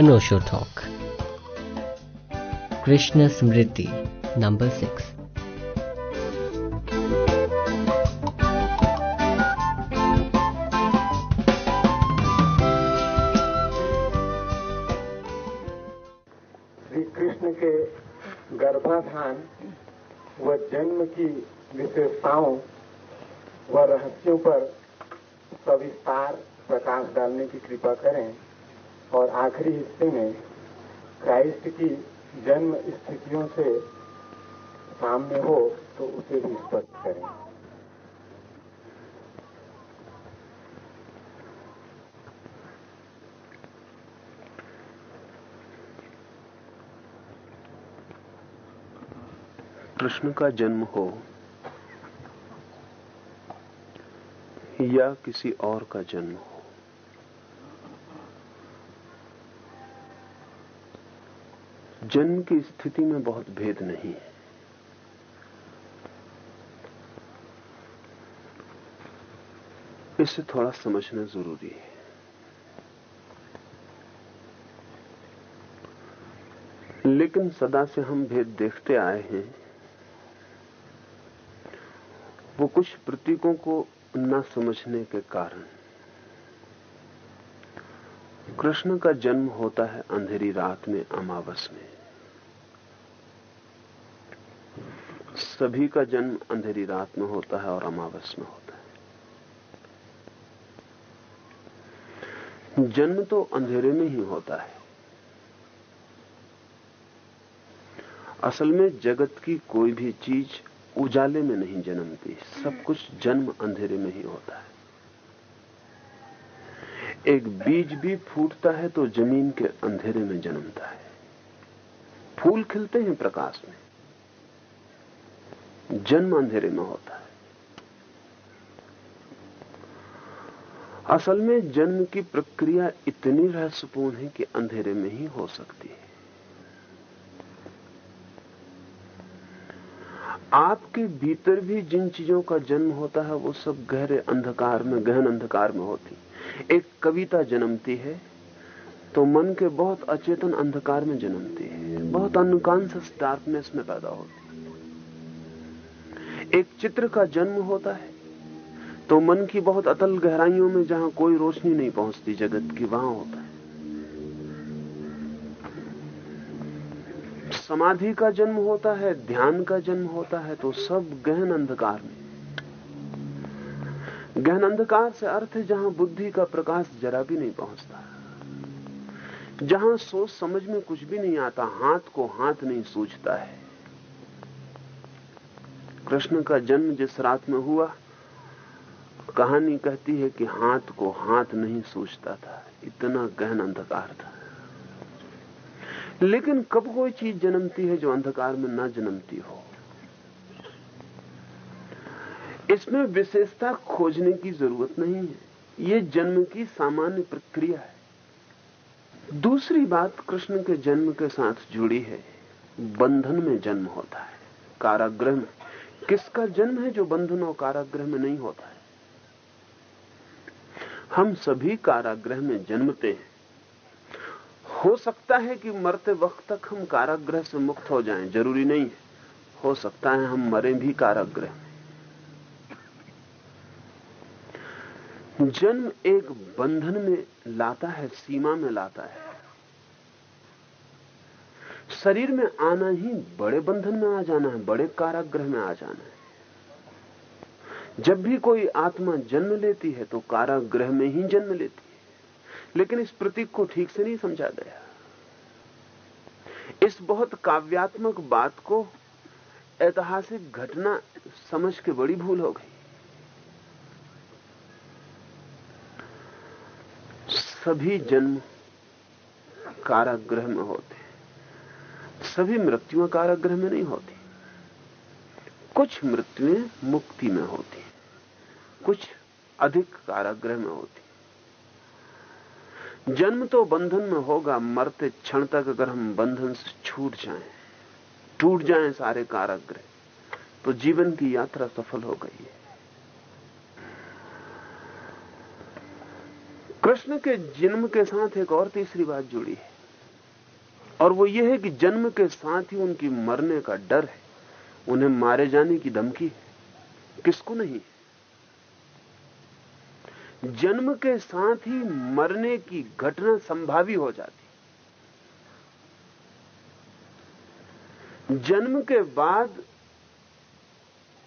an Osho talk. Krishna Smriti, number 6. Shri Krishna के गर्भाधान व जन्म की विशेषताओं व रहस्यों पर सविस्तार प्रकाश डालने की कृपा करें और आखिरी हिस्से में क्राइस्ट की जन्म स्थितियों से सामने हो तो उसे भी स्पष्ट करें। कृष्ण का जन्म हो या किसी और का जन्म हो। जन्म की स्थिति में बहुत भेद नहीं है। इसे थोड़ा समझना ज़रूरी है। लेकिन सदा से हम भेद देखते आए हैं। वो कुछ प्रतीकों को न समझने के कारण। कृष्ण का जन्म होता है अंधेरी रात में, अमावस में। सभी का जन्म अंधेरी रात में होता है और अमावस में होता है। जन्म तो अंधेरे में ही होता है। असल में जगत की कोई भी चीज़ उजाले में नहीं जन्मती, सब कुछ जन्म अंधेरे में ही होता है। एक बीज भी फूटता है तो ज़मीन के अंधेरे में जन्मता है। फूल खिलते हैं प्रकाश में। जन्म अंधेरे में होता है। असल में जन्म की प्रक्रिया इतनी रहस्यपूर्ण है कि अंधेरे में ही हो सकती है। आपके भीतर भी जिन चीज़ों का जन्म होता है, वो सब गहरे अंधकार में, गहन अंधकार में होती एक कविता जन्मती है तो मन के बहुत अचेतन अंधकार में जन्मती है। बहुत अनकॉन्सियस डार्कनेस में पैदा होती एक चित्र का जन्म होता है। तो मन की बहुत अतल गहराइयों में जहाँ कोई रोशनी नहीं पहुँचती, जगत की वहाँ होता है। समाधि का जन्म होता है, ध्यान का जन्म होता है तो सब गहन अंधकार में। गहन अंधकार से अर्थ है जहाँ बुद्धि का प्रकाश जरा भी नहीं पहुँचता। जहाँ सोच समझ में कुछ भी नहीं आता, हाथ को हाथ नहीं सूझता है। कृष्ण का जन्म जिस रात में हुआ, कहानी कहती है कि हाथ को हाथ नहीं सूझता था, इतना गहन अंधकार था। लेकिन कब कोई चीज़ जन्मती है जो अंधकार में ना जन्मती हो? इसमें विशेषता खोजने की ज़रूरत नहीं है। ये जन्म की सामान्य प्रक्रिया है। दूसरी बात कृष्ण के जन्म के साथ जुड़ी है। बंधन में जन्म होता है, कारागृह में। किसका जन्म है जो बंधन और कारागृह में नहीं होता है? हम सभी कारागृह में जन्मते हैं। हो सकता है कि मरते वक्त तक हम कारागृह से मुक्त हो जाएँ, ज़रूरी नहीं है। हो सकता है हम मरे भी कारागृह में। जन्म एक बंधन में लाता है, सीमा में लाता है। शरीर में आना ही बड़े बंधन में आ जाना है, बड़े कारागृह में आ जाना है। जब भी कोई आत्मा जन्म लेती है तो कारागृह में ही जन्म लेती है। लेकिन इस प्रतीक को ठीक से नहीं समझा गया। इस बहुत काव्यात्मक बात को ऐतिहासिक घटना समझ के बड़ी भूल हो गई। सभी जन्म कारागृह में होते सभी मृत्युएँ कारागृह में नहीं होती। कुछ मृत्युएँ मुक्ति में होती कुछ अधिक कारागृह में होती जन्म तो बंधन में होगा मरते क्षण तक अगर हम बंधन से छूट जाएँ, टूट जाएँ सारे कारागृह तो जीवन की यात्रा सफल हो गई है। कृष्ण के जन्म के साथ एक और तीसरी बात जुड़ी है। और वो ये है कि जन्म के साथ ही उनकी मरने का डर है। उन्हें मारे जाने की धमकी है। किसको नहीं जन्म के साथ ही मरने की घटना संभावी हो जाती जन्म के बाद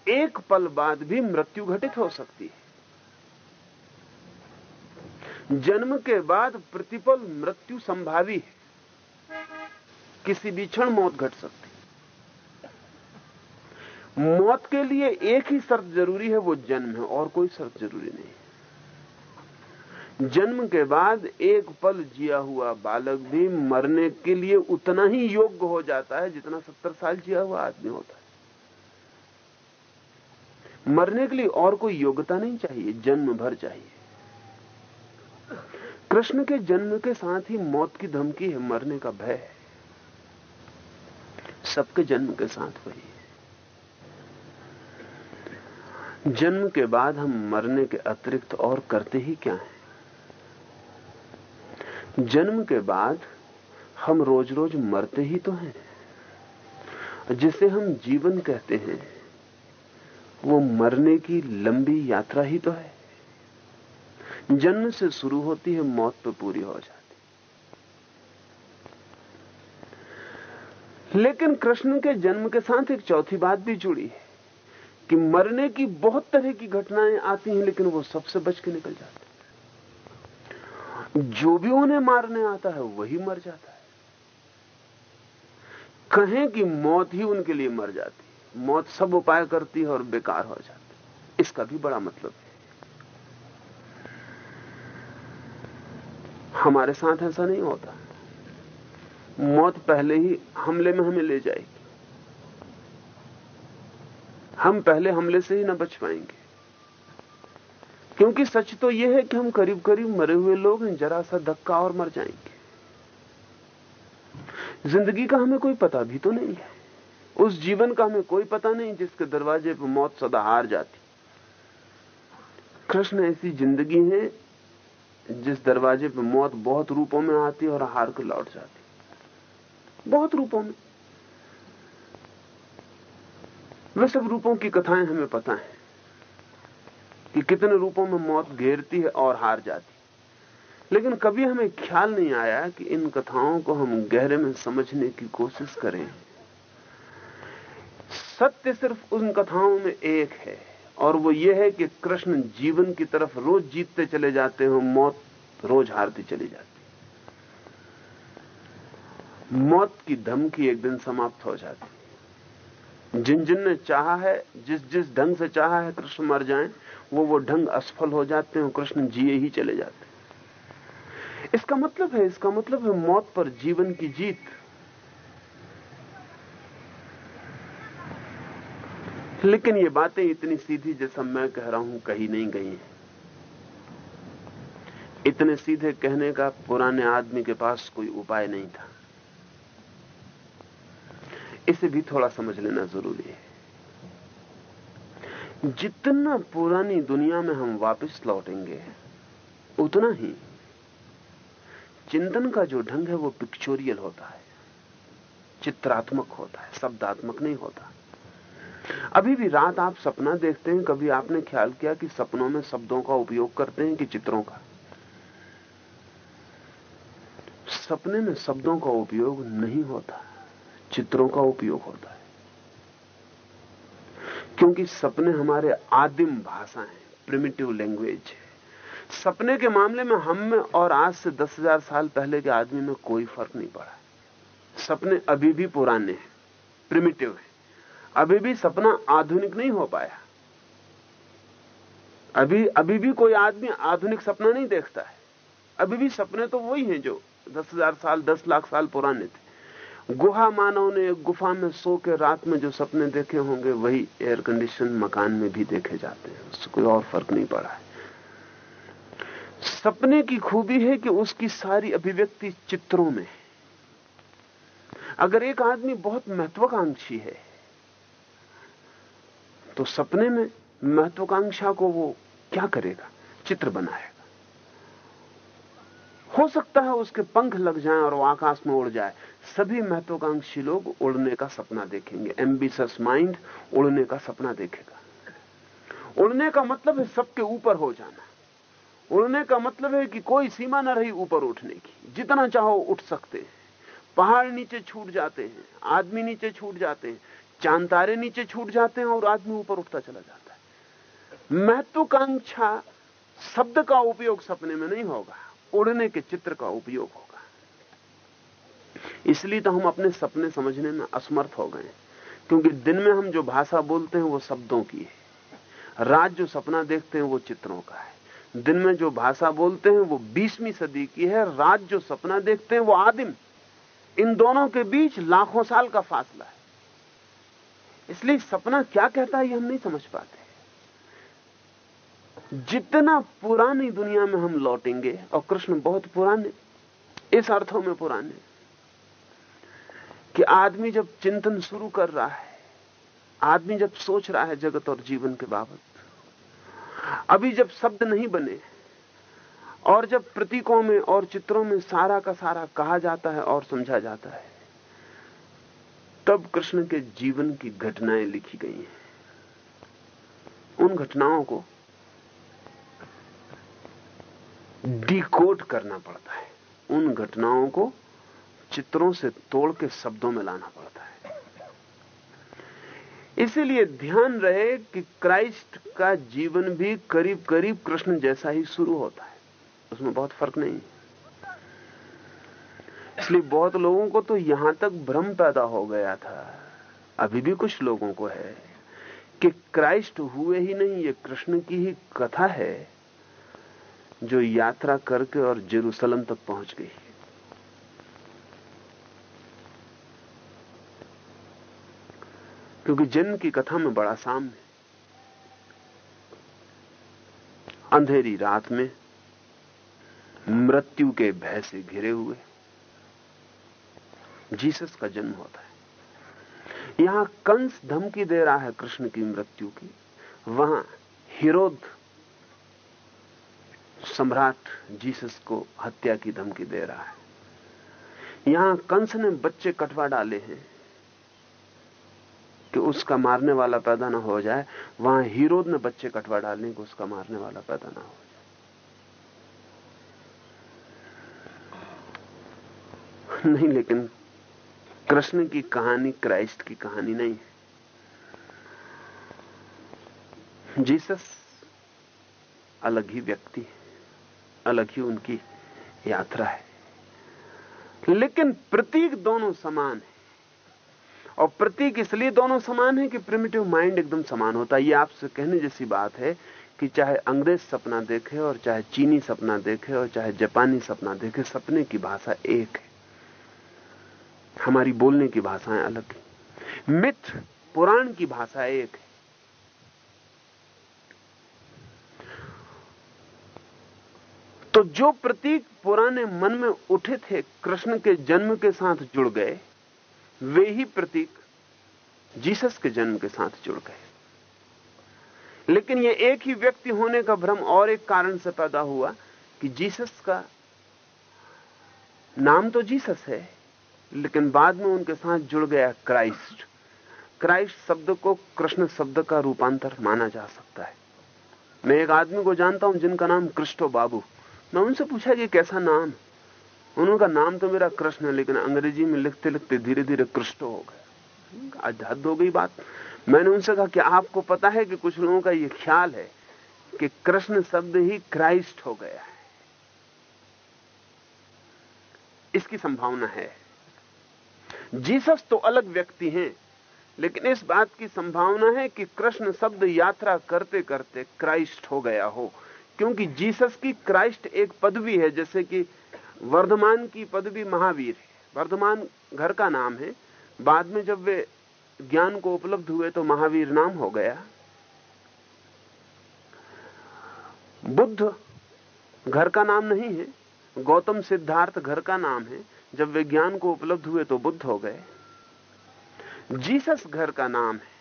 एक पल बाद भी मृत्यु घटित हो सकती है। जन्म के बाद प्रतिपल मृत्यु संभावी है। किसी भी क्षण मौत घट सकती मौत के लिए एक ही शर्त ज़रूरी है, वो जन्म है, और कोई शर्त ज़रूरी नहीं जन्म के बाद एक पल जिया हुआ बालक भी मरने के लिए उतना ही योग्य हो जाता है जितना सत्तर साल जिया हुआ आदमी होता है। मरने के लिए और कोई योग्यता नहीं चाहिए, जन्म भर चाहिए। कृष्ण के जन्म के साथ ही मौत की धमकी है, मरने का भय है। सबके जन्म के साथ वही है। जन्म के बाद हम मरने के अतिरिक्त और करते ही क्या है? जन्म के बाद हम रोज रोज मरते ही तो हैं। जिसे हम जीवन कहते हैं, वो मरने की लंबी यात्रा ही तो है। जन्म से शुरू होती है, मौत पे पूरी हो जाती लेकिन कृष्ण के जन्म के साथ एक चौथी बात भी जुड़ी है कि मरने की बहुत तरह की घटनाएँ आती हैं, लेकिन वो सबसे बच के निकल जाते हैं। जो भी उन्हें मारने आता है, वही मर जाता है। कहें कि मौत ही उनके लिए मर जाती है। मौत सब उपाय करती है और बेकार हो जाती है। इसका भी बड़ा मतलब है। हमारे साथ ऐसा नहीं होता। मौत पहले ही हमले में हमें ले जाएगी। हम पहले हमले से ही ना बच पाएँगे। क्योंकि सच तो यह है कि हम करीब करीब मरे हुए लोग हैं, जरा सा धक्का और मर जाएँगे। ज़िंदगी का हमें कोई पता भी तो नहीं है। उस जीवन का हमें कोई पता नहीं जिसके दरवाजे पर मौत सदा हार जाती। कृष्ण ऐसी ज़िंदगी है जिस दरवाजे पर मौत बहुत रूपों में आती और हार कर लौट जाती। बहुत रूपों में। वे सब रूपों की कथाएँ हमें पता है कि कितने रूपों में मौत घेरती है और हार जाती लेकिन कभी हमें ख्याल नहीं आया कि इन कथाओं को हम गहरे में समझने की कोशिश करें। सत्य सिर्फ़ उन कथाओं में एक है और वो ये है कि कृष्ण जीवन की तरफ़ रोज जीतते चले जाते हो मौत रोज हारती चली जाती मौत की धमकी एक दिन समाप्त हो जाती। जिन जिन ने चाहा है, जिस जिस ढंग से चाहा है कृष्ण मर जाएँ, वो वो ढंग असफल हो जाते हैं कृष्ण जिए ही चले जाते हैं। इसका मतलब है, इसका मतलब है मौत पर जीवन की जीत। लेकिन ये बातें इतनी सीधी जैसा मैं कह रहा हूँ, कही नहीं गई हैं। इतने सीधे कहने का पुराने आदमी के पास कोई उपाय नहीं था। इसे भी थोड़ा समझ लेना ज़रूरी है। जितना पुरानी दुनिया में हम वापस लौटेंगे, उतना ही चिंतन का जो ढंग है वो पिक्चोरियल होता है। चित्रात्मक होता है, शब्दात्मक नहीं होता। अभी भी रात आप सपना देखते हैं, कभी आपने ख्याल किया कि सपनों में शब्दों का उपयोग करते हैं कि चित्रों का? सपने में शब्दों का उपयोग नहीं होता। चित्रों का उपयोग होता है। क्योंकि सपने हमारे आदिम भाषा हैं प्रिमिटिव लैंग्वेज है। सपने के मामले में हम में और आज से दस हज़ार साल पहले के आदमी में कोई फ़र्क नहीं पड़ा। सपने अभी भी पुराने हैं प्रिमिटिव है। अभी भी सपना आधुनिक नहीं हो पाया। अभी अभी भी कोई आदमी आधुनिक सपना नहीं देखता है। अभी भी सपने तो वही हैं जो दस हज़ार साल, दस लाख साल पुराने थे। गुहा मानव ने एक गुफा में सो के रात में जो सपने देखे होंगे, वही एयर कंडीशन मकान में भी देखे जाते हैं। उससे कोई और फ़र्क नहीं पड़ा है। सपने की खूबी है कि उसकी सारी अभिव्यक्ति चित्रों में अगर एक आदमी बहुत महत्वाकांक्षी है तो सपने में महत्वाकांक्षा को वो क्या करेगा? चित्र बनाएगा। हो सकता है उसके पंख लग जाएँ और वो आकाश में उड़ जाए। सभी महत्वाकांक्षी लोग उड़ने का सपना देखेंगे। एम्बिशस माइंड उड़ने का सपना देखेगा। उड़ने का मतलब है सबके ऊपर हो जाना। उड़ने का मतलब है कि कोई सीमा न रही ऊपर उठने की। जितना चाहो उठ सकते हैं। पहाड़ नीचे छूट जाते हैं। आदमी नीचे छूट जाते हैं। चाँद तारे नीचे छूट जाते हैं और आदमी ऊपर उठता चला जाता है। महत्वाकांक्षा शब्द का उपयोग सपने में नहीं होगा। उड़ने के चित्र का उपयोग होगा। इसलिए तो हम अपने सपने समझने में असमर्थ हो गए क्योंकि दिन में हम जो भाषा बोलते हैं वो शब्दों की है। रात जो सपना देखते हैं वो चित्रों का है। दिन में जो भाषा बोलते हैं वो बीसवीं सदी की है। रात जो सपना देखते हैं वो आदिम। इन दोनों के बीच लाखों साल का फासला है। इसलिए सपना क्या कहता है ये हम नहीं समझ पाते। जितना पुरानी दुनिया में हम लौटेंगे, और कृष्ण बहुत पुराने, इस अर्थों में पुराने, कि आदमी जब चिंतन शुरू कर रहा है, आदमी जब सोच रहा है जगत और जीवन के बाबत, अभी जब शब्द नहीं बने, और जब प्रतीकों में और चित्रों में सारा का सारा कहा जाता है और समझा जाता है, तब कृष्ण के जीवन की घटनाएँ लिखी गई हैं। उन घटनाओं को डिकोड करना पड़ता है। उन घटनाओं को चित्रों से तोड़ के शब्दों में लाना पड़ता है। इसीलिए ध्यान रहे कि क्राइस्ट का जीवन भी करीब करीब कृष्ण जैसा ही शुरू होता है। उसमें बहुत फ़र्क नहीं इसलिए बहुत लोगों को तो यहाँ तक भ्रम पैदा हो गया था। अभी भी कुछ लोगों को है कि क्राइस्ट हुए ही नहीं, ये कृष्ण की ही कथा है। जो यात्रा करके और जेरूसलम तक पहुँच गई। क्योंकि जन्म की कथा में बड़ा सामने अंधेरी रात में मृत्यु के भय से घिरे हुए जीसस का जन्म होता है। यहाँ कंस धमकी दे रहा है कृष्ण की मृत्यु की। वहाँ हिरोद सम्राट जीसस को हत्या की धमकी दे रहा है। यहाँ कंस ने बच्चे कटवा डाले हैं कि उसका मारने वाला पैदा ना हो जाए, वहाँ हीरोद ने बच्चे कटवा डालने कि उसका मारने वाला पैदा ना हो जाए। नहीं, लेकिन कृष्ण की कहानी क्राइस्ट की कहानी नहीं है। जीसस अलग ही व्यक्ति है। अलग ही उनकी यात्रा है। लेकिन प्रतीक दोनों समान है। और प्रतीक इसलिए दोनों समान है कि प्रिमिटिव माइंड एकदम समान होता है। ये आपसे कहने जैसी बात है कि चाहे अंग्रेज़ सपना देखे और चाहे चीनी सपना देखे और चाहे जापानी सपना देखे, सपने की भाषा एक है। हमारी बोलने की भाषाएँ अलग है। मिथ पुराण की भाषा एक है। तो जो प्रतीक पुराने मन में उठे थे, कृष्ण के जन्म के साथ जुड़ गए, वे ही प्रतीक जीसस के जन्म के साथ जुड़ गए। लेकिन यह एक ही व्यक्ति होने का भ्रम और एक कारण से पैदा हुआ कि जीसस का नाम तो जीसस है, लेकिन बाद में उनके साथ जुड़ गया क्राइस्ट। क्राइस्ट शब्द को कृष्ण शब्द का रूपांतर माना जा सकता है। मैं एक आदमी को जानता हूँ जिनका नाम कृष्टो बाबू। मैं उनसे पूछा कि कैसा नाम उनका नाम तो मेरा कृष्ण है, लेकिन अंग्रेज़ी में लिखते लिखते धीरे धीरे कृष्ण हो गया। आज हद हो गई बात। मैंने उनसे कहा कि आपको पता है कि कुछ लोगों का यह ख्याल है कि कृष्ण शब्द ही क्राइस्ट हो गया है। इसकी संभावना है। जीसस तो अलग व्यक्ति हैं, लेकिन इस बात की संभावना है कि कृष्ण शब्द यात्रा करते करते क्राइस्ट हो गया हो। क्योंकि जीसस की क्राइस्ट एक पदवी है, जैसे कि वर्धमान की पदवी महावीर है। वर्धमान घर का नाम है। बाद में जब वे ज्ञान को उपलब्ध हुए तो महावीर नाम हो गया। बुद्ध घर का नाम नहीं है, गौतम सिद्धार्थ घर का नाम है। जब वे ज्ञान को उपलब्ध हुए तो बुद्ध हो गए। जीसस घर का नाम है।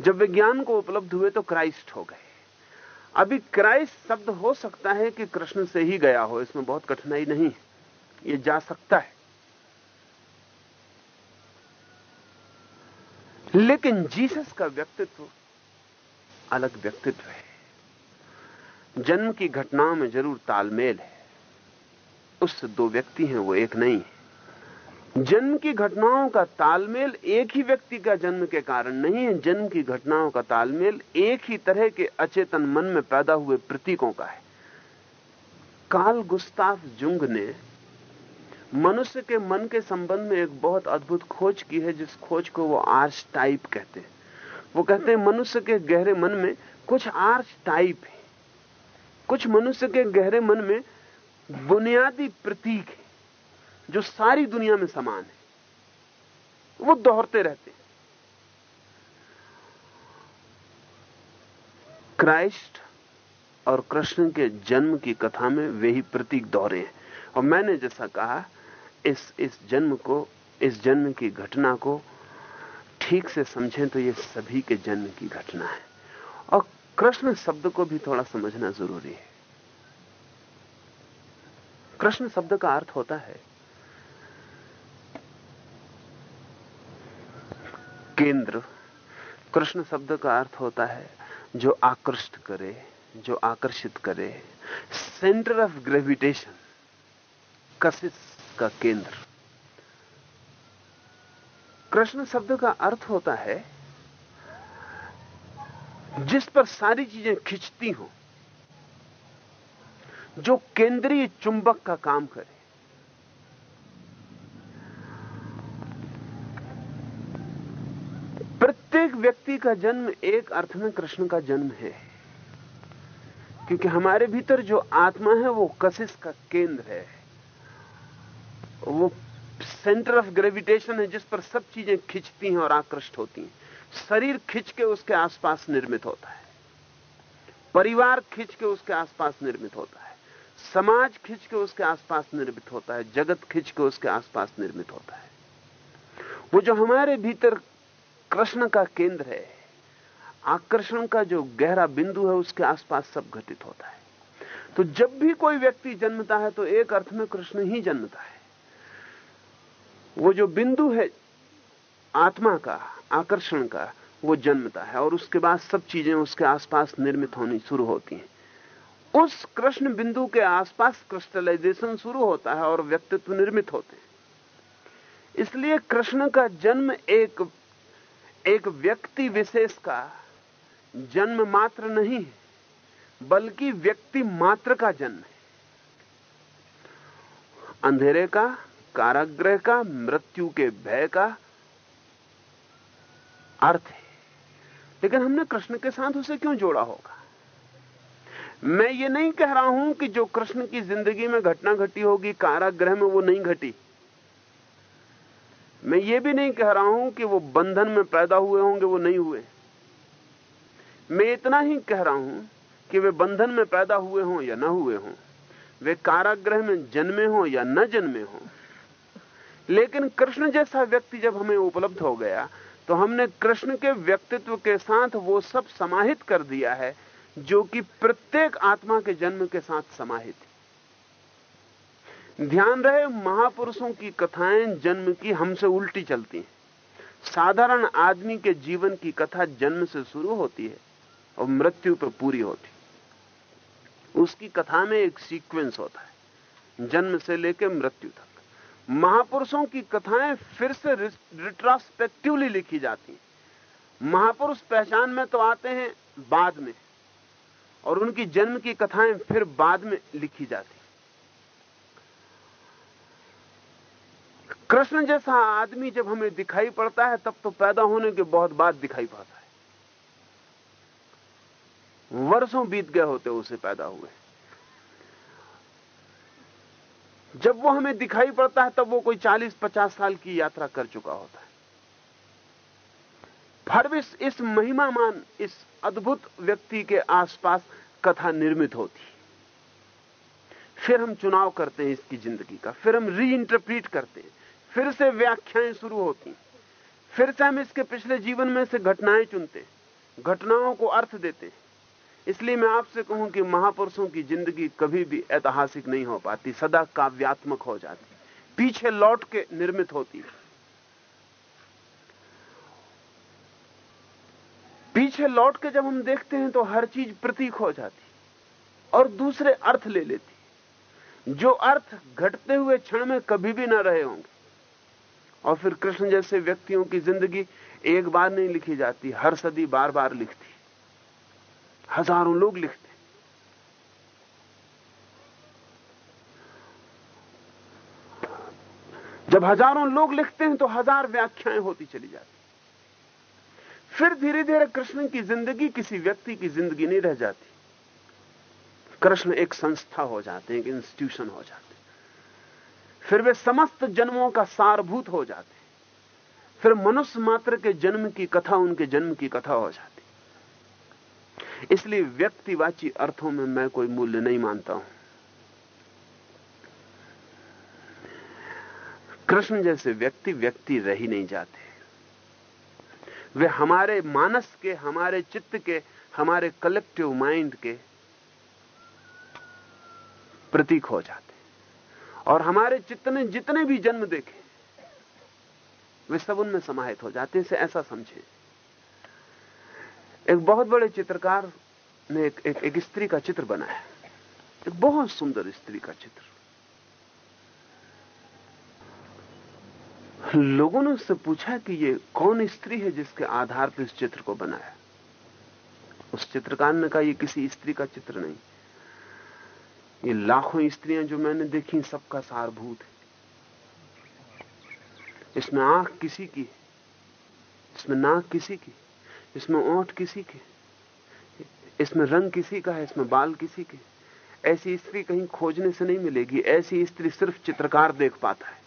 जब विज्ञान को उपलब्ध हुए तो क्राइस्ट हो गए। अभी क्राइस्ट शब्द हो सकता है कि कृष्ण से ही गया हो, इसमें बहुत कठिनाई नहीं है। ये जा सकता है। लेकिन जीसस का व्यक्तित्व अलग व्यक्तित्व है। जन्म की घटनाओं में ज़रूर तालमेल है। उससे दो व्यक्ति हैं, वो एक नहीं है। जन्म की घटनाओं का तालमेल एक ही व्यक्ति का जन्म के कारण नहीं है। जन्म की घटनाओं का तालमेल एक ही तरह के अचेतन मन में पैदा हुए प्रतीकों का है। काल गुस्ताफ जुंग ने मनुष्य के मन के संबंध में एक बहुत अद्भुत खोज की है, जिस खोज को वो आर्च टाइप कहते हैं। वो कहते हैं, मनुष्य के गहरे मन में कुछ आर्च टाइप है। कुछ मनुष्य के गहरे मन में बुनियादी प्रतीक है। जो सारी दुनिया में समान है, वो दोहरते रहते हैं। क्राइस्ट और कृष्ण के जन्म की कथा में वे ही प्रतीक दोहरे हैं। और मैंने जैसा कहा, इस इस जन्म को, इस जन्म की घटना को ठीक से समझें तो ये सभी के जन्म की घटना है। और कृष्ण शब्द को भी थोड़ा समझना ज़रूरी है। कृष्ण शब्द का अर्थ होता है केंद्र। कृष्ण शब्द का अर्थ होता है, जो आकृष्ट करे, जो आकर्षित करे। सेंटर ऑफ़ ग्रेविटेशन कशिश का केंद्र। कृष्ण शब्द का अर्थ होता है, जिस पर सारी चीज़ें खिंचती हों, जो केंद्रीय चुंबक का काम करे। प्रत्येक व्यक्ति का जन्म एक अर्थ में कृष्ण का जन्म है। क्योंकि हमारे भीतर जो आत्मा है, वो कशिश का केंद्र है। वो सेंटर ऑफ़ ग्रेविटेशन है, जिस पर सब चीज़ें खिंचती हैं और आकृष्ट होती हैं। शरीर खिंच के उसके आसपास निर्मित होता है। परिवार खिंच के उसके आसपास निर्मित होता है। समाज खिंच के उसके आसपास निर्मित होता है। जगत खिंच के उसके आसपास निर्मित होता है। वो जो हमारे भीतर कृष्ण का केंद्र है। आकर्षण का जो गहरा बिंदु है, उसके आसपास सब घटित होता है। तो जब भी कोई व्यक्ति जन्मता है तो एक अर्थ में कृष्ण ही जन्मता है। वो जो बिंदु है, आत्मा का, आकर्षण का, वो जन्मता है और उसके बाद सब चीज़ें उसके आसपास निर्मित होनी शुरू होती हैं। उस कृष्ण बिंदु के आसपास क्रिस्टलाइजेशन शुरू होता है और व्यक्तित्व निर्मित होते हैं। इसलिए कृष्ण का जन्म एक एक व्यक्ति विशेष का जन्म मात्र नहीं है, बल्कि व्यक्ति मात्र का जन्म है। अंधेरे का काराग्रह का, मृत्यु के भय का अर्थ है। लेकिन हमने कृष्ण के साथ उसे क्यों जोड़ा होगा? मैं ये नहीं कह रहा हूँ कि जो कृष्ण की ज़िंदगी में घटना घटी होगी, कारागृह में वो नहीं घटी। मैं ये भी नहीं कह रहा हूँ कि वो बंधन में पैदा हुए होंगे, वो नहीं हुए। मैं इतना ही कह रहा हूँ कि वे बंधन में पैदा हुए हों या न हुए हों, वे कारागृह में जन्मे हों या न जन्मे हों। लेकिन कृष्ण जैसा व्यक्ति जब हमें उपलब्ध हो गया तो हमने कृष्ण के व्यक्तित्व के साथ वो सब समाहित कर दिया है, जो कि प्रत्येक आत्मा के जन्म के साथ समाहित है। ध्यान रहे, महापुरुषों की कथाएँ जन्म की हमसे उल्टी चलती हैं। साधारण आदमी के जीवन की कथा जन्म से शुरू होती है और मृत्यु पर पूरी होती उसकी कथा में एक सीक्वेंस होता है, जन्म से लेकर मृत्यु तक। महापुरुषों की कथाएँ फिर से रिट्रोस्पेक्टिवली लिखी जाती हैं। महापुरुष पहचान में तो आते हैं बाद में, और उनकी जन्म की कथाएँ फिर बाद में लिखी जाती कृष्ण जैसा आदमी जब हमें दिखाई पड़ता है तब तो पैदा होने के बहुत बाद दिखाई पड़ता है। वर्षों बीत गए होते उसे पैदा हुए। जब वो हमें दिखाई पड़ता है तब वो कोई 40-50 साल की यात्रा कर चुका होता है। फिर इस, महिमामान इस अद्भुत व्यक्ति के आसपास कथा निर्मित होती। फिर हम चुनाव करते हैं इसकी ज़िंदगी का फिर हम री इंटरप्रीट करते हैं। फिर से व्याख्याएँ शुरू होती। फिर से हम इसके पिछले जीवन में से घटनाएँ चुनते, घटनाओं को अर्थ देते। इसलिए मैं आपसे कहूँ कि महापुरुषों की ज़िंदगी कभी भी ऐतिहासिक नहीं हो पाती, सदा काव्यात्मक हो जाती, पीछे लौट के निर्मित होती। पीछे लौट के जब हम देखते हैं तो हर चीज़ प्रतीक हो जाती और दूसरे अर्थ ले लेती। जो अर्थ घटते हुए क्षण में कभी भी ना रहे होंगे। और फिर कृष्ण जैसे व्यक्तियों की ज़िंदगी एक बार नहीं लिखी जाती, हर सदी बार बार लिखती हज़ारों लोग लिखते जब हज़ारों लोग लिखते हैं तो हज़ार व्याख्याएँ होती चली जाती फिर धीरे धीरे कृष्ण की ज़िंदगी किसी व्यक्ति की ज़िंदगी नहीं रह जाती। कृष्ण एक संस्था हो जाते हैं, एक इंस्टीट्यूशन हो जाते फिर वे समस्त जन्मों का सारभूत हो जाते फिर मनुष्य मात्र के जन्म की कथा उनके जन्म की कथा हो जाती इसलिए व्यक्तिवाची अर्थों में मैं कोई मूल्य नहीं मानता हूँ। कृष्ण जैसे व्यक्ति व्यक्ति रह ही नहीं जाते। वे हमारे मानस के, हमारे चित्त के, हमारे कलेक्टिव माइंड के प्रतीक हो जाते और हमारे चित्त ने जितने भी जन्म देखे वे सब उनमें समाहित हो जाते हैं इसे ऐसा समझे। एक बहुत बड़े चित्रकार ने एक, एक, एक स्त्री का चित्र बनाया एक बहुत सुंदर स्त्री का चित्र। लोगों ने उससे पूछा कि ये कौन स्त्री है जिसके आधार पर इस चित्र को बनाया? उस चित्रकार ने कहा ये किसी स्त्री का चित्र नहीं। ये लाखों स्त्रियाँ जो मैंने देखी सबका सारभूत है। इसमें आँख किसी की इसमें नाक किसी की इसमें ओठ किसी के इसमें रंग किसी का है? इसमें बाल किसी के ऐसी स्त्री कहीं खोजने से नहीं मिलेगी। ऐसी स्त्री सिर्फ़ चित्रकार देख पाता है।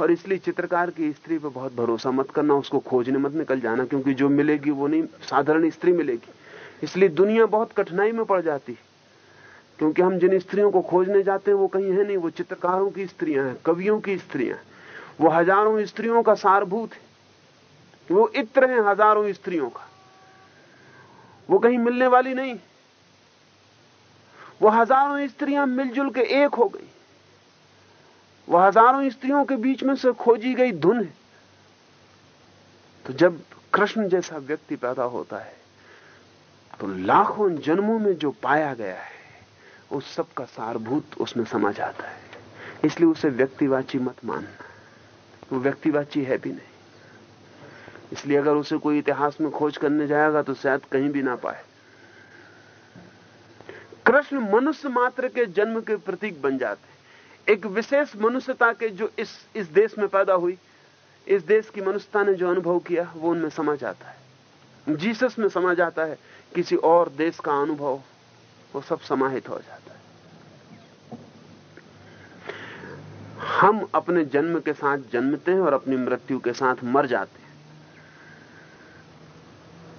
और इसलिए चित्रकार की स्त्री पर बहुत भरोसा मत करना, उसको खोजने मत निकल जाना, क्योंकि जो मिलेगी वो नहीं, साधारण स्त्री मिलेगी। इसलिए दुनिया बहुत कठिनाई में पड़ जाती है। क्योंकि हम जिन स्त्रियों को खोजने जाते हैं, वो कहीं है नहीं, वो चित्रकारों की स्त्रियाँ हैं, कवियों की स्त्रियाँ हैं। वो हज़ारों स्त्रियों का सारभूत है। वो इत्र है हज़ारों स्त्रियों का। वो कहीं मिलने वाली नहीं। वो हज़ारों स्त्रियाँ मिलजुल के एक हो गई। वो हज़ारों स्त्रियों के बीच में से खोजी गई धुन है। तो जब कृष्ण जैसा व्यक्ति पैदा होता है तो लाखों जन्मों में जो पाया गया है उस सब का सारभूत उसमें समा जाता है। इसलिए उसे व्यक्तिवाची मत मानना। वो व्यक्तिवाची है भी नहीं। इसलिए अगर उसे कोई इतिहास में खोज करने जाएगा तो शायद कहीं भी ना पाए। कृष्ण मनुष्य मात्र के जन्म के प्रतीक बन जाते एक विशेष मनुष्यता के जो इस इस देश में पैदा हुई, इस देश की मनुष्यता ने जो अनुभव किया, वो उनमें समा जाता है। जीसस में समा जाता है। किसी और देश का अनुभव वो सब समाहित हो जाता है। हम अपने जन्म के साथ जन्मते हैं और अपनी मृत्यु के साथ मर जाते हैं।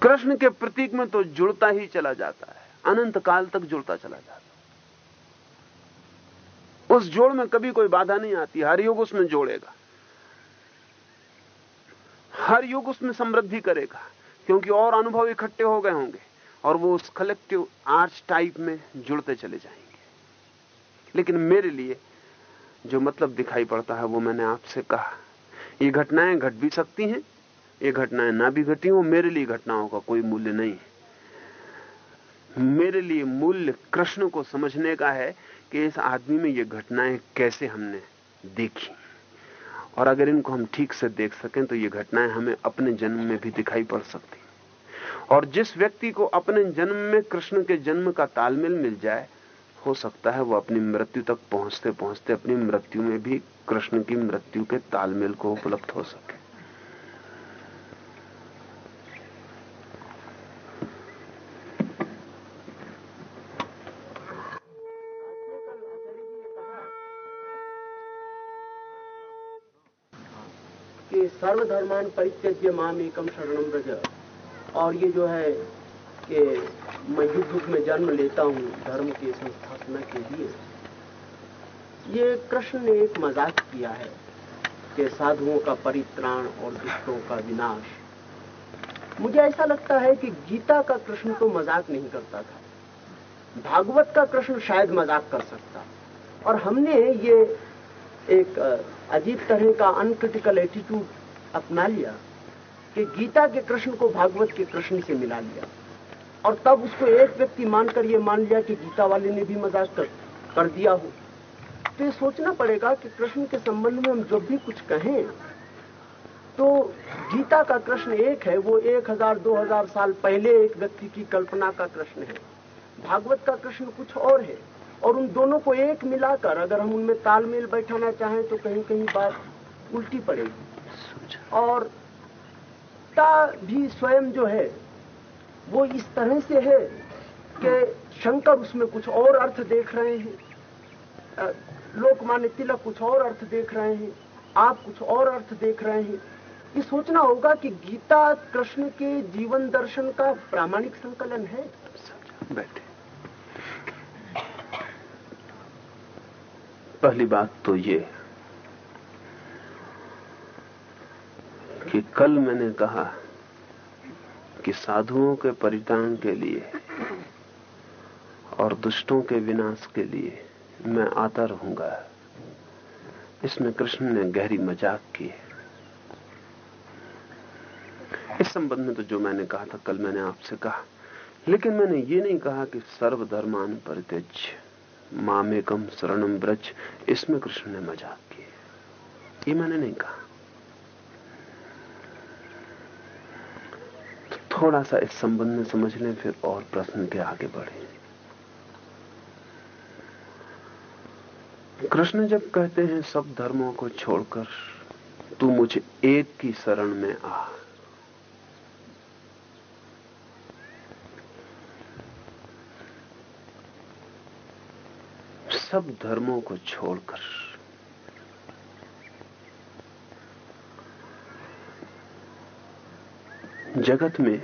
कृष्ण के प्रतीक में तो जुड़ता ही चला जाता है। अनंत काल तक जुड़ता चला जाता है। उस जोड़ में कभी कोई बाधा नहीं आती। हर युग उसमें जोड़ेगा। हर युग उसमें समृद्धि करेगा। क्योंकि और अनुभव इकट्ठे हो गए होंगे। और वो उस कलेक्टिव आर्च टाइप में जुड़ते चले जाएँगे। लेकिन मेरे लिए जो मतलब दिखाई पड़ता है, वो मैंने आपसे कहा, ये घटनाएँ घट भी सकती हैं, ये घटनाएँ ना भी घटी हो, मेरे लिए घटनाओं का कोई मूल्य नहीं है। मेरे लिए मूल्य कृष्ण को समझने का है कि इस आदमी में ये घटनाएँ कैसे हमने देखी। और अगर इनको हम ठीक से देख सकें तो ये घटनाएँ हमें अपने जन्म में भी दिखाई पड़ सकती और जिस व्यक्ति को अपने जन्म में कृष्ण के जन्म का तालमेल मिल जाए, हो सकता है वो अपनी मृत्यु तक पहुँचते पहुँचते अपनी मृत्यु में भी कृष्ण की मृत्यु के तालमेल को उपलब्ध हो सके। सर्वधर्मान परित्यज्य माम एकम ब्रज और ये जो है कि मैं युग युग में जन्म लेता हूँ धर्म की संस्थापना के लिए। ये कृष्ण ने एक मज़ाक किया है कि साधुओं का परित्राण और दुष्टों का विनाश। मुझे ऐसा लगता है कि गीता का कृष्ण तो मज़ाक नहीं करता था। भागवत का कृष्ण शायद मज़ाक कर सकता। और हमने ये एक अजीब तरह का अनक्रिटिकल एटीट्यूड अपना लिया। कि गीता के कृष्ण को भागवत के कृष्ण से मिला लिया। और तब उसको एक व्यक्ति मानकर ये मान लिया कि गीता वाले ने भी मज़ाक कर, कर दिया हो। तो ये सोचना पड़ेगा कि कृष्ण के संबंध में हम जब भी कुछ कहें तो गीता का कृष्ण एक है वो एक हज़ार दो हज़ार साल पहले एक व्यक्ति की कल्पना का कृष्ण है। भागवत का कृष्ण कुछ और है। और उन दोनों को एक मिलाकर अगर हम उनमें तालमेल बैठाना चाहें तो कहीं कहीं बात उल्टी पड़ेगी। और ता भी स्वयं जो है, वो इस तरह से है कि शंकर उसमें कुछ और अर्थ देख रहे हैं। लोकमान्य तिलक कुछ और अर्थ देख रहे हैं, आप कुछ और अर्थ देख रहे हैं। ये सोचना होगा कि गीता कृष्ण के जीवन दर्शन का प्रामाणिक संकलन है। बैठे। पहली बात तो ये कि कल मैंने कहा कि साधुओं के परित्राण के लिए और दुष्टों के विनाश के लिए मैं आता रहूँगा। इसमें कृष्ण ने गहरी मज़ाक की इस संबंध में तो जो मैंने कहा था, कल मैंने आपसे कहा। लेकिन मैंने ये नहीं कहा कि सर्वधर्मान परित्यज मामेकम शरणम ब्रज इसमें कृष्ण ने मज़ाक की ये मैंने नहीं कहा। थोड़ा सा इस संबंध में समझ लें, फिर और प्रश्न के आगे बढ़े। कृष्ण जब कहते हैं, सब धर्मों को छोड़कर तू मुझे एक की शरण में आ। सब धर्मों को छोड़कर जगत में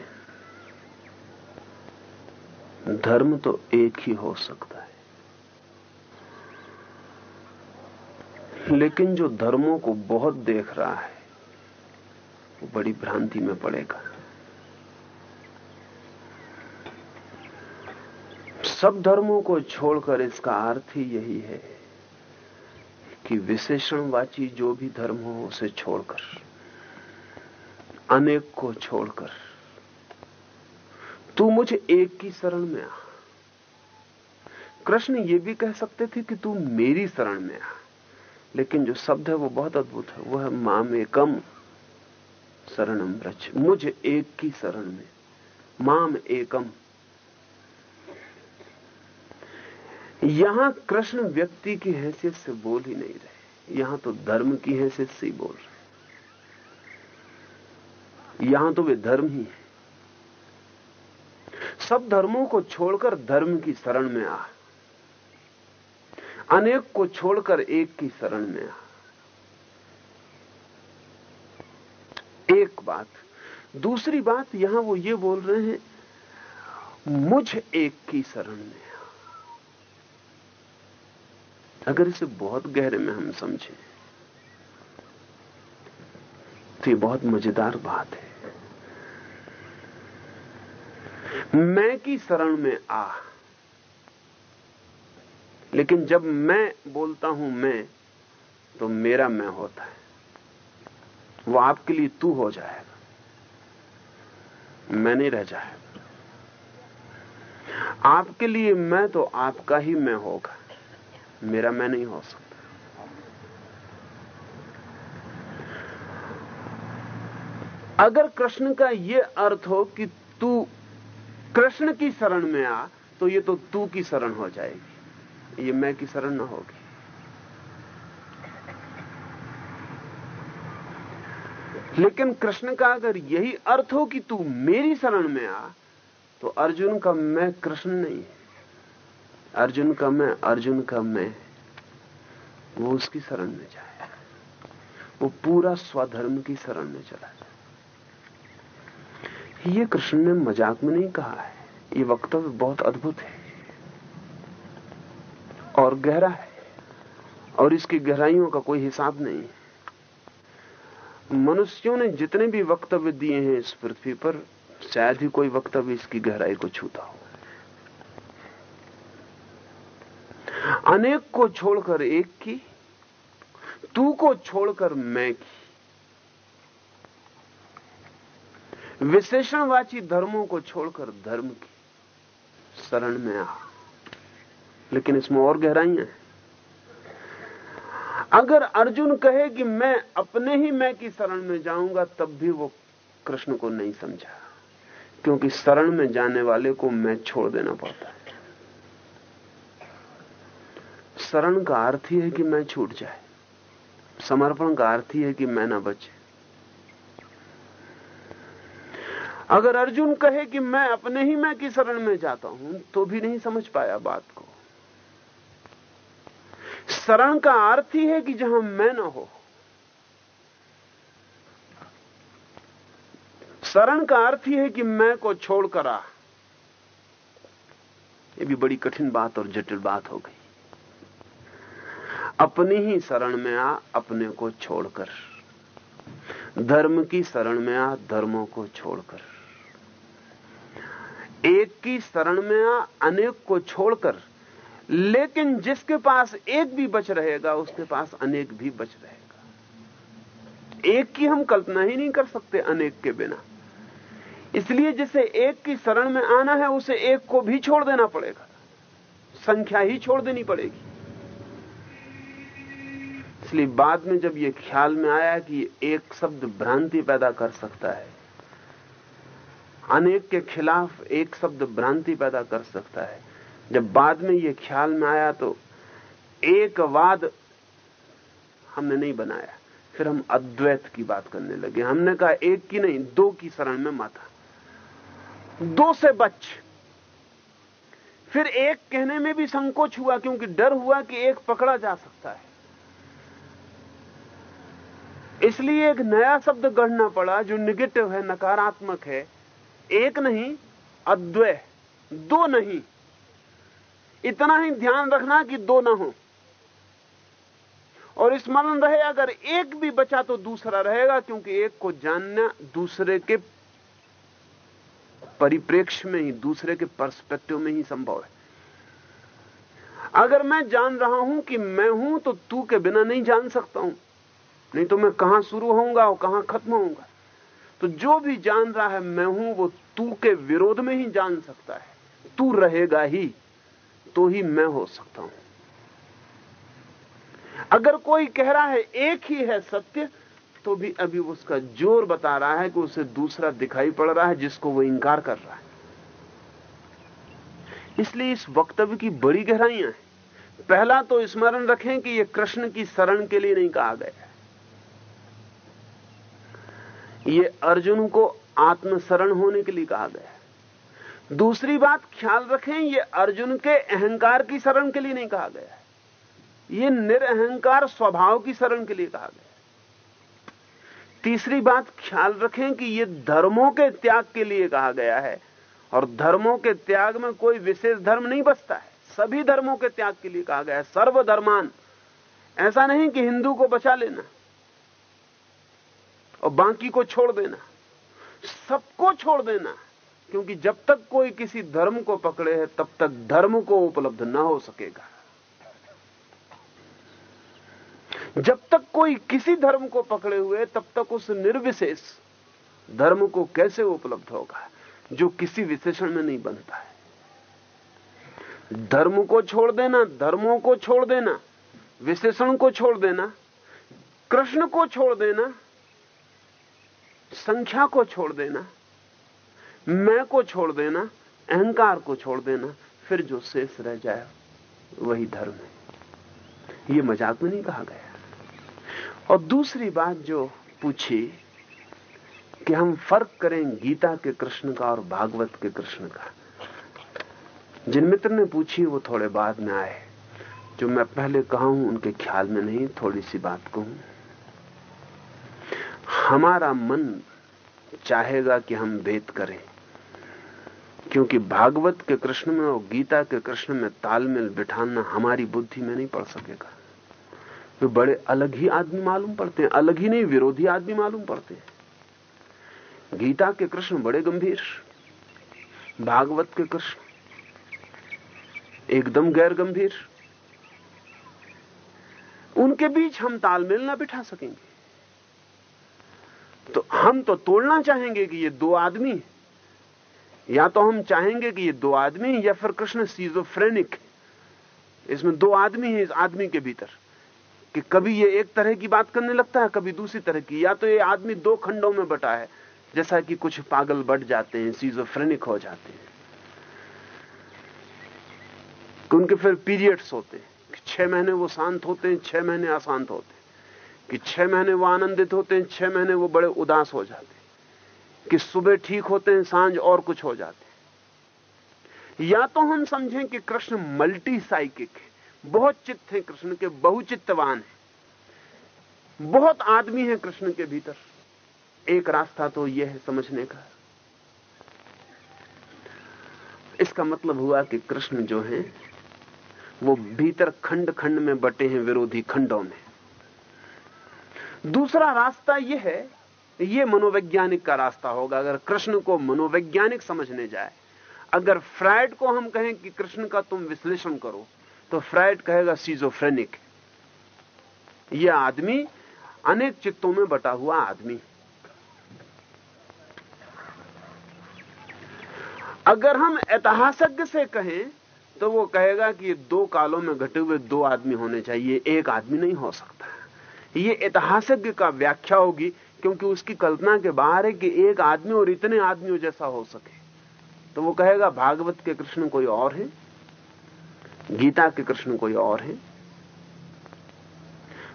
धर्म तो एक ही हो सकता है। लेकिन जो धर्मों को बहुत देख रहा है, वो बड़ी भ्रांति में पड़ेगा। सब धर्मों को छोड़कर इसका अर्थ ही यही है कि विशेषणवाची जो भी धर्म हो, उसे छोड़कर। अनेक को छोड़कर। तू मुझे एक की शरण में आ। कृष्ण ये भी कह सकते थे कि तू मेरी शरण में आ। लेकिन जो शब्द है वो बहुत अद्भुत है। वो है माम एकम शरणम ब्रज मुझे एक की शरण में। माम एकम यहाँ कृष्ण व्यक्ति की हैसियत से बोल ही नहीं रहे। यहाँ तो धर्म की हैसियत से ही बोल रहे। यहाँ तो वे धर्म ही है। सब धर्मों को छोड़कर धर्म की शरण में आ। अनेक को छोड़कर एक की शरण में आ। एक बात, दूसरी बात यहाँ वो ये बोल रहे हैं, मुझ एक की शरण में आ। अगर इसे बहुत गहरे में हम समझें तो ये बहुत मज़ेदार बात है। मैं की शरण में आ। लेकिन जब मैं बोलता हूँ मैं तो मेरा मैं होता है। वो आपके लिए तू हो जाएगा। मैं नहीं रह जाएगा। आपके लिए मैं तो आपका ही मैं होगा। मेरा मैं नहीं हो सकता। अगर कृष्ण का यह अर्थ हो कि तू कृष्ण की शरण में आ तो ये तो तू की शरण हो जाएगी। ये मैं की शरण ना होगी। लेकिन कृष्ण का अगर यही अर्थ हो कि तू मेरी शरण में आ तो अर्जुन का मैं कृष्ण नहीं अर्जुन का मैं, अर्जुन का मैं वो उसकी शरण में जाए। वो पूरा स्वधर्म की शरण में चला जाए। ये कृष्ण ने मज़ाक में नहीं कहा है। ये वक्तव्य बहुत अद्भुत है और गहरा है और इसकी गहराइयों का कोई हिसाब नहीं मनुष्यों ने जितने भी वक्तव्य दिए हैं इस पृथ्वी पर, शायद ही कोई वक्तव्य इसकी गहराई को छूता हो। अनेक को छोड़कर एक की, तू को छोड़कर मैं की। विशेषणवाची धर्मों को छोड़कर धर्म की शरण में आ। लेकिन इसमें और गहराइयाँ हैं। अगर अर्जुन कहे कि मैं अपने ही मैं की शरण में जाऊँगा, तब भी वो कृष्ण को नहीं समझा। क्योंकि शरण में जाने वाले को मैं छोड़ देना पड़ता है। शरण का अर्थ ही है कि मैं छूट जाए। समर्पण का अर्थ ही है कि मैं ना बचे। अगर अर्जुन कहे कि मैं अपने ही मैं की शरण में जाता हूँ तो भी नहीं समझ पाया बात को। शरण का अर्थ ही है कि जहाँ मैं ना हो। शरण का अर्थ ही है कि मैं को छोड़कर आ। ये भी बड़ी कठिन बात और जटिल बात हो गई। अपनी ही शरण में आ, अपने को छोड़कर। धर्म की शरण में आ, धर्मों को छोड़कर। एक की शरण में आ, अनेक को छोड़कर। लेकिन जिसके पास एक भी बच रहेगा, उसके पास अनेक भी बच रहेगा। एक की हम कल्पना ही नहीं कर सकते अनेक के बिना। इसलिए जिसे एक की शरण में आना है, उसे एक को भी छोड़ देना पड़ेगा। संख्या ही छोड़ देनी पड़ेगी। इसलिए बाद में जब यह ख्याल में आया कि एक शब्द भ्रांति पैदा कर सकता है अनेक के खिलाफ एक शब्द भ्रांति पैदा कर सकता है। जब बाद में यह ख्याल में आया तो एक वाद हमने नहीं बनाया। फिर हम अद्वैत की बात करने लगे। हमने कहा, एक की नहीं, दो की शरण में माथा दो से बच। फिर एक कहने में भी संकोच हुआ, क्योंकि डर हुआ कि एक पकड़ा जा सकता है। इसलिए एक नया शब्द गढ़ना पड़ा, जो निगेटिव है, नकारात्मक है। एक नहीं अद्वय दो नहीं। इतना ही ध्यान रखना कि दो ना हो। और स्मरण रहे, अगर एक भी बचा तो दूसरा रहेगा, क्योंकि एक को जानना दूसरे के परिप्रेक्ष्य में ही, दूसरे के पर्सपेक्टिव में ही संभव है। अगर मैं जान रहा हूँ कि मैं हूँ तो तू के बिना नहीं जान सकता हूँ। नहीं तो मैं कहाँ शुरू होऊँगा और कहाँ खत्म होऊँगा? तो जो भी जान रहा है, मैं हूँ, वो तू के विरोध में ही जान सकता है। तू रहेगा ही तो ही मैं हो सकता हूँ। अगर कोई कह रहा है एक ही है सत्य तो भी अभी उसका ज़ोर बता रहा है कि उसे दूसरा दिखाई पड़ रहा है जिसको वो इंकार कर रहा है। इसलिए इस वक्तव्य की बड़ी गहराइयाँ हैं। पहला तो स्मरण रखें कि यह कृष्ण की शरण के लिए नहीं कहा गया ये अर्जुन को आत्मशरण होने के लिए कहा गया दूसरी बात ख्याल रखें, ये अर्जुन के अहंकार की शरण के लिए नहीं कहा गया ये निरअहकार स्वभाव की शरण के लिए कहा गया तीसरी बात ख्याल रखें कि ये धर्मों के त्याग के लिए कहा गया है और धर्मों के त्याग में कोई विशेष धर्म नहीं बचता है। सभी धर्मों के त्याग के लिए कहा गया है। सर्वधर्मान। ऐसा नहीं कि हिंदू को बचा लेना और बाकी को छोड़ देना। सबको छोड़ देना क्योंकि जब तक कोई किसी धर्म को पकड़े है, तब तक धर्म को उपलब्ध ना हो सकेगा। जब तक कोई किसी धर्म को पकड़े हुए तब तक उस निर्विशेष धर्म को कैसे उपलब्ध होगा, जो किसी विशेषण में नहीं बनता है। धर्म को छोड़ देना, धर्मों को छोड़ देना, विशेषण को छोड़ देना, कृष्ण को छोड़ देना संख्या को छोड़ देना, मैं को छोड़ देना, अहंकार को छोड़ देना, फिर जो शेष रह जाए, वही धर्म है। ये मज़ाक में नहीं कहा गया। और दूसरी बात जो पूछी, कि हम फ़र्क करें गीता के कृष्ण का और भागवत के कृष्ण का। जिन मित्र ने पूछी, वो थोड़े बाद में आए। जो मैं पहले कहा हूँ, उनके ख्याल में नहीं, थोड़ी सी बात कहूँ। हमारा मन चाहेगा कि हम भेद करें। क्योंकि भागवत के कृष्ण में और गीता के कृष्ण में तालमेल बिठाना हमारी बुद्धि में नहीं पड़ सकेगा। वे तो बड़े अलग ही आदमी मालूम पड़ते हैं, अलग ही नहीं, विरोधी आदमी मालूम पड़ते हैं। गीता के कृष्ण बड़े गंभीर। भागवत के कृष्ण एकदम गैर गंभीर। उनके बीच हम तालमेल ना बिठा सकेंगे। तो हम तो तोड़ना चाहेंगे कि ये दो आदमी या तो हम चाहेंगे कि ये दो आदमी या फिर कृष्ण सीजोफ्रेनिक इसमें दो आदमी है इस आदमी के भीतर। कि कभी ये एक तरह की बात करने लगता है, कभी दूसरी तरह की। या तो ये आदमी दो खंडों में बटा है, जैसा कि कुछ पागल बढ़ जाते हैं सीजोफ्रेनिक हो जाते हैं। उनके फिर पीरियड्स होते हैं छह महीने वो शांत होते हैं, छह महीने अशांत होते हैं। कि छह महीने वो आनंदित होते हैं, छह महीने वो बड़े उदास हो जाते हैं। कि सुबह ठीक होते हैं, साँझ और कुछ हो जाते हैं। या तो हम समझें कि कृष्ण मल्टी साइकिक है। बहुत चित्त है कृष्ण के, बहुचित्तवान है। बहुत आदमी है कृष्ण के भीतर। एक रास्ता तो यह है समझने का। इसका मतलब हुआ कि कृष्ण जो है, वो भीतर खंड खंड में बटे हैं, विरोधी खंडों में। दूसरा रास्ता यह है यह मनोवैज्ञानिक का रास्ता होगा। अगर कृष्ण को मनोवैज्ञानिक समझने जाए, अगर फ्राइड को हम कहें कि कृष्ण का तुम विश्लेषण करो तो फ्राइड कहेगा सीजोफ्रेनिक यह आदमी अनेक चित्तों में बटा हुआ आदमी। अगर हम ऐतिहासिक से कहें तो वो कहेगा कि ये दो कालों में घटे हुए दो आदमी होने चाहिए, एक आदमी नहीं हो सकता। ये ऐतिहासिक का व्याख्या होगी, क्योंकि उसकी कल्पना के बाहर है कि एक आदमी और इतने आदमियों जैसा हो सके। तो वो कहेगा, भागवत के कृष्ण कोई और है? गीता के कृष्ण कोई और है?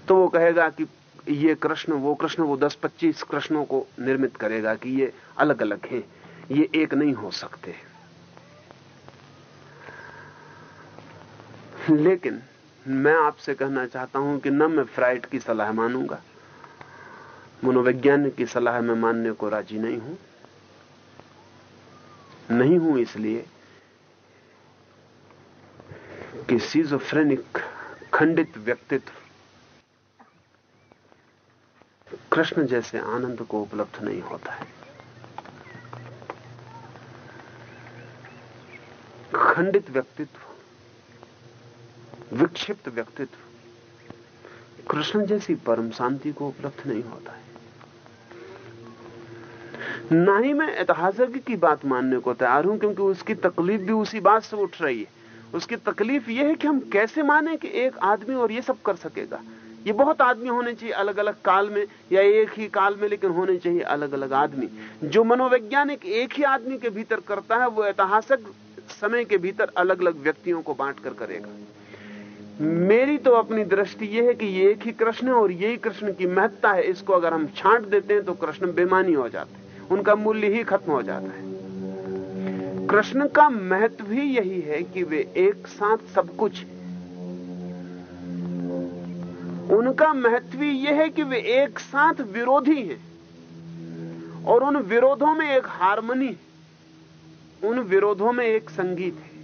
तो वो कहेगा कि ये कृष्ण, वो कृष्ण, वो 10-25 कृष्णों को निर्मित करेगा कि ये अलग अलग हैं। ये एक नहीं हो सकते। लेकिन मैं आपसे कहना चाहता हूँ कि न मैं फ्राइड की सलाह मानूँगा। मनोवैज्ञानिक की सलाह में मानने को राज़ी नहीं हूँ। नहीं हूँ इसलिए कि सीजोफ्रेनिक खंडित व्यक्तित्व कृष्ण जैसे आनंद को उपलब्ध नहीं होता है। खंडित व्यक्तित्व विक्षिप्त व्यक्तित्व। कृष्ण जैसी परम शांति को उपलब्ध नहीं होता है। ना ही मैं ऐतिहासिक की बात मानने को तैयार हूँ, क्योंकि उसकी तकलीफ़ भी उसी बात से उठ रही है। उसकी तकलीफ़ यह है कि हम कैसे माने कि एक आदमी और ये सब कर सकेगा। ये बहुत आदमी होने चाहिए अलग अलग काल में, या एक ही काल में, लेकिन होने चाहिए अलग अलग आदमी। जो मनोवैज्ञानिक एक ही आदमी के भीतर करता है, वो ऐतिहासिक समय के भीतर अलग अलग व्यक्तियों को बांट कर करेगा। मेरी तो अपनी दृष्टि यह है कि ये एक ही कृष्ण है और यही कृष्ण की महत्ता है। इसको अगर हम छांट देते हैं तो कृष्ण बेमानी हो जाते हैं। उनका मूल्य ही खत्म हो जाता है। कृष्ण का महत्व ही यही है कि वे एक साथ सब कुछ है। उनका महत्व यह है कि वे एक साथ विरोधी हैं और उन विरोधों में एक हारमोनी उन विरोधों में एक संगीत है।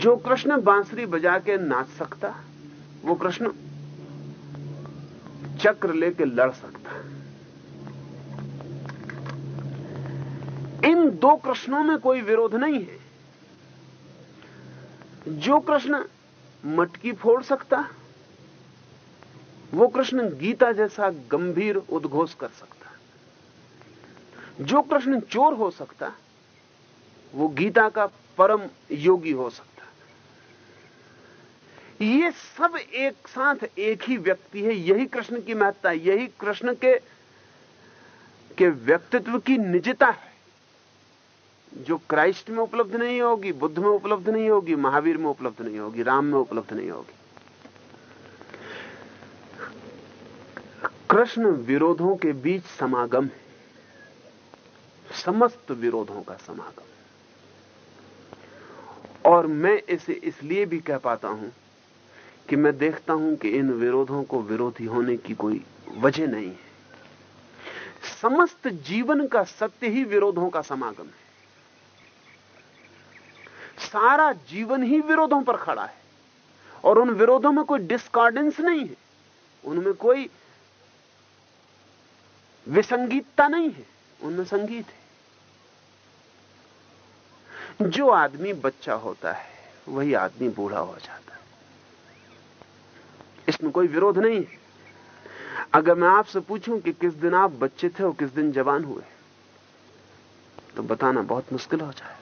जो कृष्ण बांसुरी बजा के नाच सकता, वो कृष्ण चक्र लेके लड़ सकता। इन दो कृष्णों में कोई विरोध नहीं है। जो कृष्ण मटकी फोड़ सकता, वो कृष्ण गीता जैसा गंभीर उद्घोष कर सकता। जो कृष्ण चोर हो सकता, वो गीता का परम योगी हो सकता। ये सब एक साथ एक ही व्यक्ति है। यही कृष्ण की महत्ता, यही कृष्ण के के व्यक्तित्व की निजता है। जो क्राइस्ट में उपलब्ध नहीं होगी, बुद्ध में उपलब्ध नहीं होगी, महावीर में उपलब्ध नहीं होगी, राम में उपलब्ध नहीं होगी। कृष्ण विरोधों के बीच समागम है। समस्त विरोधों का समागम। और मैं इसे इसलिए भी कह पाता हूँ कि मैं देखता हूँ कि इन विरोधों को विरोधी होने की कोई वजह नहीं है। समस्त जीवन का सत्य ही विरोधों का समागम है। सारा जीवन ही विरोधों पर खड़ा है और उन विरोधों में कोई डिस्कॉर्डेंस नहीं है। उनमें कोई विसंगीतता नहीं है। उनमें संगीत है। जो आदमी बच्चा होता है, वही आदमी बूढ़ा हो जाता है। इसमें कोई विरोध नहीं। है अगर मैं आपसे पूछूँ कि किस दिन आप बच्चे थे और किस दिन जवान हुए तो बताना बहुत मुश्किल हो जाए।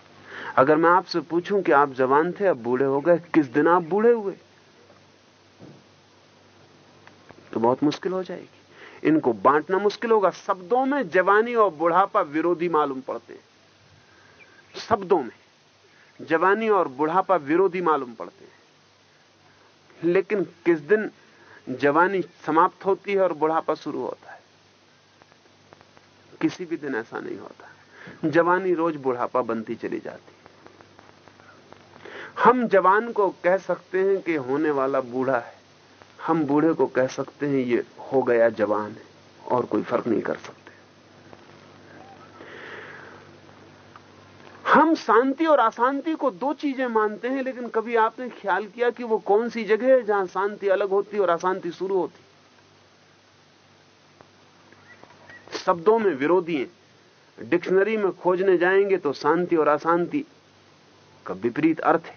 अगर मैं आपसे पूछूँ कि आप जवान थे अब बूढ़े हो गए, किस दिन आप बूढ़े हुए तो बहुत मुश्किल हो जाएगी। इनको बांटना मुश्किल होगा। शब्दों में जवानी और बुढ़ापा विरोधी मालूम पड़ते हैं। शब्दों में जवानी और बुढ़ापा विरोधी मालूम पड़ते हैं। लेकिन किस दिन जवानी समाप्त होती है और बुढ़ापा शुरू होता है। किसी भी दिन ऐसा नहीं होता। जवानी रोज बुढ़ापा बनती चली जाती हम जवान को कह सकते हैं कि होने वाला बूढ़ा है। हम बूढ़े को कह सकते हैं ये हो गया जवान है और कोई फ़र्क नहीं कर सकते। हम शांति और अशांति को दो चीज़ें मानते हैं, लेकिन कभी आपने ख्याल किया कि वो कौन सी जगह है जहाँ शांति अलग होती और अशांति शुरू होती? शब्दों में विरोधी हैं। डिक्शनरी में खोजने जाएँगे तो शांति और अशांति का विपरीत अर्थ है।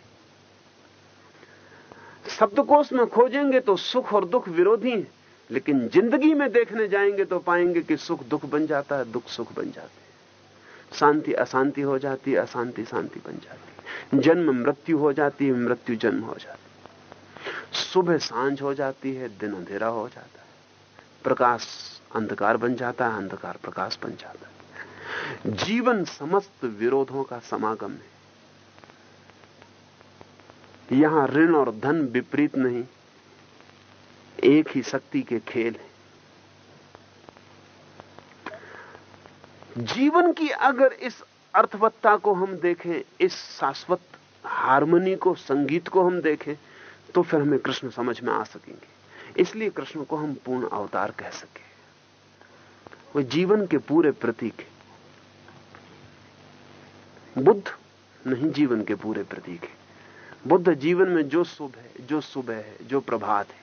शब्दकोश में खोजेंगे तो सुख और दुख विरोधी हैं, लेकिन ज़िंदगी में देखने जाएँगे तो पाएँगे कि सुख दुख बन जाता है, दुख सुख बन जाते है। शांति अशांति हो जाती, अशांति शांति बन जाती। जन्म मृत्यु हो जाती है मृत्यु जन्म हो जाती। सुबह साँझ हो जाती है, दिन अंधेरा हो जाता है। प्रकाश अंधकार बन जाता है, अंधकार प्रकाश बन जाता है। जीवन समस्त विरोधों का समागम है। यहाँ ऋण और धन विपरीत नहीं, एक ही शक्ति के खेल है। जीवन की अगर इस अर्थवत्ता को हम देखें, इस शाश्वत हारमोनी को, संगीत को हम देखें तो फिर हमें कृष्ण समझ में आ सकेंगे। इसलिए कृष्ण को हम पूर्ण अवतार कह सके। वो जीवन के पूरे प्रतीक है। बुद्ध नहीं जीवन के पूरे प्रतीक है। बुद्ध जीवन में जो शुभ है, जो सुबह है, जो प्रभात है,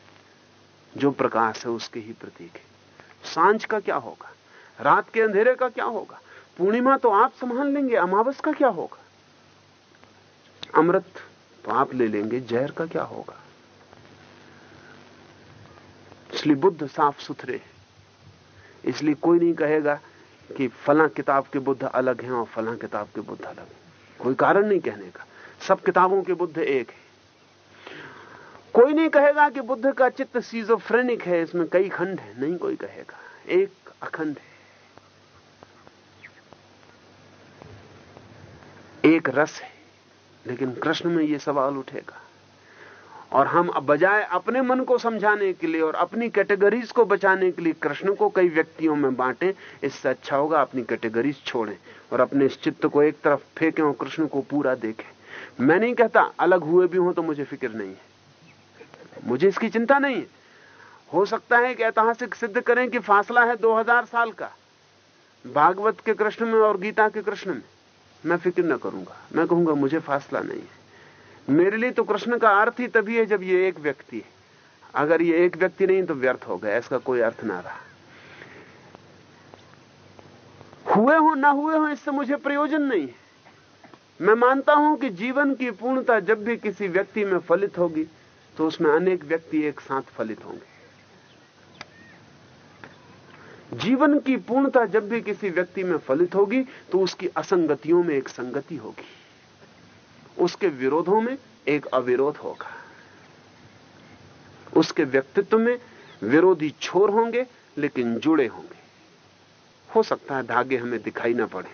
जो प्रकाश है, उसके ही प्रतीक है। साँझ का क्या होगा? रात के अंधेरे का क्या होगा? पूर्णिमा तो आप संभाल लेंगे, अमावस का क्या होगा? अमृत तो आप ले लेंगे, जहर का क्या होगा? इसलिए बुद्ध साफ़ सुथरे इसलिए कोई नहीं कहेगा कि फला किताब के बुद्ध अलग हैं और फला किताब के बुद्ध अलग हैं। कोई कारण नहीं कहने का। सब किताबों के बुद्ध एक है। कोई नहीं कहेगा कि बुद्ध का चित्त सीजोफ्रेनिक है, इसमें कई खंड है। नहीं कोई कहेगा। एक अखंड है। एक रस है, लेकिन कृष्ण में यह सवाल उठेगा। और हम बजाय अपने मन को समझाने के लिए और अपनी कैटेगरीज को बचाने के लिए कृष्ण को कई व्यक्तियों में बांटें, इससे अच्छा होगा अपनी कैटेगरीज छोड़ें और अपने इस चित्त को एक तरफ़ फेंकें और कृष्ण को पूरा देखें। मैं नहीं कहता अलग हुए भी हूँ तो मुझे फ़िक्र नहीं है। मुझे इसकी चिंता नहीं है। हो सकता है कि ऐतिहासिक सिद्ध करें कि फासला है 2000 साल का, भागवत के कृष्ण में और गीता के कृष्ण में। मैं फ़िक्र न करूँगा। मैं कहूँगा, मुझे फासला नहीं है। मेरे लिए तो कृष्ण का अर्थ ही तभी है जब ये एक व्यक्ति है। अगर ये एक व्यक्ति नहीं तो व्यर्थ हो गया, इसका कोई अर्थ ना रहा। हुए हो, ना हुए हो, इससे मुझे प्रयोजन नहीं है। मैं मानता हूँ कि जीवन की पूर्णता जब भी किसी व्यक्ति में फलित होगी तो उसमें अनेक व्यक्ति एक साथ फलित होंगे। जीवन की पूर्णता जब भी किसी व्यक्ति में फलित होगी तो उसकी असंगतियों में एक संगति होगी। उसके विरोधों में एक अविरोध होगा। उसके व्यक्तित्व में विरोधी छोर होंगे, लेकिन जुड़े होंगे। हो सकता है धागे हमें दिखाई ना पड़े।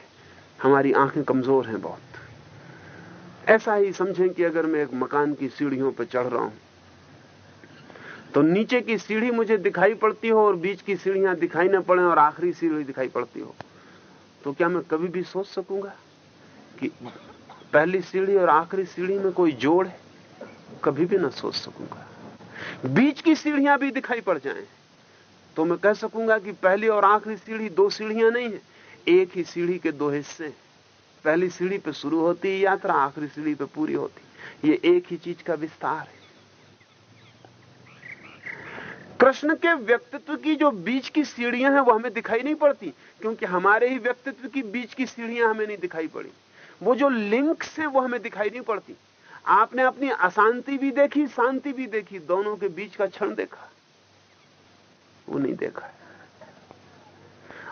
हमारी आँखें कमज़ोर हैं बहुत। ऐसा ही समझें कि अगर मैं एक मकान की सीढ़ियों पर चढ़ रहा हूँ तो नीचे की सीढ़ी मुझे दिखाई पड़ती हो और बीच की सीढ़ियाँ दिखाई ना पड़े और आखिरी सीढ़ी दिखाई पड़ती हो। तो क्या मैं कभी भी सोच सकूँगा कि पहली सीढ़ी और आखिरी सीढ़ी में कोई जोड़ है? कभी भी ना सोच सकूँगा। बीच की सीढ़ियाँ भी दिखाई पड़ जाएँ। तो मैं कह सकूँगा कि पहली और आखिरी सीढ़ी दो सीढ़ियाँ नहीं है, एक ही सीढ़ी के दो हिस्से पहली सीढ़ी पे शुरू होती है यात्रा, आखिरी सीढ़ी पे पूरी होती ये एक ही चीज़ का विस्तार है। कृष्ण के व्यक्तित्व की जो बीच की सीढ़ियाँ हैं, वो हमें दिखाई नहीं पड़ती, क्योंकि हमारे ही व्यक्तित्व की बीच की सीढ़ियाँ हमें नहीं दिखाई पड़ी। वो जो लिंक्स हैं, वो हमें दिखाई नहीं पड़ती। आपने अपनी अशांति भी देखी, शांति भी देखी, दोनों के बीच का क्षण देखा। वो नहीं देखा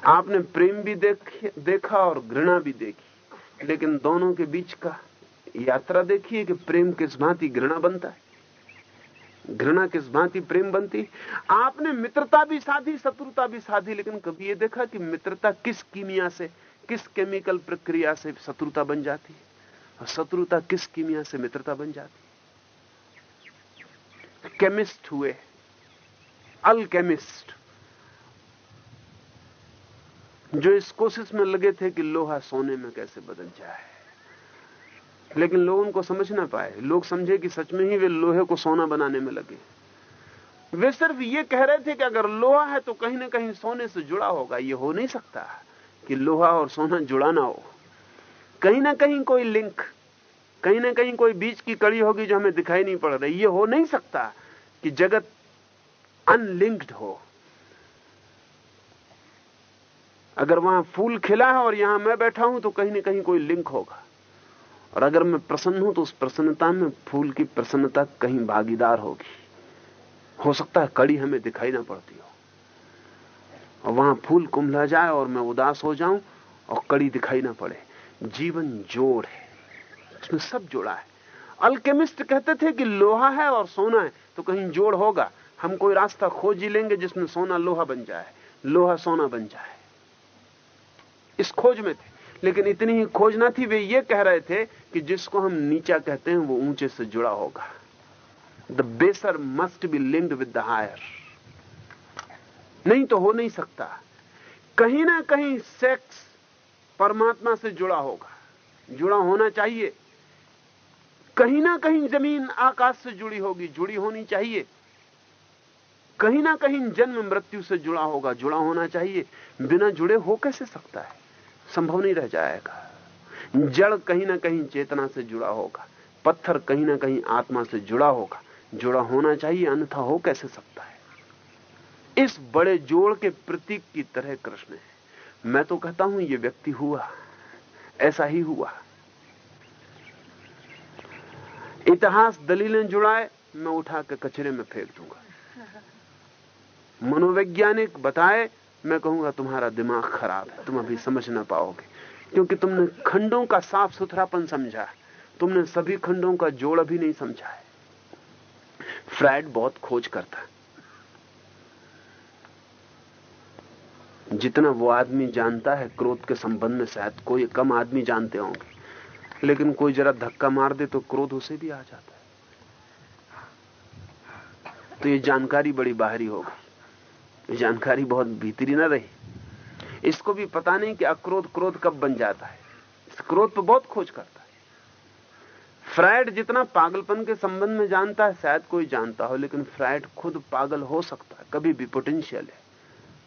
आपने प्रेम भी देख और घृणा भी देखी, लेकिन दोनों के बीच का यात्रा देखिए कि प्रेम किस भांति घृणा बनता है। घृणा किस भांति प्रेम बनती? आपने मित्रता भी साधी, शत्रुता भी साधी, लेकिन कभी ये देखा कि मित्रता किस कीमिया से, किस केमिकल प्रक्रिया से शत्रुता बन जाती? और शत्रुता किस कीमिया से मित्रता बन जाती? केमिस्ट हुए, अल्केमिस्ट, जो इस कोशिश में लगे थे कि लोहा सोने में कैसे बदल जाए। लेकिन लोग उनको समझ ना पाए। लोग समझे कि सच में ही वे लोहे को सोना बनाने में लगे। वे सिर्फ़ ये कह रहे थे कि अगर लोहा है तो कहीं ना कहीं सोने से जुड़ा होगा। ये हो नहीं सकता कि लोहा और सोना जुड़ा ना हो। कहीं ना कहीं कोई लिंक, कहीं ना कहीं कोई बीच की कड़ी होगी जो हमें दिखाई नहीं पड़ रही। ये हो नहीं सकता कि जगत अनलिंक्ड हो। अगर वहाँ फूल खिला है और यहाँ मैं बैठा हूँ तो कहीं ना कहीं कोई लिंक होगा। और अगर मैं प्रसन्न हूँ तो उस प्रसन्नता में फूल की प्रसन्नता कहीं भागीदार होगी। हो सकता है कड़ी हमें दिखाई ना पड़ती हो। और वहाँ फूल कुंभला जाए और मैं उदास हो जाऊँ और कड़ी दिखाई ना पड़े। जीवन जोड़ है, उसमें सब जोड़ा है। अल्केमिस्ट कहते थे कि लोहा है और सोना है तो कहीं जोड़ होगा। हम कोई रास्ता खोज ही लेंगे जिसमें सोना लोहा बन जाए। लोहा सोना बन जाए। इस खोज में थे। लेकिन इतनी ही खोज ना थी, वे ये कह रहे थे कि जिसको हम नीचा कहते हैं, वो ऊँचे से जुड़ा होगा। The baser must be linked with the higher नहीं तो हो नहीं सकता। कहीं ना कहीं सेक्स परमात्मा से जुड़ा होगा। जुड़ा होना चाहिए। कहीं ना कहीं ज़मीन आकाश से जुड़ी होगी, जुड़ी होनी चाहिए। कहीं ना कहीं जन्म मृत्यु से जुड़ा होगा, जुड़ा होना चाहिए। बिना जुड़े हो कैसे सकता है? संभव नहीं रह जाएगा। जड़ कहीं ना कहीं चेतना से जुड़ा होगा। पत्थर कहीं ना कहीं आत्मा से जुड़ा होगा। जुड़ा होना चाहिए अन्यथा हो कैसे सकता है? इस बड़े जोड़ के प्रतीक की तरह कृष्ण है। मैं तो कहता हूँ ये व्यक्ति हुआ। ऐसा ही हुआ। इतिहास दलीलें जुड़ाए मैं उठा के कचरे में फेंक दूँगा। मनोवैज्ञानिक बताए मैं कहूँगा, तुम्हारा दिमाग खराब है, तुम अभी समझ ना पाओगे, क्योंकि तुमने खंडों का साफ़ सुथरापन समझा तुमने सभी खंडों का जोड़ अभी नहीं समझा है। फ्राइड बहुत खोज करता जितना वो आदमी जानता है, क्रोध के संबंध में शायद कोई कम आदमी जानते होंगे, लेकिन कोई जरा धक्का मार दे तो क्रोध उसे भी आ जाता है। तो ये जानकारी बड़ी बाहरी होगी जानकारी बहुत भीतरी ना रही। इसको भी पता नहीं कि अक्रोध क्रोध कब बन जाता है। इस क्रोध पर बहुत खोज करता है। फ्राइड जितना पागलपन के संबंध में जानता है, शायद कोई जानता हो, लेकिन फ्राइड खुद पागल हो सकता है। कभी भी पोटेंशियल है।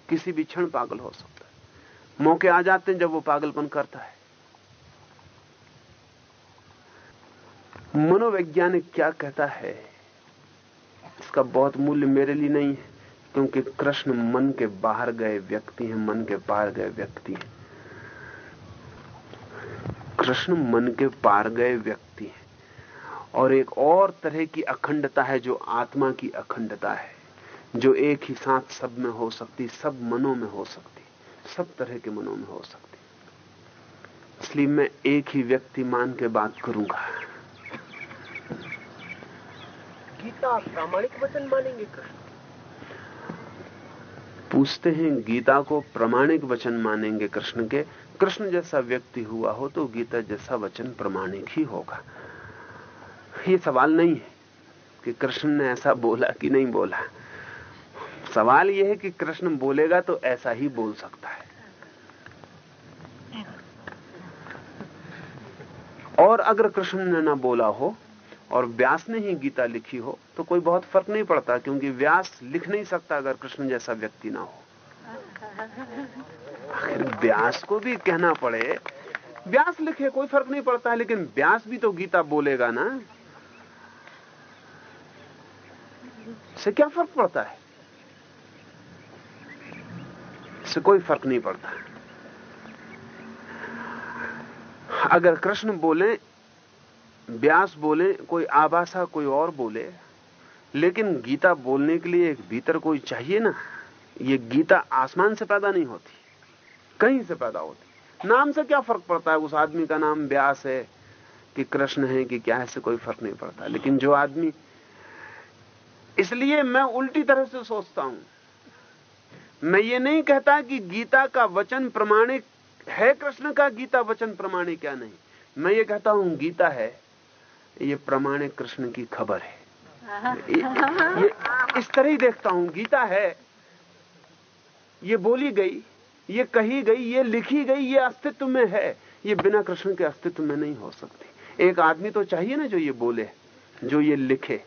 किसी भी क्षण पागल हो सकता है। मौके आ जाते हैं जब वो पागलपन करता है। मनोवैज्ञानिक क्या कहता है? इसका बहुत मूल्य मेरे लिए नहीं है। क्योंकि कृष्ण मन के बाहर गए व्यक्ति हैं, मन के पार गए व्यक्ति हैं। कृष्ण मन के पार गए व्यक्ति हैं। और एक और तरह की अखंडता है जो आत्मा की अखंडता है, जो एक ही साथ सब में हो सकती, सब मनों में हो सकती, सब तरह के मनों में हो सकती। इसलिए मैं एक ही व्यक्ति मान के बात करूँगा। गीता प्रामाणिक वचन मानेंगे, कृष्ण? पूछते हैं, गीता को प्रमाणिक वचन मानेंगे कृष्ण के। कृष्ण जैसा व्यक्ति हुआ हो तो गीता जैसा वचन प्रमाणिक ही होगा। ये सवाल नहीं है कि कृष्ण ने ऐसा बोला कि नहीं बोला। सवाल यह है कि कृष्ण बोलेगा तो ऐसा ही बोल सकता है। और अगर कृष्ण ने ना बोला हो और व्यास ने ही गीता लिखी हो तो कोई बहुत फ़र्क नहीं पड़ता, क्योंकि व्यास लिख नहीं सकता अगर कृष्ण जैसा व्यक्ति ना हो। आखिर व्यास को भी कहना पड़े। व्यास लिखे, कोई फ़र्क नहीं पड़ता है लेकिन व्यास भी तो गीता बोलेगा ना। से क्या फ़र्क पड़ता है? इससे कोई फ़र्क नहीं पड़ता। अगर कृष्ण बोले व्यास बोले, कोई आभाषा कोई और बोले, लेकिन गीता बोलने के लिए एक भीतर कोई चाहिए ना? ये गीता आसमान से पैदा नहीं होती, कहीं से पैदा होती। नाम से क्या फ़र्क पड़ता है? उस आदमी का नाम व्यास है कि कृष्ण है कि क्या है, से कोई फ़र्क नहीं पड़ता। लेकिन जो आदमी, इसलिए मैं उल्टी तरह से सोचता हूँ। मैं ये नहीं कहता कि गीता का वचन प्रमाणिक है, कृष्ण का गीता वचन प्रमाणिक क्या नहीं। मैं ये कहता हूँ, गीता है ये प्रमाणिक कृष्ण की खबर है। ये, ये इस तरह ही देखता हूँ गीता है। ये बोली गई ये कही गई ये लिखी गई ये अस्तित्व में है। ये बिना कृष्ण के अस्तित्व में नहीं हो सकती। एक आदमी तो चाहिए ना जो ये बोले जो ये लिखे।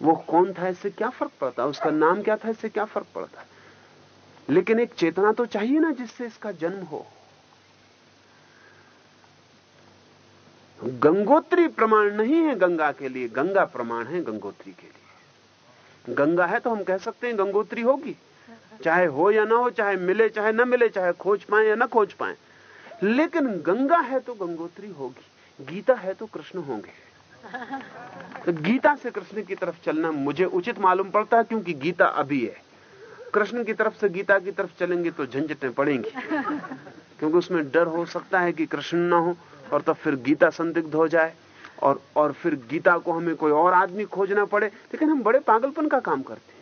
वो कौन था इससे क्या फ़र्क पड़ता? है उसका नाम क्या था इससे क्या फ़र्क पड़ता? है लेकिन एक चेतना तो चाहिए ना जिससे इसका जन्म हो। गंगोत्री प्रमाण नहीं है गंगा के लिए, गंगा प्रमाण है गंगोत्री के लिए। गंगा है तो हम कह सकते हैं गंगोत्री होगी। चाहे हो या ना हो, चाहे मिले, चाहे ना मिले, चाहे खोज पाए या ना खोज पाए। लेकिन गंगा है तो गंगोत्री होगी, गीता है तो कृष्ण होंगे। तो गीता से कृष्ण की तरफ़ चलना मुझे उचित मालूम पड़ता है, क्योंकि गीता अभी है। कृष्ण की तरफ़ से गीता की तरफ़ चलेंगे तो झंझटें पड़ेंगी। क्योंकि उसमें डर हो सकता है कि कृष्ण ना हो। और तब फिर गीता संदिग्ध हो जाए और और फिर गीता को हमें कोई और आदमी खोजना पड़े। लेकिन हम बड़े पागलपन का काम करते हैं।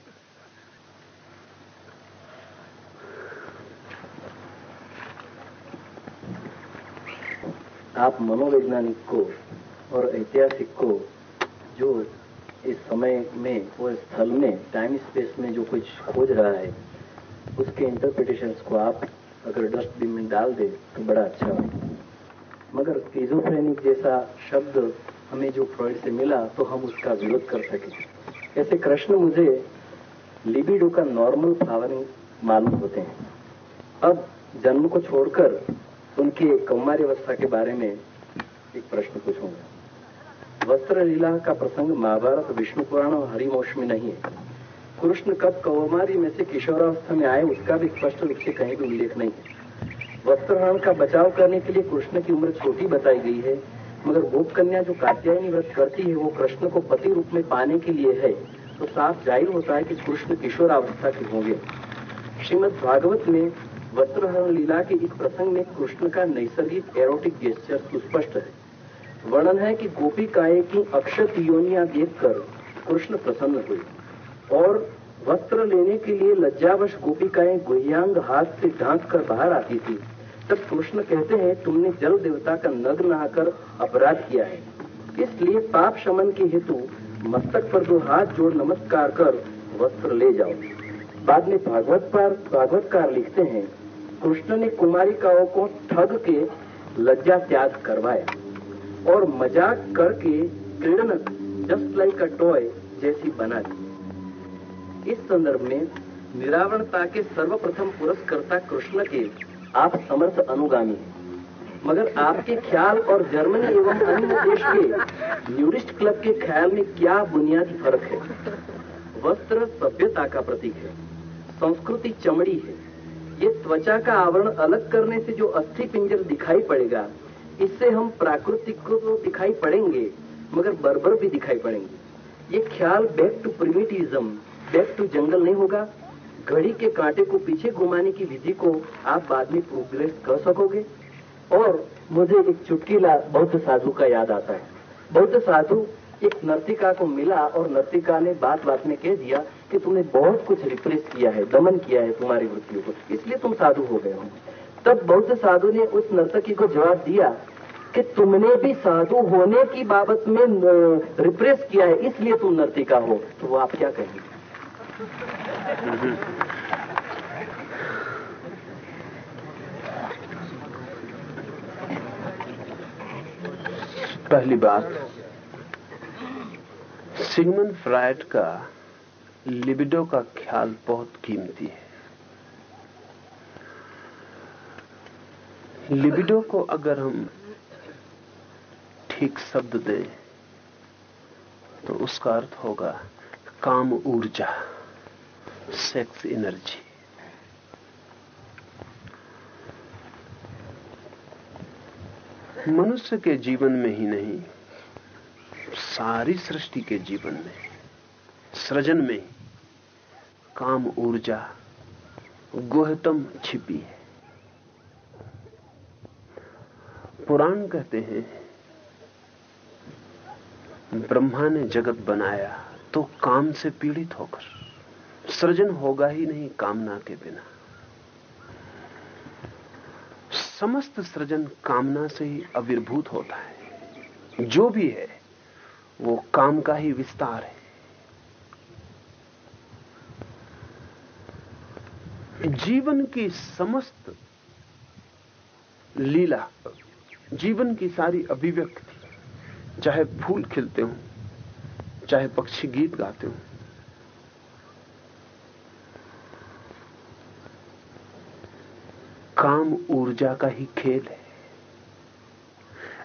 आप मनोवैज्ञानिक को और ऐतिहासिक को जो इस समय में और स्थल में टाइम स्पेस में जो कुछ खोज रहा है, उसके इंटरप्रिटेशन को आप अगर डस्टबिन में डाल दे तो बड़ा अच्छा हो मगर स्कीजोफ्रेनिक जैसा शब्द हमें जो फ्रॉइड से मिला तो हम उसका विरोध कर सके। ऐसे कृष्ण मुझे लिबिडो का नॉर्मल फ्लावरिंग मालूम होते हैं। अब जन्म को छोड़कर उनके कौमार्य अवस्था के बारे में एक प्रश्न पूछूँगा। वस्त्र लीला का प्रसंग महाभारत, विष्णु पुराण और हरिवंश में नहीं है। कृष्ण कब कौमारी में से किशोरावस्था में आए, उसका भी स्पष्ट रूप से कहीं भी उल्लेख नहीं है। वस्त्रहरण का बचाव करने के लिए कृष्ण की उम्र छोटी बताई गई है, मगर गोप कन्या जो कात्यायनी व्रत करती है, वो कृष्ण को पति रूप में पाने के लिए है। तो साफ़ ज़ाहिर होता है कि कृष्ण किशोरावस्था के होंगे। श्रीमद भागवत में वस्त्रहरण लीला के एक प्रसंग में कृष्ण का नैसर्गिक एरोटिक गेस्चर सुस्पष्ट है। वर्णन है कि काय की अक्षत योनिया देखकर कृष्ण प्रसन्न हुए। और वस्त्र लेने के लिए लज्जावश गोपिकाएँ गुह्यांग हाथ से ढांक कर बाहर आती थी। तब कृष्ण कहते हैं, तुमने जल देवता का नग नहाकर अपराध किया है। इसलिए पाप शमन के हेतु मस्तक पर दो हाथ जोड़ नमस्कार कर वस्त्र ले जाओ। बाद में भागवत पर भागवतकार लिखते हैं, कृष्ण ने कुमारिकाओं को ठग के लज्जा त्याग करवाया और मज़ाक करके क्रीडनक जस्ट लाइक अ टॉय जैसी बना दी। इस संदर्भ में निरावरणता के सर्वप्रथम पुरस्कर्ता कृष्ण के आप समर्थ अनुगामी हैं। मगर आपके ख्याल और जर्मनी एवं अन्य देश के न्यूरिस्ट क्लब के ख्याल में क्या बुनियादी फ़र्क है? वस्त्र सभ्यता का प्रतीक है, संस्कृति चमड़ी है। ये त्वचा का आवरण अलग करने से जो अस्थि पिंजर दिखाई पड़ेगा, इससे हम प्राकृतिक को दिखाई पड़ेंगे, मगर बर्बर भी दिखाई पड़ेंगे। ये ख्याल back to primitivism back to jungle नहीं होगा? घड़ी के कांटे को पीछे घुमाने की विधि को आप बाद में प्रोग्रेस कर सकोगे? और मुझे एक चुटकीला बौद्ध साधु का याद आता है। बौद्ध साधु एक नर्तिका को मिला और नर्तिका ने बात बात में कह दिया कि तुमने बहुत कुछ रिप्रेस किया है, दमन किया है तुम्हारी वृत्तियों को। इसलिए तुम साधु हो गए हो। तब बौद्ध साधु ने उस नर्तकी को जवाब दिया कि तुमने भी साधु होने की बाबत में रिप्रेस किया है, इसलिए तुम नर्तिका हो। तो वो आप क्या कहेंगे? पहली बात सिगमन फ्राइड का लिबिडो का ख्याल बहुत कीमती है। लिबिडो को अगर हम ठीक शब्द दें तो उसका अर्थ होगा काम ऊर्जा। सेक्स एनर्जी मनुष्य के जीवन में ही नहीं, सारी सृष्टि के जीवन में, सृजन में काम ऊर्जा गोहतम छिपी है। पुराण कहते हैं, ब्रह्मा ने जगत बनाया तो काम से पीड़ित होकर सृजन होगा ही नहीं कामना के बिना। समस्त सृजन कामना से ही आविर्भूत होता है। जो भी है, वो काम का ही विस्तार है। जीवन की समस्त लीला, जीवन की सारी अभिव्यक्ति, चाहे फूल खिलते हो, चाहे पक्षी गीत गाते हो काम ऊर्जा का ही खेल है।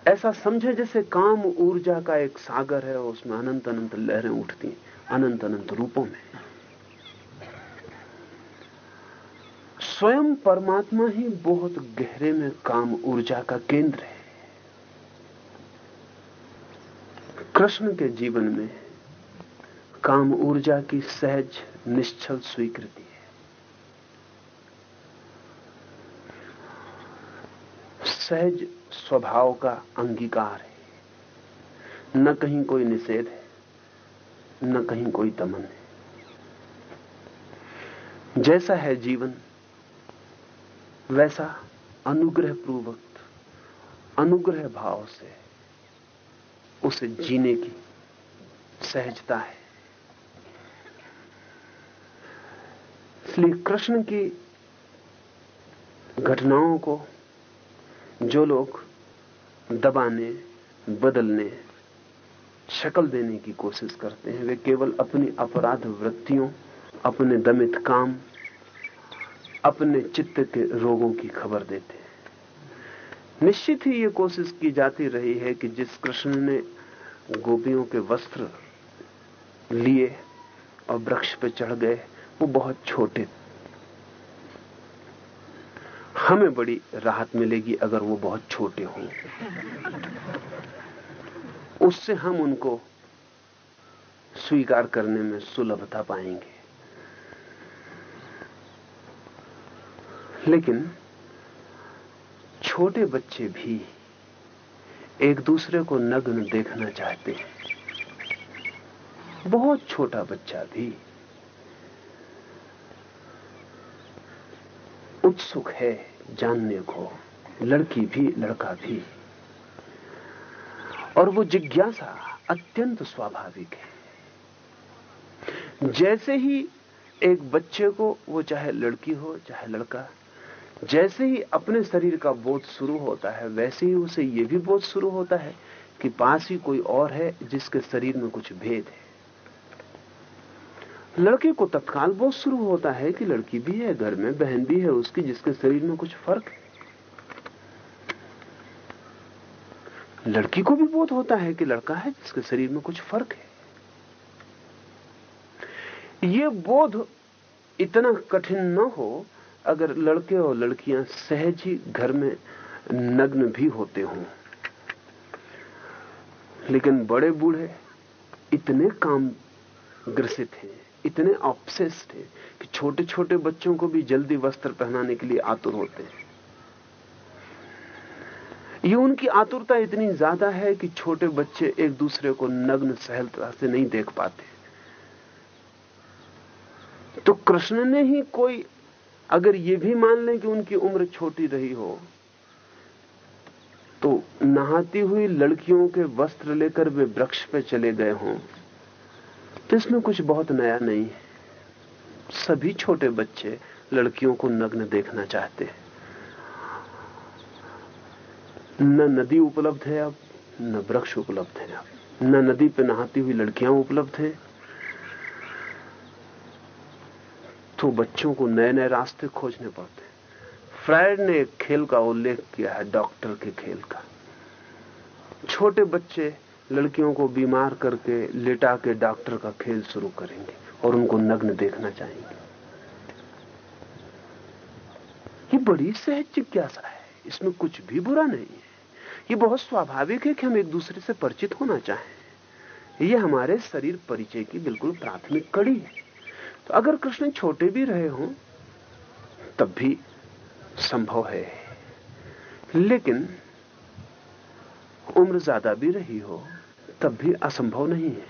ऐसा समझे जैसे काम ऊर्जा का एक सागर है और उसमें अनंत अनंत लहरें उठती हैं, अनंत अनंत रूपों में। स्वयं परमात्मा ही बहुत गहरे में काम ऊर्जा का केंद्र है। कृष्ण के जीवन में काम ऊर्जा की सहज, निश्चल स्वीकृति है सहज स्वभाव का अंगीकार है। न कहीं कोई निषेध है, न कहीं कोई दमन है। जैसा है जीवन, वैसा अनुग्रह पूर्वक अनुग्रह भाव से उसे जीने की सहजता है। इसलिए कृष्ण की घटनाओं को जो लोग दबाने, बदलने, शक्ल देने की कोशिश करते हैं, वे केवल अपनी अपराध वृत्तियों, अपने दमित काम, अपने चित्त के रोगों की खबर देते हैं। निश्चित ही ये कोशिश की जाती रही है कि जिस कृष्ण ने गोपियों के वस्त्र लिए और वृक्ष पर चढ़ गए, वो बहुत छोटे हमें बड़ी राहत मिलेगी अगर वो बहुत छोटे हों। उससे हम उनको स्वीकार करने में सुलभता पाएँगे। लेकिन छोटे बच्चे भी एक दूसरे को नग्न देखना चाहते हैं। बहुत छोटा बच्चा भी उत्सुक है। जानने को। लड़की भी, लड़का भी। और वो जिज्ञासा अत्यंत स्वाभाविक है। जैसे ही एक बच्चे को, वो चाहे लड़की हो, चाहे लड़का, जैसे ही अपने शरीर का बोध शुरू होता है, वैसे ही उसे ये भी बोध शुरू होता है कि पास ही कोई और है जिसके शरीर में कुछ भेद है। लड़के को तत्काल बोध शुरू होता है कि लड़की भी है, घर में बहन भी है उसकी, जिसके शरीर में कुछ फ़र्क। है लड़की को भी बोध होता है कि लड़का है, जिसके शरीर में कुछ फ़र्क है। ये बोध इतना कठिन न हो, अगर लड़के और लड़कियाँ सहज ही घर में नग्न भी होते हों। लेकिन बड़े बूढ़े इतने काम ग्रसित हैं। इतने ऑप्सेस्ड हैं कि छोटे छोटे बच्चों को भी जल्दी वस्त्र पहनाने के लिए आतुर होते हैं। ये उनकी आतुरता इतनी ज़्यादा है कि छोटे बच्चे एक दूसरे को नग्न, सहलता से नहीं देख पाते। तो कृष्ण ने ही कोई, अगर ये भी मान लें कि उनकी उम्र छोटी रही हो तो नहाती हुई लड़कियों के वस्त्र लेकर वे वृक्ष पे चले गए हों। तो इसमें कुछ बहुत नया नहीं। है सभी छोटे बच्चे लड़कियों को नग्न देखना चाहते हैं। न नदी उपलब्ध है अब, न वृक्ष उपलब्ध है अब। न नदी पे नहाती हुई लड़कियाँ उपलब्ध हैं। तो बच्चों को नए नए रास्ते खोजने पड़ते फ्रायड ने एक खेल का उल्लेख किया है, डॉक्टर के खेल का। छोटे बच्चे लड़कियों को बीमार करके लेटा के डॉक्टर का खेल शुरू करेंगे और उनको नग्न देखना चाहेंगे। ये बड़ी सहज जिज्ञासा है। इसमें कुछ भी बुरा नहीं है। ये बहुत स्वाभाविक है कि हम एक दूसरे से परिचित होना चाहें। ये हमारे शरीर परिचय की बिल्कुल प्राथमिक कड़ी है। तो अगर कृष्ण छोटे भी रहे हों, तब भी संभव है। लेकिन उम्र ज़्यादा भी रही हो तब भी असंभव नहीं है।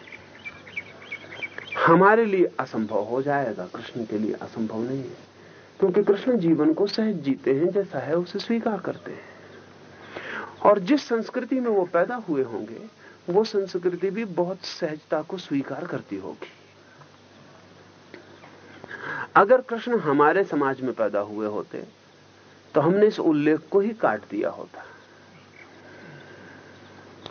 हमारे लिए असंभव हो जाएगा, कृष्ण के लिए असंभव नहीं है। क्योंकि कृष्ण जीवन को सहज जीते हैं, जैसा है उसे स्वीकार करते हैं। और जिस संस्कृति में वो पैदा हुए होंगे, वो संस्कृति भी बहुत सहजता को स्वीकार करती होगी। अगर कृष्ण हमारे समाज में पैदा हुए होते तो हमने इस उल्लेख को ही काट दिया होता।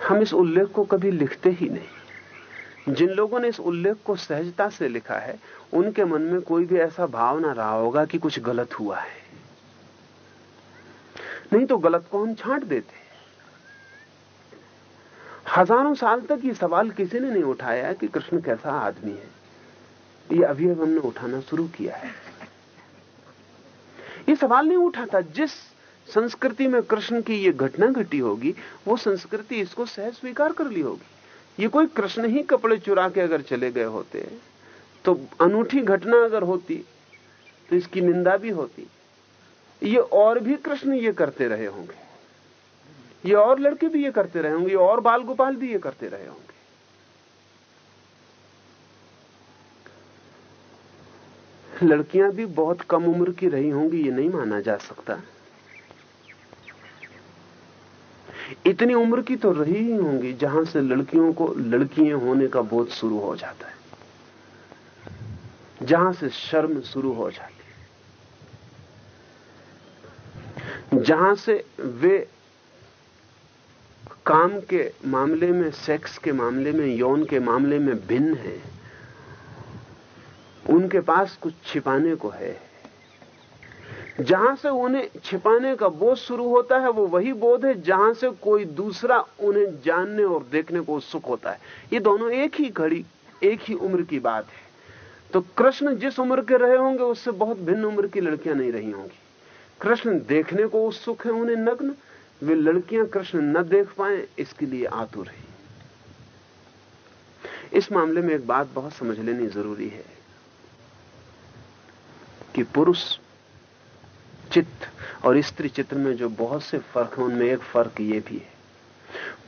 हम इस उल्लेख को कभी लिखते ही नहीं। जिन लोगों ने इस उल्लेख को सहजता से लिखा है, उनके मन में कोई भी ऐसा भाव ना रहा होगा कि कुछ गलत हुआ है। नहीं तो गलत को हम छांट देते हज़ारों साल तक ये सवाल किसी ने नहीं उठाया कि कृष्ण कैसा आदमी है। ये अभी हमने उठाना शुरू किया है। ये सवाल नहीं उठाता जिस संस्कृति में कृष्ण की ये घटना घटी होगी, वो संस्कृति इसको सहज स्वीकार कर ली होगी। ये कोई कृष्ण ही कपड़े चुरा के अगर चले गए होते तो अनूठी घटना अगर होती तो इसकी निंदा भी होती। ये और भी कृष्ण ये करते रहे होंगे। ये और लड़के भी ये करते रहे होंगे और बाल गोपाल भी ये करते रहे होंगे। लड़कियाँ भी बहुत कम उम्र की रही होंगी, ये नहीं माना जा सकता। इतनी उम्र की तो रही ही होंगी जहाँ से लड़कियों को, लड़कियाँ होने का बोध शुरू हो जाता है। जहाँ से शर्म शुरू हो जाती है। जहाँ से वे काम के मामले में, सेक्स के मामले में, यौन के मामले में भिन्न है, उनके पास कुछ छिपाने को है। जहाँ से उन्हें छिपाने का बोध शुरू होता है, वो वही बोध है जहाँ से कोई दूसरा उन्हें जानने और देखने को उत्सुक होता है। ये दोनों एक ही घड़ी, एक ही उम्र की बात है। तो कृष्ण जिस उम्र के रहे होंगे, उससे बहुत भिन्न उम्र की लड़कियाँ नहीं रही होंगी। कृष्ण देखने को उत्सुक है उन्हें नग्न, वे लड़कियाँ कृष्ण न देख पाए, इसके लिए आतुर है। इस मामले में एक बात बहुत समझ लेनी ज़रूरी है कि पुरुष चित्त और स्त्री चित्र में जो बहुत से फ़र्क हैं, उनमें एक फ़र्क ये भी है।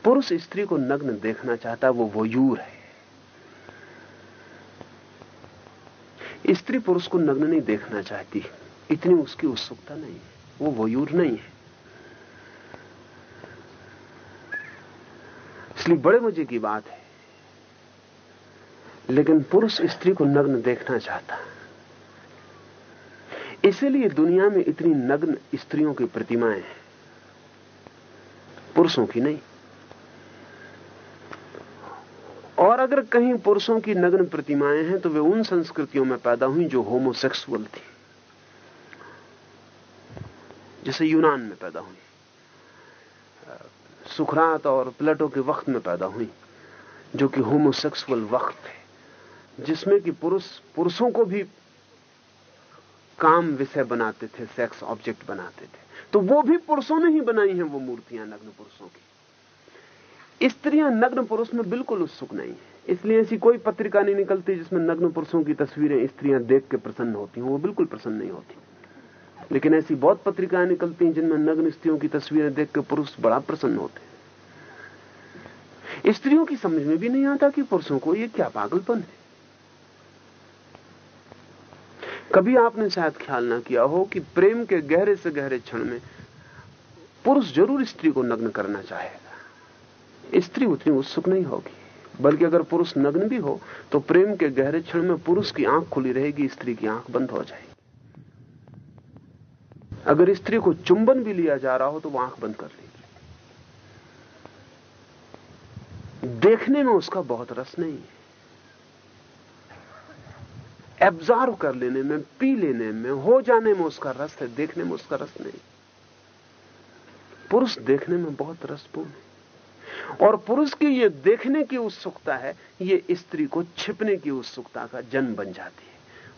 पुरुष स्त्री को नग्न देखना चाहता वो वयूर है। स्त्री पुरुष को नग्न नहीं देखना चाहती, इतनी उसकी उत्सुकता नहीं है, वो वयूर नहीं है। इसलिए बड़े मज़े की बात है। लेकिन पुरुष स्त्री को नग्न देखना चाहता इसलिए दुनिया में इतनी नग्न स्त्रियों की प्रतिमाएँ हैं। पुरुषों की नहीं। और अगर कहीं पुरुषों की नग्न प्रतिमाएँ हैं तो वे उन संस्कृतियों में पैदा हुई जो होमोसेक्सुअल थी। जैसे यूनान में पैदा हुई। सुखरात और प्लेटो के वक्त में पैदा हुई, जो कि होमोसेक्सुअल वक्त है जिसमें कि पुरुष, पुरुषों को भी काम विषय बनाते थे सेक्स ऑब्जेक्ट बनाते थे। तो वो भी पुरुषों ने ही बनाई हैं वो मूर्तियाँ, नग्न पुरुषों की। स्त्रियाँ नग्न पुरुष में बिल्कुल उत्सुक नहीं है। इसलिए ऐसी कोई पत्रिका नहीं निकलती जिसमें नग्न पुरुषों की तस्वीरें स्त्रियाँ देख के प्रसन्न होती हैं, वो बिल्कुल प्रसन्न नहीं होती। लेकिन ऐसी बहुत पत्रिकाएँ निकलती हैं जिनमें नग्न स्त्रियों की तस्वीरें देख के पुरुष बड़ा प्रसन्न होते हैं। स्त्रियों की समझ में भी नहीं आता कि पुरुषों को ये क्या पागलपन है। कभी आपने शायद ख्याल ना किया हो कि प्रेम के गहरे से गहरे क्षण में पुरुष ज़रूर स्त्री को नग्न करना चाहेगा। स्त्री उतनी उत्सुक नहीं होगी, बल्कि अगर पुरुष नग्न भी हो तो प्रेम के गहरे क्षण में पुरुष की आँख खुली रहेगी, स्त्री की आँख बंद हो जाएगी। अगर स्त्री को चुंबन भी लिया जा रहा हो तो वह आँख बंद कर लेगी देखने में उसका बहुत रस नहीं है। एब्जॉर्व कर लेने में, पी लेने में, हो जाने में उसका रस है, देखने में उसका रस नहीं। पुरुष देखने में बहुत रसपूर्ण है। और पुरुष की ये देखने की उत्सुकता है, ये स्त्री को छिपने की उत्सुकता का जन्म बन जाती है।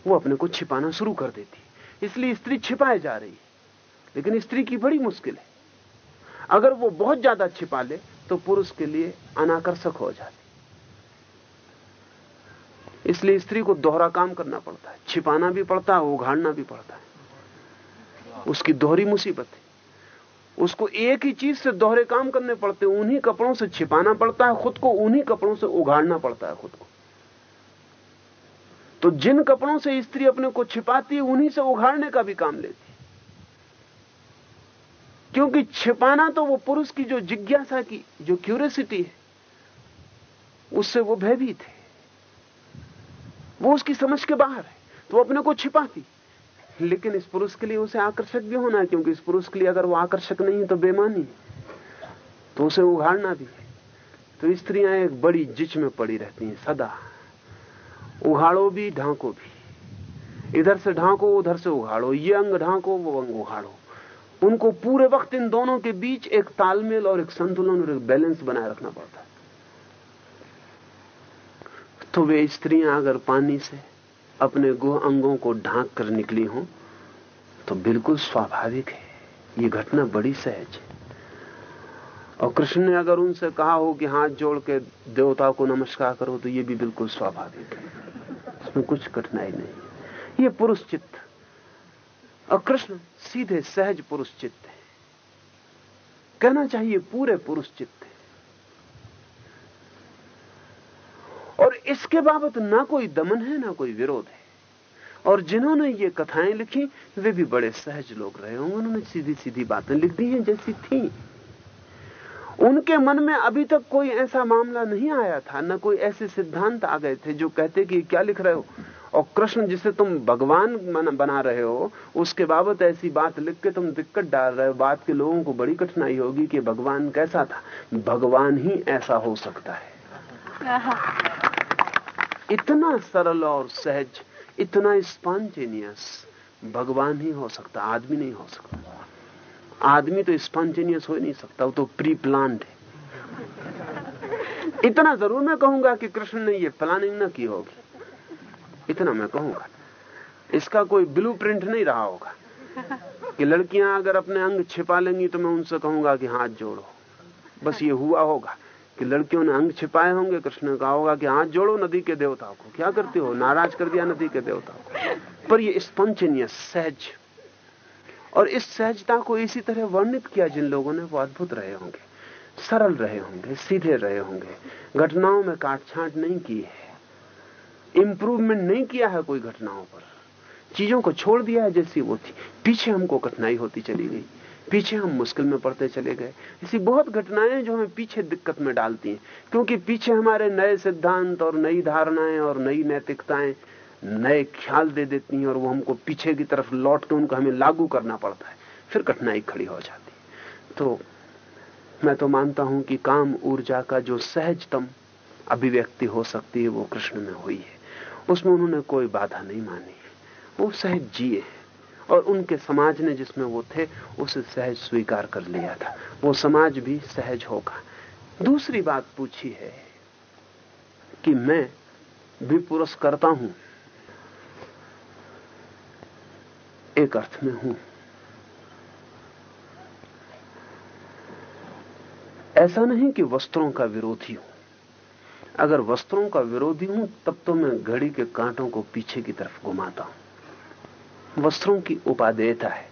वो अपने को छिपाना शुरू कर देती है। इसलिए स्त्री छिपाए जा रही है। लेकिन स्त्री की बड़ी मुश्किल है। अगर वो बहुत ज़्यादा छिपा ले तो पुरुष के लिए अनाकर्षक हो जाती इसलिए स्त्री को दोहरा काम करना पड़ता है। छिपाना भी पड़ता है, उघाड़ना भी पड़ता है। उसकी दोहरी मुसीबत है। उसको एक ही चीज़ से दोहरे काम करने पड़ते उन्हीं कपड़ों से छिपाना पड़ता है, खुद को उन्हीं कपड़ों से उघाड़ना पड़ता है खुद को। तो जिन कपड़ों से स्त्री अपने को छिपाती है, उन्हीं से उघाड़ने का भी काम लेती है। क्योंकि छिपाना तो वो पुरुष की जो जिज्ञासा की, जो क्यूरियसिटी है, उससे वो भयभीत है। वो उसकी समझ के बाहर है तो अपने को छिपाती। लेकिन इस पुरुष के लिए उसे आकर्षक भी होना है, क्योंकि इस पुरुष के लिए अगर वो आकर्षक नहीं है तो बेमानी तो उसे उघाड़ना भी है। तो स्त्रियाँ एक बड़ी जिच में पड़ी रहती हैं सदा। उघाड़ो भी, ढांको भी। इधर से ढांको, उधर से उघाड़ो। ये अंग ढांको, वो अंग उघाड़ो। उनको पूरे वक्त इन दोनों के बीच एक तालमेल और एक संतुलन और एक बैलेंस बनाए रखना पड़ता है। तो वे स्त्रियाँ अगर पानी से अपने गुह अंगों को ढांक कर निकली हों तो बिल्कुल स्वाभाविक है। ये घटना बड़ी सहज है। और कृष्ण ने अगर उनसे कहा हो कि हाथ जोड़ के देवता को नमस्कार करो तो ये भी बिल्कुल स्वाभाविक है। इसमें कुछ कठिनाई नहीं ये पुरुष चित्त। और कृष्ण सीधे सहज पुरुष चित्त है। कहना चाहिए पूरे पुरुष चित्त है। और इसके बाबत ना कोई दमन है, ना कोई विरोध है। और जिन्होंने ये कथाएँ लिखी, वे भी बड़े सहज लोग रहे होंगे। उन्होंने सीधी सीधी बातें लिख दी हैं, जैसी थी। उनके मन में अभी तक कोई ऐसा मामला नहीं आया था, न कोई ऐसे सिद्धांत आ गए थे जो कहते कि क्या लिख रहे हो? और कृष्ण जिसे तुम भगवान बना रहे हो, उसके बाबत ऐसी बात लिख के तुम दिक्कत डाल रहे हो। बात के लोगों को बड़ी कठिनाई होगी कि भगवान कैसा था। भगवान ही ऐसा हो सकता है। इतना सरल और सहज, इतना स्पॉन्टेनियस भगवान ही हो सकता, आदमी नहीं हो सकता। आदमी तो स्पॉन्टेनियस हो ही नहीं सकता, वो तो प्री प्लान्ड है। इतना ज़रूर मैं कहूँगा कि कृष्ण ने ये प्लानिंग ना की होगी। इतना मैं कहूँगा। इसका कोई ब्लू प्रिंट नहीं रहा होगा। कि लड़कियाँ अगर अपने अंग छिपा लेंगी तो मैं उनसे कहूँगा कि हाथ जोड़ो। बस ये हुआ होगा। कि लड़कियों ने अंग छिपाए होंगे, कृष्ण ने कहा होगा कि हाथ जोड़ो नदी के देवता को। क्या करते हो? नाराज़ कर दिया नदी के देवता को। पर ये स्पंचनियस सहज। और इस सहजता को इसी तरह वर्णित किया जिन लोगों ने, वो अद्भुत रहे होंगे, सरल रहे होंगे, सीधे रहे होंगे। घटनाओं में काट छांट नहीं की है। इंप्रूवमेंट नहीं किया है कोई घटनाओं पर। चीज़ों को छोड़ दिया है जैसी वो थी। पीछे हमको कठिनाई होती चली गई। पीछे हम मुश्किल में पड़ते चले गए। ऐसी बहुत घटनाएँ जो हमें पीछे दिक्कत में डालती हैं। क्योंकि पीछे हमारे नए सिद्धांत और नई धारणाएँ और नई नैतिकताएँ नए ख्याल दे देती हैं और वो हमको पीछे की तरफ़ लौट के उनको हमें लागू करना पड़ता है। फिर कठिनाई खड़ी हो जाती है। तो मैं तो मानता हूँ कि काम ऊर्जा का जो सहजतम अभिव्यक्ति हो सकती है, वो कृष्ण में हुई है। उसमें उन्होंने कोई बाधा नहीं मानी। वो सहज जिए और उनके समाज ने जिसमें वो थे, उसे सहज स्वीकार कर लिया था। वो समाज भी सहज होगा। दूसरी बात पूछी है कि मैं भी पुरुष करता हूँ। एक अर्थ में हूँ। ऐसा नहीं कि वस्त्रों का विरोधी हूँ। अगर वस्त्रों का विरोधी हूँ, तब तो मैं घड़ी के कांटों को पीछे की तरफ़ घुमाता हूँ। वस्त्रों की उपादेयता है।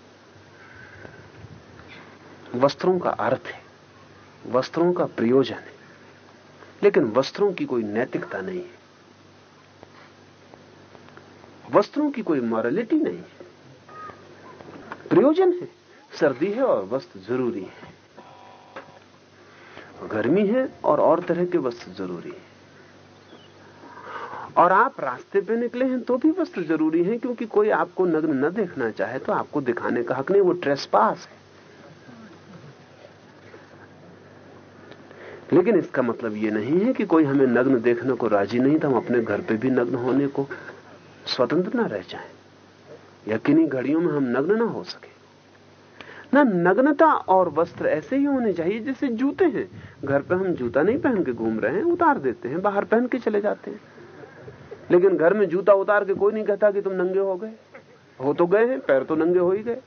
वस्त्रों का अर्थ है, वस्त्रों का प्रयोजन है, लेकिन वस्त्रों की कोई नैतिकता नहीं है। वस्त्रों की कोई मॉरलिटी नहीं है। प्रयोजन है, सर्दी है और वस्त्र ज़रूरी है। गर्मी है और और तरह के वस्त्र ज़रूरी है। और आप रास्ते पे निकले हैं तो भी वस्त्र ज़रूरी है, क्योंकि कोई आपको नग्न न देखना चाहे तो आपको दिखाने का हक नहीं, वो ट्रेस पास है। लेकिन इसका मतलब ये नहीं है कि कोई हमें नग्न देखने को राज़ी नहीं तो हम अपने घर पे भी नग्न होने को स्वतंत्र ना रह जाए। या किन्हीं घड़ियों में हम नग्न ना हो सके। ना नग्नता और वस्त्र ऐसे ही होने चाहिए जैसे जूते हैं। घर पे हम जूता नहीं पहन के घूम रहे हैं, उतार देते हैं, बाहर पहन के चले जाते हैं। लेकिन घर में जूता उतार के कोई नहीं कहता कि तुम नंगे हो गए। हो तो गए हैं, पैर तो नंगे हो ही गए।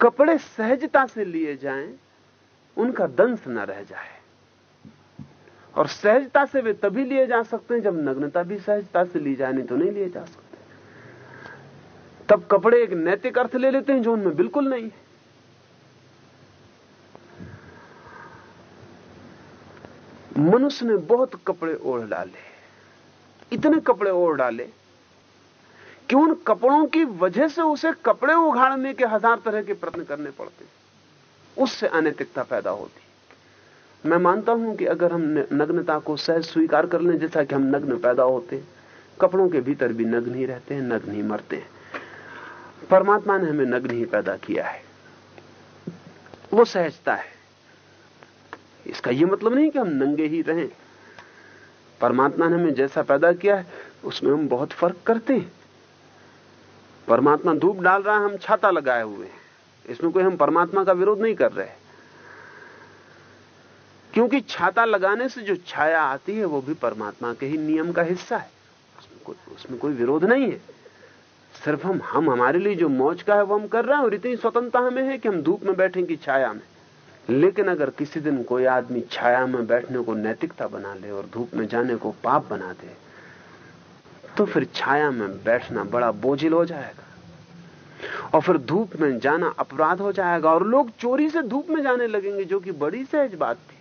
कपड़े सहजता से लिए जाएँ, उनका दंश न रह जाए। और सहजता से वे तभी लिए जा सकते हैं जब नग्नता भी सहजता से ली जाए तो नहीं लिए जा सकते। तब कपड़े एक नैतिक अर्थ ले लेते हैं जो उनमें बिल्कुल नहीं है। मनुष्य ने बहुत कपड़े ओढ़ डाले। इतने कपड़े ओढ़ डाले कि उन कपड़ों की वजह से उसे कपड़े उघाड़ने के हज़ार तरह के प्रश्न करने पड़ते। उससे अनैतिकता पैदा होती। मैं मानता हूँ कि अगर हम नग्नता को सहज स्वीकार कर लें, जैसा कि हम नग्न पैदा होते कपड़ों के भीतर भी नग्न ही रहते हैं, नग्न ही मरते हैं। परमात्मा ने हमें नग्न ही पैदा किया है। वो सहजता है। इसका यह मतलब नहीं कि हम नंगे ही रहें। परमात्मा ने हमें जैसा पैदा किया है, उसमें हम बहुत फ़र्क करते हैं। परमात्मा धूप डाल रहा है, हम छाता लगाए हुए हैं। इसमें कोई हम परमात्मा का विरोध नहीं कर रहे क्योंकि छाता लगाने से जो छाया आती है, वो भी परमात्मा के ही नियम का हिस्सा है। उसमें कोई उसमें कोई विरोध नहीं है। सिर्फ़ हम हम हमारे लिए जो मौज का है, वो हम कर रहे हैं, और इतनी स्वतंत्रता हमें है कि हम धूप में बैठेंगे छाया में। लेकिन अगर किसी दिन कोई आदमी छाया में बैठने को नैतिकता बना ले और धूप में जाने को पाप बना दे तो फिर छाया में बैठना बड़ा बोझिल हो जाएगा। और फिर धूप में जाना अपराध हो जाएगा। और लोग चोरी से धूप में जाने लगेंगे, जो कि बड़ी सहज बात थी।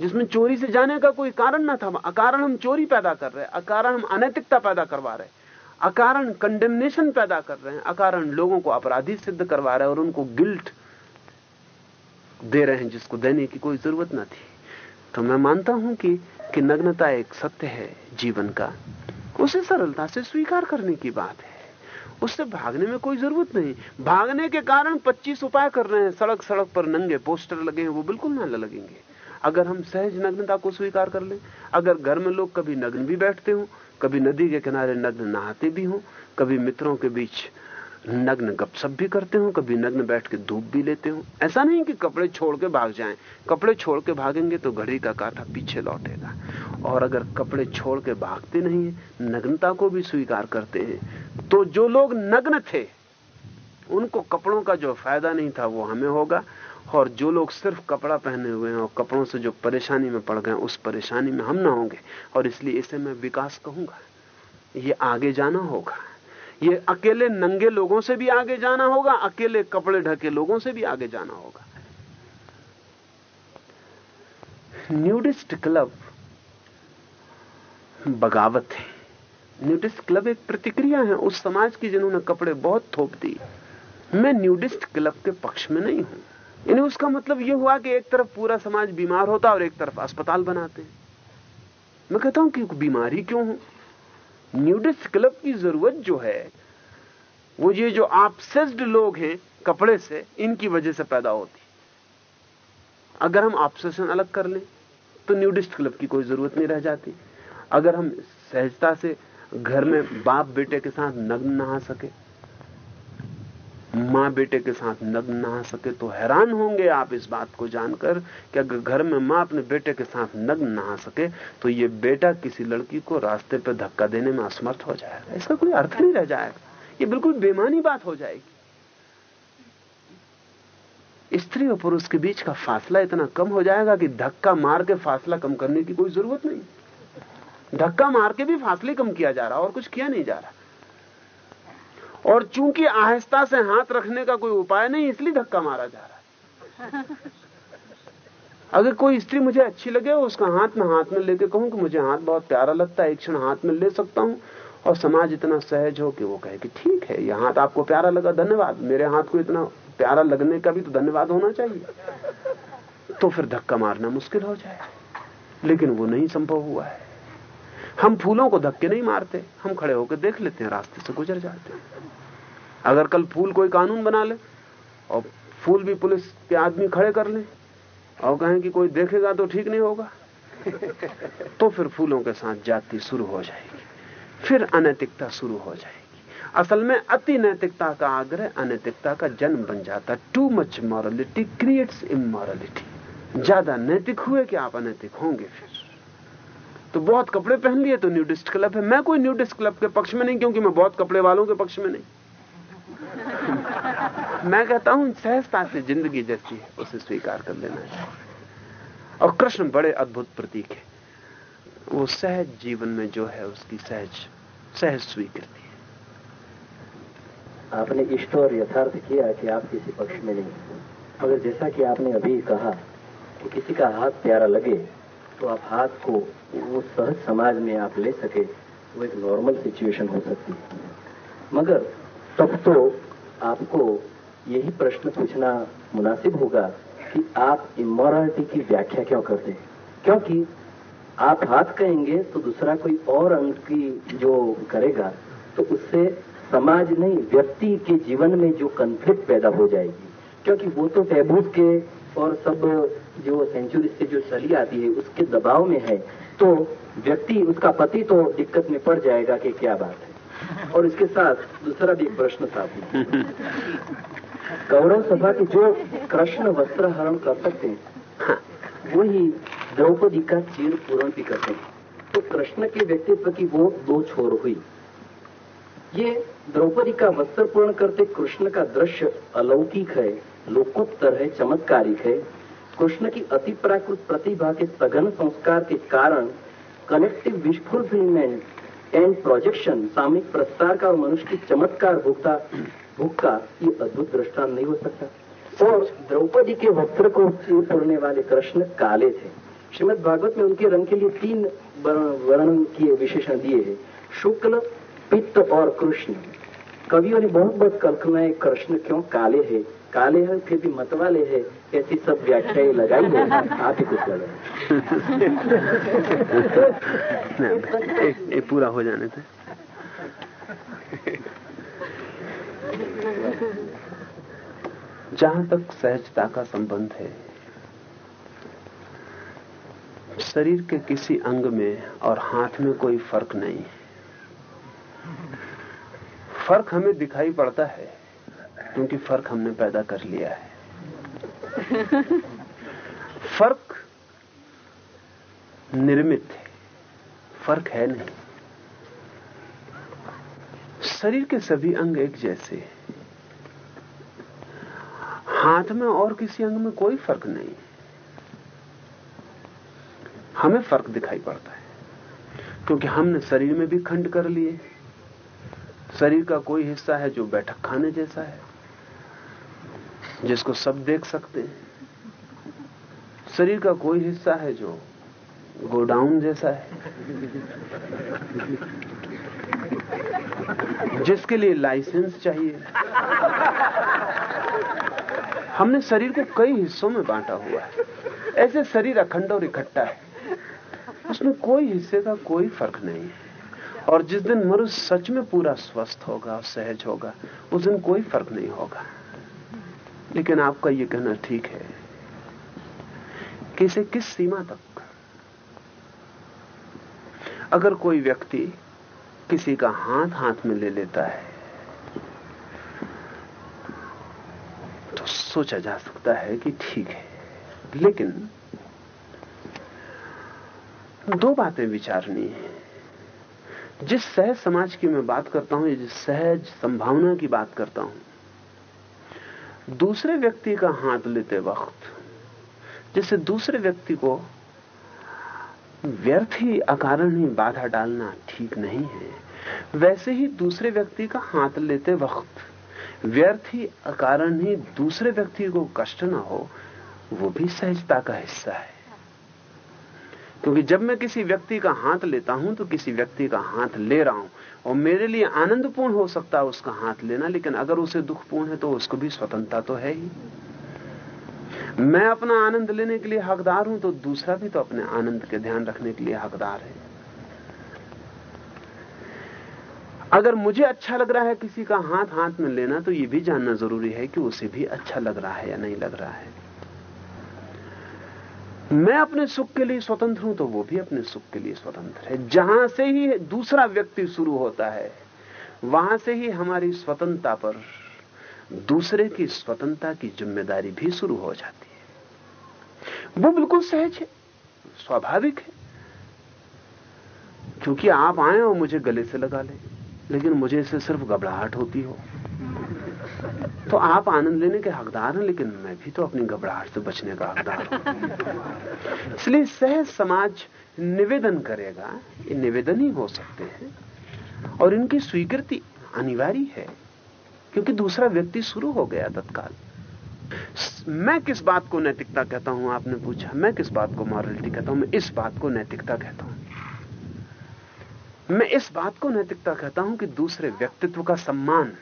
जिसमें चोरी से जाने का कोई कारण ना था। अकारण हम चोरी पैदा कर रहे हैं, अकारण हम अनैतिकता पैदा करवा रहे अकारण कंडेमनेशन पैदा कर रहे हैं, अकारण लोगों को अपराधी सिद्ध करवा रहे हैं और उनको गिल्ट दे रहे हैं, जिसको देने की कोई ज़रूरत ना थी। तो मैं मानता हूँ कि कि नग्नता एक सत्य है जीवन का। उसे सरलता से स्वीकार करने की बात है। उससे भागने में कोई ज़रूरत नहीं। भागने के कारण 25 उपाय कर रहे हैं। सड़क सड़क पर नंगे पोस्टर लगे हैं, वो बिल्कुल ना लगेंगे अगर हम सहज नग्नता को स्वीकार कर लें, अगर घर में लोग कभी नग्न भी बैठते हो, कभी नदी के किनारे नग्न नहाते भी हो, कभी मित्रों के बीच नग्न गपशप भी करते हो, कभी नग्न बैठ के धूप भी लेते हो। ऐसा नहीं कि कपड़े छोड़ के भाग जाएँ। कपड़े छोड़ के भागेंगे तो घड़ी का कांटा पीछे लौटेगा। और अगर कपड़े छोड़ के भागते नहीं है, नग्नता को भी स्वीकार करते हैं। तो जो लोग नग्न थे, उनको कपड़ों का जो फ़ायदा नहीं था, वो हमें होगा। और जो लोग सिर्फ़ कपड़ा पहने हुए हैं और कपड़ों से जो परेशानी में पड़ गए उस परेशानी में हम ना होंगे। और इसलिए इसे मैं विकास कहूँगा। ये आगे जाना होगा। ये अकेले नंगे लोगों से भी आगे जाना होगा, अकेले कपड़े ढके लोगों से भी आगे जाना होगा। न्यूडिस्ट क्लब बगावत है। न्यूडिस्ट क्लब एक प्रतिक्रिया है उस समाज की जिन्होंने कपड़े बहुत थोप दी मैं न्यूडिस्ट क्लब के पक्ष में नहीं हूँ। यानी उसका मतलब यह हुआ कि एक तरफ़ पूरा समाज बीमार होता और एक तरफ़ अस्पताल बनाते मैं कहता हूँ कि बीमारी क्यों हो? न्यूडिस्ट क्लब की ज़रूरत जो है, वो ये जो ऑप्सेस्ड लोग हैं कपड़े से, इनकी वजह से पैदा होती। अगर हम ऑप्सेशन अलग कर लें तो न्यूडिस्ट क्लब की कोई ज़रूरत नहीं रह जाती। अगर हम सहजता से घर में बाप बेटे के साथ नग्न नहा सके माँ बेटे के साथ नग्न नहा सके तो हैरान होंगे आप इस बात को जानकर कि अगर घर में माँ अपने बेटे के साथ नग्न नहा सके तो ये बेटा किसी लड़की को रास्ते पर धक्का देने में असमर्थ हो जाएगा। इसका कोई अर्थ नहीं रह जाएगा। ये बिल्कुल बेमानी बात हो जाएगी। स्त्री और पुरुष के बीच का फासला इतना कम हो जाएगा कि धक्का मार के फासला कम करने की कोई ज़रूरत नहीं। धक्का मार के भी फासले कम किया जा रहा और कुछ किया नहीं जा रहा। और चूँकि आहिस्ता से हाथ रखने का कोई उपाय नहीं, इसलिए धक्का मारा जा रहा है। अगर कोई स्त्री मुझे अच्छी लगे उसका हाथ में हाथ में लेके कहूँ कि मुझे हाथ बहुत प्यारा लगता है, एक क्षण हाथ में ले सकता हूँ, और समाज इतना सहज हो कि वो कहे कि ठीक है यह हाथ आपको प्यारा लगा, धन्यवाद। मेरे हाथ को इतना प्यारा लगने का भी तो धन्यवाद होना चाहिए। तो फिर धक्का मारना मुश्किल हो जाए लेकिन वो नहीं संभव हुआ है। हम फूलों को धक्के नहीं मारते, हम खड़े होकर देख लेते हैं, रास्ते से गुजर जाते हैं। अगर कल फूल कोई कानून बना ले, और फूल भी पुलिस के आदमी खड़े कर ले, और कहें कि कोई देखेगा तो ठीक नहीं होगा तो फिर फूलों के साथ जाति शुरू हो जाएगी, फिर अनैतिकता शुरू हो जाएगी। असल में अति नैतिकता का आग्रह, अनैतिकता का जन्म बन जाता too much morality creates immorality ज़्यादा नैतिक हुए कि आप अनैतिक होंगे फिर। तो बहुत कपड़े पहन लिए तो न्यूडिस्ट क्लब है। मैं कोई न्यूडिस्ट क्लब के पक्ष में नहीं, क्योंकि मैं बहुत कपड़े वालों के पक्ष में नहीं। मैं कहता हूँ, सहजता से ज़िंदगी जैसी है, उसे स्वीकार कर लेना चाहिए और कृष्ण बड़े अद्भुत प्रतीक है। वो सहज जीवन में जो है, उसकी सहज सहज स्वीकृति है। आपने इष्ट और यथार्थ किया कि आप किसी पक्ष में नहीं। मगर जैसा कि आपने अभी कहा कि किसी का हाथ प्यारा लगे तो आप हाथ को वो सहज समाज में आप ले सके, वो एक नॉर्मल सिचुएशन हो सकती है। मगर तब तो आपको यही प्रश्न पूछना मुनासिब होगा कि आप इमोरालिटी की व्याख्या क्यों करते हैं? क्योंकि आप हाथ कहेंगे तो दूसरा कोई और अंग की जो करेगा तो उससे समाज नहीं, व्यक्ति के जीवन में जो कंफ्लिक्ट पैदा हो जाएगी। क्योंकि वो तो टैबूज के और सब जो सेंचुरी से जो चली आती है, उसके दबाव में है। तो व्यक्ति उसका पति तो दिक्कत में पड़ जाएगा कि क्या बात है। और इसके साथ दूसरा भी प्रश्न था गौरव सभा के जो कृष्ण वस्त्र हरण कर सकते हैं वही द्रौपदी का चीर पूर्ण भी करते हैं। तो कृष्ण के व्यक्तित्व की वो दो छोर हुई। ये द्रौपदी का वस्त्र पूर्ण करते कृष्ण का दृश्य अलौकिक है लोकोत्तर है चमत्कारिक है। कृष्ण की अति प्राकृत प्रतिभा के सघन संस्कार के कारण connective wish fulfilment and projection सामूहिक प्रस्तार का और मनुष्य की चमत्कार भुगता भूख का ये अद्भुत दृष्टांत नहीं हो सकता। और द्रौपदी के वस्त्र को तोड़ने वाले कृष्ण काले थे। श्रीमद भागवत में उनके रंग के लिए तीन वर्णन किए, विशेषण दिए हैं। शुक्ल, पित्त और कृष्ण। कवियों ने बहुत बहुत कल्पनाएँ, कृष्ण क्यों काले हैं? काले हैं फिर भी मत वाले है ऐसी सब व्याख्याएँ लगाई है आप ही कुछ लगाए पूरा हो जाने थे। जहाँ तक सहजता का संबंध है शरीर के किसी अंग में और हाथ में कोई फ़र्क नहीं। फ़र्क हमें दिखाई पड़ता है। क्योंकि फ़र्क हमने पैदा कर लिया है। फ़र्क निर्मित है। फ़र्क है नहीं। शरीर के सभी अंग एक जैसे हैं। हाथ में और किसी अंग में कोई फ़र्क नहीं। हमें फ़र्क दिखाई पड़ता है। क्योंकि हमने शरीर में भी खंड कर लिए। शरीर का कोई हिस्सा है जो बैठक खाने जैसा है। जिसको सब देख सकते हैं। शरीर का कोई हिस्सा है जो गोडाउन जैसा है। जिसके लिए लाइसेंस चाहिए। हमने शरीर को कई हिस्सों में बांटा हुआ है। ऐसे शरीर अखंड और इकट्ठा है। उसमें कोई हिस्से का कोई फ़र्क नहीं है। और जिस दिन मनुष्य सच में पूरा स्वस्थ होगा सहज होगा, उस दिन कोई फ़र्क नहीं होगा। लेकिन आपका यह कहना ठीक है कि इसे किस सीमा तक? अगर कोई व्यक्ति किसी का हाथ हाथ में ले लेता है तो सोचा जा सकता है कि ठीक है। लेकिन दो बातें विचारनी है। जिस सहज समाज की मैं बात करता हूँ या जिस सहज संभावना की बात करता हूँ दूसरे व्यक्ति का हाथ लेते वक्त जैसे दूसरे व्यक्ति को व्यर्थ ही अकारण ही बाधा डालना ठीक नहीं है, वैसे ही दूसरे व्यक्ति का हाथ लेते वक्त व्यर्थ ही अकारण ही दूसरे व्यक्ति को कष्ट ना हो, वो भी सहजता का हिस्सा है। क्योंकि जब मैं किसी व्यक्ति का हाथ लेता हूँ तो किसी व्यक्ति का हाथ ले रहा हूँ। और मेरे लिए आनंदपूर्ण हो सकता है उसका हाथ लेना, लेकिन अगर उसे दुखपूर्ण है तो उसको भी स्वतंत्रता तो है ही। मैं अपना आनंद लेने के लिए हकदार हूँ तो दूसरा भी तो अपने आनंद के ध्यान रखने के लिए हकदार है। अगर मुझे अच्छा लग रहा है किसी का हाथ हाथ में लेना तो यह भी जानना ज़रूरी है कि उसे भी अच्छा लग रहा है या नहीं लग रहा है। मैं अपने सुख के लिए स्वतंत्र हूँ तो वो भी अपने सुख के लिए स्वतंत्र है। जहाँ से ही दूसरा व्यक्ति शुरू होता है, वहाँ से ही हमारी स्वतंत्रता पर दूसरे की स्वतंत्रता की ज़िम्मेदारी भी शुरू हो जाती है। वो बिल्कुल सहज है, स्वाभाविक है। क्योंकि आप आए और मुझे गले से लगा ले, लेकिन मुझे इससे सिर्फ़ घबराहट होती हो। तो आप आनंद लेने के हकदार हैं, लेकिन मैं भी तो अपनी घबराहट से बचने का हकदार हूँ। इसलिए सहज समाज निवेदन करेगा, ये निवेदन ही हो सकते हैं। और इनकी स्वीकृति अनिवार्य है, क्योंकि दूसरा व्यक्ति शुरू हो गया तत्काल। मैं किस बात को नैतिकता कहता हूँ, आपने पूछा। मैं किस बात को मॉरलिटी कहता हूँ, मैं इस बात को नैतिकता कहता हूँ। मैं इस बात को नैतिकता कहता हूँ कि दूसरे व्यक्तित्व का सम्मान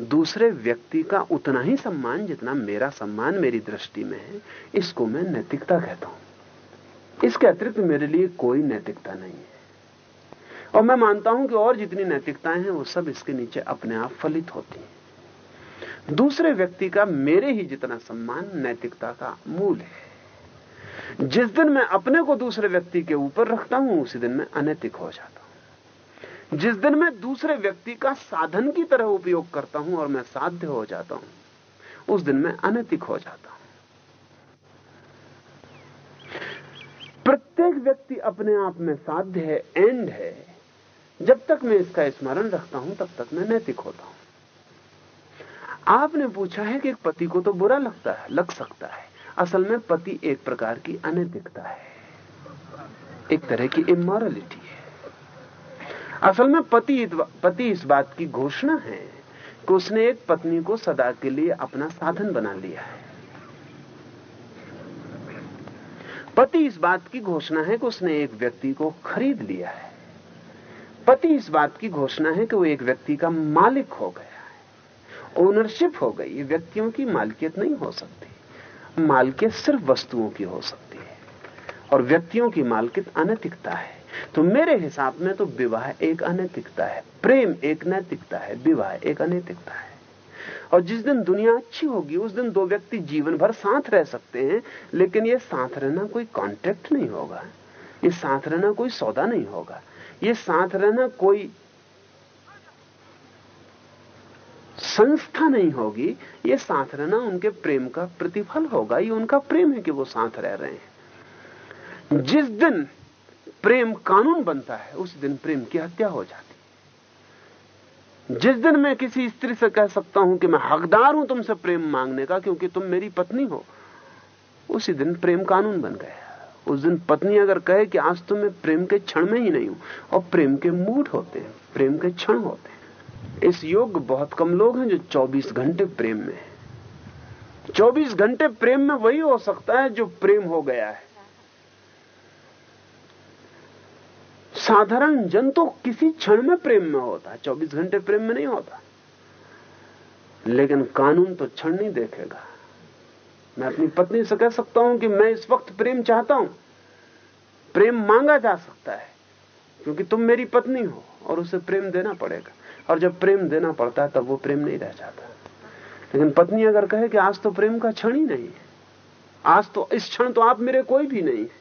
दूसरे व्यक्ति का उतना ही सम्मान जितना मेरा सम्मान मेरी दृष्टि में है, इसको मैं नैतिकता कहता हूँ। इसके अतिरिक्त मेरे लिए कोई नैतिकता नहीं है। और मैं मानता हूँ कि और जितनी नैतिकताएँ हैं, वो सब इसके नीचे अपने आप फलित होती हैं। दूसरे व्यक्ति का मेरे ही जितना सम्मान नैतिकता का मूल है। जिस दिन मैं अपने को दूसरे व्यक्ति के ऊपर रखता हूँ, उसी दिन मैं अनैतिक हो जाता जिस दिन मैं दूसरे व्यक्ति का साधन की तरह उपयोग करता हूँ और मैं साध्य हो जाता हूँ, उस दिन मैं अनैतिक हो जाता हूँ। प्रत्येक व्यक्ति अपने आप में साध्य है, एंड है। जब तक मैं इसका स्मरण रखता हूँ, तब तक मैं नैतिक होता हूँ। आपने पूछा है कि एक पति को तो बुरा लगता है, लग सकता है। असल में पति एक प्रकार की अनैतिकता है, एक तरह की इमोरलिटी है। असल में पति पति इस बात की घोषणा है कि उसने एक पत्नी को सदा के लिए अपना साधन बना लिया है। पति इस बात की घोषणा है कि उसने एक व्यक्ति को खरीद लिया है। पति इस बात की घोषणा है कि वो एक व्यक्ति का मालिक हो गया है। ओनरशिप हो गई व्यक्तियों की मालिकियत नहीं हो सकती। मालिकियत सिर्फ़ वस्तुओं की हो सकती है और व्यक्तियों की मालिकियत अनैतिकता है। तो मेरे हिसाब में तो विवाह एक अनैतिकता है। प्रेम एक नैतिकता है, विवाह एक अनैतिकता है। और जिस दिन दुनिया अच्छी होगी, उस दिन दो व्यक्ति जीवन भर साथ रह सकते हैं, लेकिन ये साथ रहना कोई कॉन्ट्रैक्ट नहीं होगा। ये साथ रहना कोई सौदा नहीं होगा। ये साथ रहना कोई संस्था नहीं होगी। ये साथ रहना उनके प्रेम का प्रतिफल होगा। ये उनका प्रेम है कि वो साथ रह रहे हैं। जिस दिन प्रेम कानून बनता है, उस दिन प्रेम की हत्या हो जाती। जिस दिन मैं किसी स्त्री से कह सकता हूँ कि मैं हकदार हूँ तुमसे प्रेम मांगने का, क्योंकि तुम मेरी पत्नी हो, उसी दिन प्रेम कानून बन गया। उस दिन पत्नी अगर कहे कि आज तो मैं प्रेम के क्षण में ही नहीं हूँ, और प्रेम के मूड होते हैं, प्रेम के क्षण होते हैं। इस योग बहुत कम लोग हैं जो 24 घंटे प्रेम में है। 24 घंटे प्रेम में वही हो सकता है जो प्रेम हो गया है। साधारण जन तो किसी क्षण में प्रेम में होता है 24 घंटे प्रेम में नहीं होता। लेकिन कानून तो क्षण नहीं देखेगा। मैं अपनी पत्नी से कह सकता हूँ कि मैं इस वक्त प्रेम चाहता हूँ। प्रेम मांगा जा सकता है, क्योंकि तुम मेरी पत्नी हो और उसे प्रेम देना पड़ेगा। और जब प्रेम देना पड़ता है, तब वो प्रेम नहीं रह जाता। लेकिन पत्नी अगर कहे कि आज तो प्रेम का क्षण ही नहीं है, आज तो इस क्षण तो आप मेरे कोई भी नहीं है।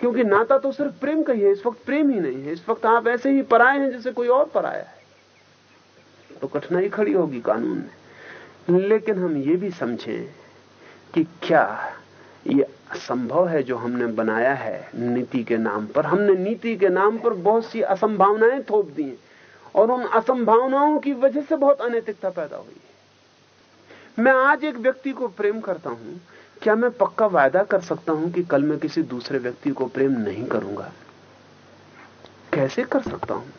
क्योंकि नाता तो सिर्फ़ प्रेम का ही है, इस वक्त प्रेम ही नहीं है। इस वक्त आप ऐसे ही पराए हैं जैसे कोई और पराया है। तो कठिनाई खड़ी होगी कानून में। लेकिन हम ये भी समझें कि क्या ये असंभव है जो हमने बनाया है नीति के नाम पर? हमने नीति के नाम पर बहुत सी असंभावनाएँ थोप दी हैं और उन असंभावनाओं की वजह से बहुत अनैतिकता पैदा हुई है। मैं आज एक व्यक्ति को प्रेम करता हूँ क्या मैं पक्का वायदा कर सकता हूँ कि कल मैं किसी दूसरे व्यक्ति को प्रेम नहीं करूँगा? कैसे कर सकता हूँ?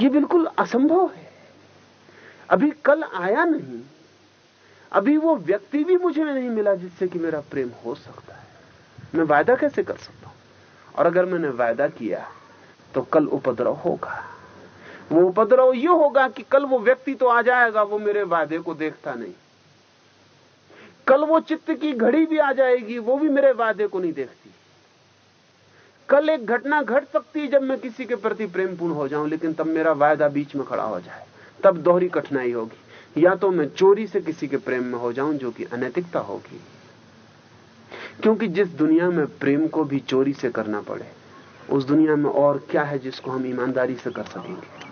यह बिल्कुल असंभव है। अभी कल आया नहीं। अभी वो व्यक्ति भी मुझे नहीं मिला जिससे कि मेरा प्रेम हो सकता है। मैं वायदा कैसे कर सकता हूँ? और अगर मैंने वायदा किया तो कल उपद्रव होगा। वो उपद्रव ये होगा कि कल वो व्यक्ति तो आ जाएगा, वो मेरे वायदे को देखता नहीं। कल वो चित्त की घड़ी भी आ जाएगी, वो भी मेरे वादे को नहीं देखती। कल एक घटना घट सकती है जब मैं किसी के प्रति प्रेमपूर्ण हो जाऊँ, लेकिन तब मेरा वायदा बीच में खड़ा हो जाए। तब दोहरी कठिनाई होगी। या तो मैं चोरी से किसी के प्रेम में हो जाऊँ, जो कि अनैतिकता होगी। क्योंकि जिस दुनिया में प्रेम को भी चोरी से करना पड़े, उस दुनिया में और क्या है जिसको हम ईमानदारी से कर सकेंगे?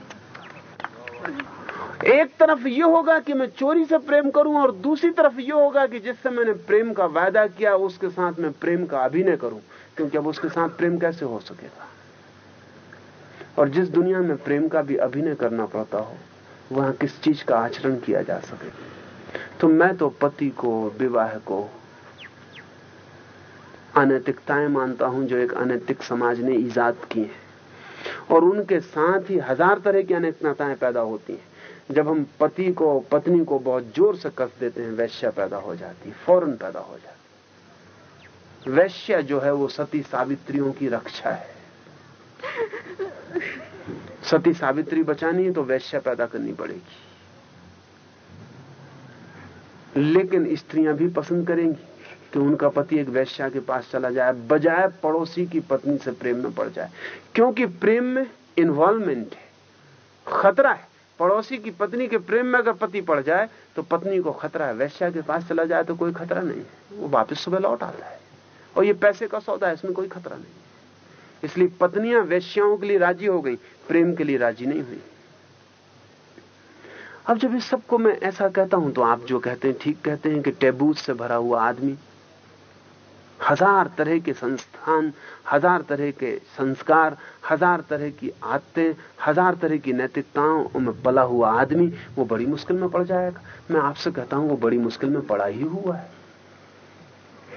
एक तरफ़ यह होगा कि मैं चोरी से प्रेम करूँ और दूसरी तरफ़ यह होगा कि जिससे मैंने प्रेम का वायदा किया, उसके साथ मैं प्रेम का अभिनय करूँ। क्योंकि अब उसके साथ प्रेम कैसे हो सकेगा? और जिस दुनिया में प्रेम का भी अभिनय करना पड़ता हो, वहाँ किस चीज़ का आचरण किया जा सके? तो मैं तो पति को, विवाह को अनैतिकताएँ मानता हूँ, जो एक अनैतिक समाज ने ईजाद की है। और उनके साथ ही हज़ार तरह की अनैतिकताएँ पैदा होती हैं। जब हम पति को, पत्नी को बहुत ज़ोर से कस देते हैं, वैश्या पैदा हो जाती फ़ौरन पैदा हो जाती वैश्या जो है वो सती सावित्रियों की रक्षा है। सती सावित्री बचानी है तो वैश्या पैदा करनी पड़ेगी। लेकिन स्त्रियाँ भी पसंद करेंगी कि उनका पति एक वैश्या के पास चला जाए, बजाय पड़ोसी की पत्नी से प्रेम में पड़ जाए। क्योंकि प्रेम में इन्वॉल्वमेंट है, खतरा है। पड़ोसी की पत्नी के प्रेम में अगर पति पड़ जाए तो पत्नी को खतरा है। वैश्या के पास चला जाए तो कोई खतरा नहीं है। वो वापस सुबह लौट आता है। और ये पैसे का सौदा है, इसमें कोई खतरा नहीं इसलिए पत्नियाँ वैश्याओं के लिए राज़ी हो गई, प्रेम के लिए राज़ी नहीं हुई। अब जब इस सबको मैं ऐसा कहता हूँ तो आप जो कहते हैं, ठीक कहते हैं कि टेबूज से भरा हुआ आदमी हज़ार तरह के संस्थान, हज़ार तरह के संस्कार, हज़ार तरह की आदतें, हज़ार तरह की नैतिकताओं में पला हुआ आदमी, वो बड़ी मुश्किल में पड़ जाएगा। मैं आपसे कहता हूँ, वो बड़ी मुश्किल में पड़ा ही हुआ है।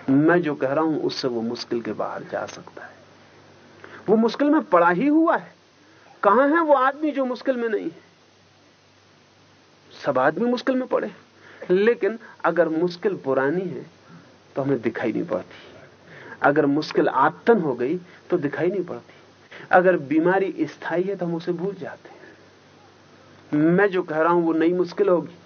मैं जो कह रहा हूँ, उससे वो मुश्किल के बाहर जा सकता है। वो मुश्किल में पड़ा ही हुआ है। कहाँ है वो आदमी जो मुश्किल में नहीं है? सब आदमी मुश्किल में पड़े लेकिन अगर मुश्किल पुरानी है तो हमें दिखाई नहीं पड़ती। अगर मुश्किल आतन हो गई तो दिखाई नहीं पड़ती। अगर बीमारी स्थायी है तो हम उसे भूल जाते हैं। मैं जो कह रहा हूँ, वो नई मुश्किल होगी।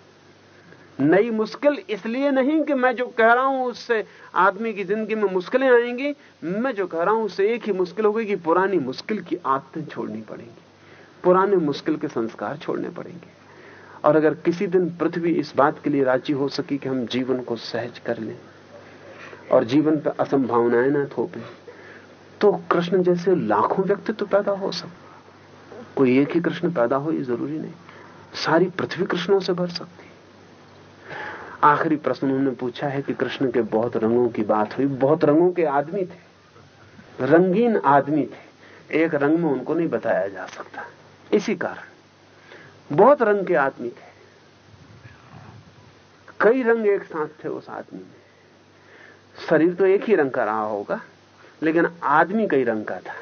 नई मुश्किल इसलिए नहीं कि मैं जो कह रहा हूँ, उससे आदमी की ज़िंदगी में मुश्किलें आएँगी। मैं जो कह रहा हूँ, उससे एक ही मुश्किल होगी कि पुरानी मुश्किल की आदतें छोड़नी पड़ेंगी। पुराने मुश्किल के संस्कार छोड़ने पड़ेंगे। और अगर किसी दिन पृथ्वी इस बात के लिए राज़ी हो सकी कि हम जीवन को सहज कर लें और जीवन पर असंभावनाएँ ना थोपें। तो कृष्ण जैसे लाखों व्यक्तित्व तो पैदा हो सकते कोई एक ही कृष्ण पैदा हो, ये ज़रूरी नहीं। सारी पृथ्वी कृष्णों से भर सकती आखिरी प्रश्न उन्होंने पूछा है कि कृष्ण के बहुत रंगों की बात हुई। बहुत रंगों के आदमी थे। रंगीन आदमी थे। एक रंग में उनको नहीं बताया जा सकता। इसी कारण। बहुत रंग के आदमी थे। कई रंग एक साथ थे उस आदमी में। शरीर तो एक ही रंग का रहा होगा लेकिन आदमी कई रंग का था।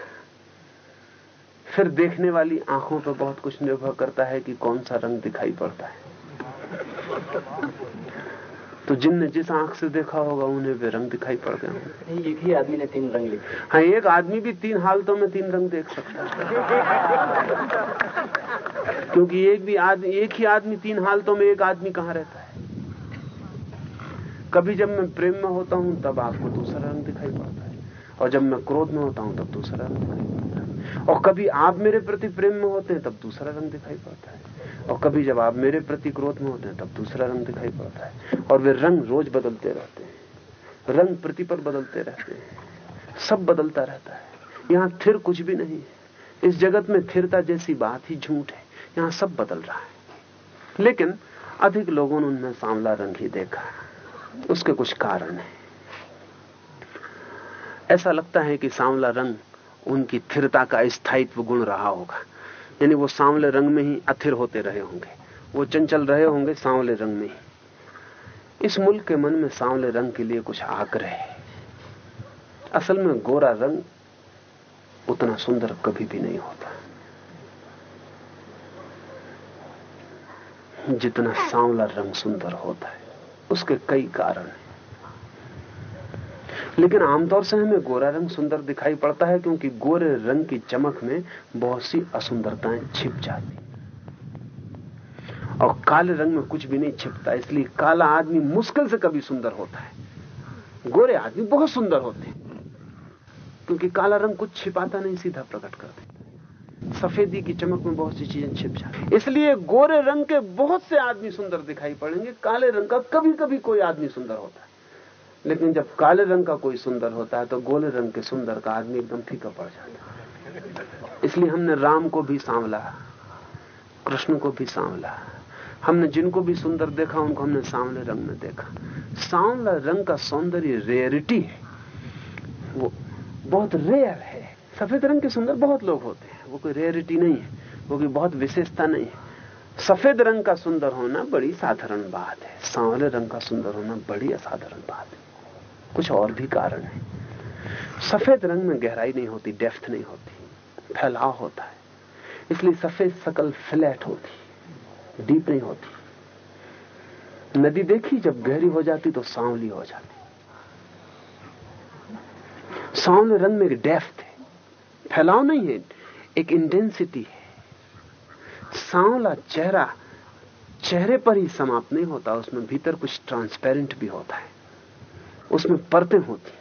फिर देखने वाली आँखों पर बहुत कुछ निर्भर करता है कि कौन सा रंग दिखाई पड़ता है। तो जिनने जिस आँख से देखा होगा उन्हें वे रंग दिखाई पड़ गए एक ही आदमी ने तीन रंग लिखे। हाँ एक आदमी भी तीन हालतों में तीन रंग देख सकता है। क्योंकि एक भी आदमी एक ही आदमी तीन हालतों में एक आदमी कहाँ रहता है? कभी जब मैं प्रेम में होता हूँ, तब आपको दूसरा रंग दिखाई पड़ता है। और जब मैं क्रोध में होता हूँ, तब दूसरा रंग दिखाई पड़ता है। और कभी आप मेरे प्रति प्रेम में होते हैं, तब दूसरा रंग दिखाई पड़ता है। और कभी जब आप मेरे प्रति क्रोध में होते हैं, तब दूसरा रंग दिखाई पड़ता है। और वे रंग रोज बदलते रहते हैं। रंग प्रतिपल बदलते रहते हैं। सब बदलता रहता है। यहाँ थिर कुछ भी नहीं है। इस जगत में थिरता जैसी बात ही झूठ है। यहाँ सब बदल रहा है। लेकिन अधिक लोगों ने उनमें सांवला रंग ही देखा उसके कुछ कारण है। ऐसा लगता है कि सांवला रंग उनकी थिरता का स्थायित्व गुण रहा होगा। यानी वो सांवले रंग में ही अथिर होते रहे होंगे। वो चंचल रहे होंगे सांवले रंग में ही। इस मुल्क के मन में सांवले रंग के लिए कुछ आग्रह है। असल में गोरा रंग उतना सुंदर कभी भी नहीं होता। जितना सांवला रंग सुंदर होता है। उसके कई कारण हैं। लेकिन आमतौर से हमें गोरा रंग सुंदर दिखाई पड़ता है क्योंकि गोरे रंग की चमक में बहुत सी असुंदरताएँ छिप जाती और काले रंग में कुछ भी नहीं छिपता, इसलिए काला आदमी मुश्किल से कभी सुंदर होता है। गोरे आदमी बहुत सुंदर होते हैं, क्योंकि काला रंग कुछ छिपाता नहीं, सीधा प्रकट कर देता सफेदी की चमक में बहुत सी चीज़ें छिप जाती इसलिए गोरे रंग के बहुत से आदमी सुंदर दिखाई पड़ेंगे। काले रंग का कभी कभी कोई आदमी सुंदर होता है। लेकिन जब काले रंग का कोई सुंदर होता है तो गोले रंग के सुंदर का आदमी एकदम फीका पड़ जाता है। इसलिए हमने राम को भी सांवला, कृष्ण को भी सांवला, हमने जिनको भी सुंदर देखा, उनको हमने सांवले रंग में देखा। सांवला रंग का सौंदर्य रेयरिटी है। वो बहुत रेयर है। सफ़ेद रंग के सुंदर बहुत लोग होते हैं। वो कोई रेयरिटी नहीं है, वो कोई बहुत विशेषता नहीं है। सफ़ेद रंग का सुंदर होना बड़ी साधारण बात है सांवले रंग का सुंदर होना बड़ी असाधारण बात है। कुछ और भी कारण है। सफ़ेद रंग में गहराई नहीं होती डेफ्थ नहीं होती, फैलाव होता है। इसलिए सफ़ेद सकल फ्लैट होती डीप नहीं होती। नदी देखी, जब गहरी हो जाती तो सांवली हो जाती। सांवले रंग में डेफ्थ है, फैलाव नहीं है। एक इंटेंसिटी है। सांवला चेहरा, चेहरे पर ही समाप्त नहीं होता, उसमें भीतर कुछ ट्रांसपेरेंट भी होता है। उसमें परतें होती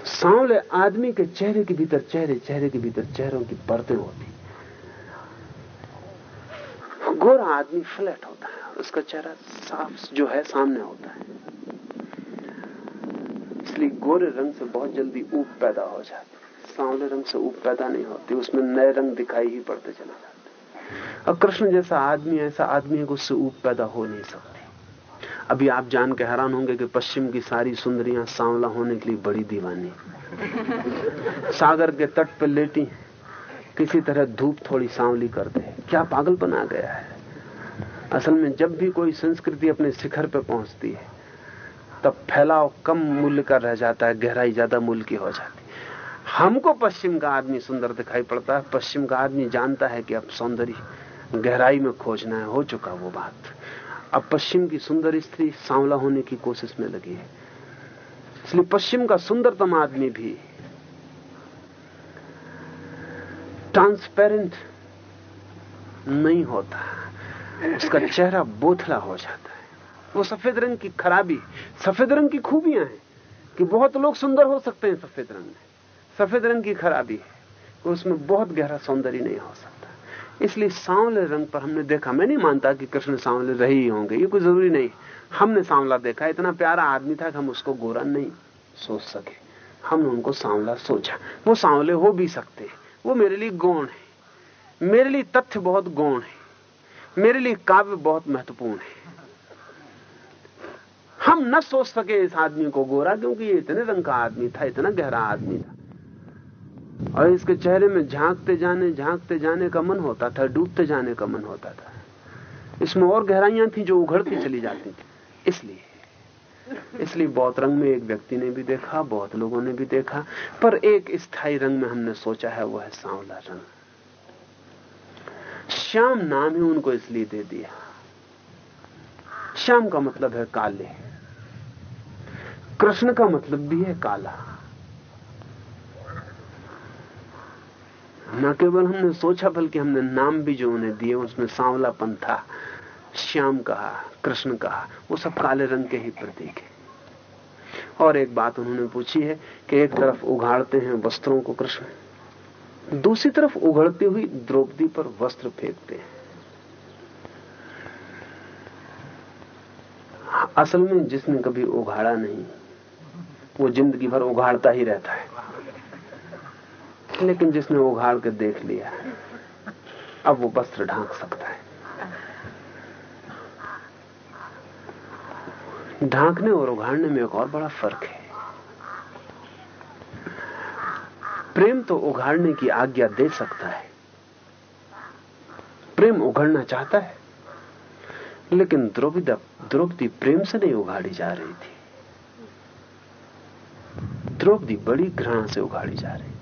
तो सांवले आदमी के चेहरे के भीतर चेहरे चेहरे के भीतर चेहरों की परतें होती गोरा आदमी फ्लैट होता है, उसका चेहरा साफ़ जो है सामने होता है। इसलिए गोरे रंग से बहुत जल्दी ऊप पैदा हो जाती सांवले रंग से ऊप पैदा नहीं होती, उसमें नए रंग दिखाई ही पड़ते चले जाते अब कृष्ण जैसा आदमी, ऐसा आदमी है उससे ऊप पैदा हो नहीं सकती। अभी आप जान के हैरान होंगे कि पश्चिम की सारी सुंदरियाँ सांवला होने के लिए बड़ी दीवानी सागर के तट पर लेटी किसी तरह धूप थोड़ी सांवली कर दे। क्या पागल बना गया है? असल में जब भी कोई संस्कृति अपने शिखर पर पहुँचती है, तब फैलाव कम मूल्य का रह जाता है, गहराई ज़्यादा मूल्य की हो जाती हमको पश्चिम का आदमी सुंदर दिखाई पड़ता है। पश्चिम का आदमी जानता है कि अब सौंदर्य गहराई में खोजना है, हो चुका वो बात। अब पश्चिम की सुंदर स्त्री सांवला होने की कोशिश में लगी है। इसलिए पश्चिम का सुंदरतम आदमी भी ट्रांसपेरेंट नहीं होता। उसका चेहरा बोथला हो जाता है। वो सफ़ेद रंग की खराबी, सफ़ेद रंग की खूबियाँ हैं कि बहुत लोग सुंदर हो सकते हैं सफ़ेद रंग में। सफ़ेद रंग की खराबी है कि उसमें बहुत गहरा सौंदर्य नहीं हो सकता। इसलिए सांवले रंग पर हमने देखा, मैं नहीं मानता कि कृष्ण सांवले रहे ही होंगे, ये कोई ज़रूरी नहीं। हमने सांवला देखा, इतना प्यारा आदमी था कि हम उसको गोरा नहीं सोच सके। हमने उनको सांवला सोचा। वो सांवले हो भी सकते हैं। वो मेरे लिए गौण है। मेरे लिए तथ्य बहुत गौण है। मेरे लिए काव्य बहुत महत्वपूर्ण है। हम न सोच सके इस आदमी को गोरा, क्योंकि ये इतने रंग का आदमी था, इतना गहरा आदमी था। और इसके चेहरे में झांकते जाने झांकते जाने का मन होता था, डूबते जाने का मन होता था। इसमें और गहराइयाँ थी जो उघड़ती चली जाती थी। इसलिए इसलिए बहुत रंग में एक व्यक्ति ने भी देखा बहुत लोगों ने भी देखा, पर एक स्थायी रंग में हमने सोचा है वो है सांवला रंग। श्याम नाम ही उनको इसलिए दे दिया। श्याम का मतलब है काले। कृष्ण का मतलब भी है काला। न केवल हमने सोचा, बल्कि हमने नाम भी जो उन्हें दिए, उसमें सांवलापन था, श्याम कहा, कृष्ण कहा, वो सब काले रंग के ही प्रतीक है। और एक बात उन्होंने पूछी है कि एक तरफ़ उघाड़ते हैं वस्त्रों को कृष्ण, दूसरी तरफ़ उघड़ती हुई द्रौपदी पर वस्त्र फेंकते हैं। असल में जिसने कभी उघाड़ा नहीं, वो ज़िंदगी भर उघाड़ता ही रहता है। लेकिन जिसने उघाड़ के देख लिया, अब वो वस्त्र ढांक सकता है। ढांकने और उघाड़ने में एक और बड़ा फ़र्क है। प्रेम तो उघाड़ने की आज्ञा दे सकता है। प्रेम उघड़ना चाहता है, लेकिन द्रौपदी द्रौपदी प्रेम से नहीं उघाड़ी जा रही थी। द्रौपदी बड़ी घृणा से उघाड़ी जा रही थी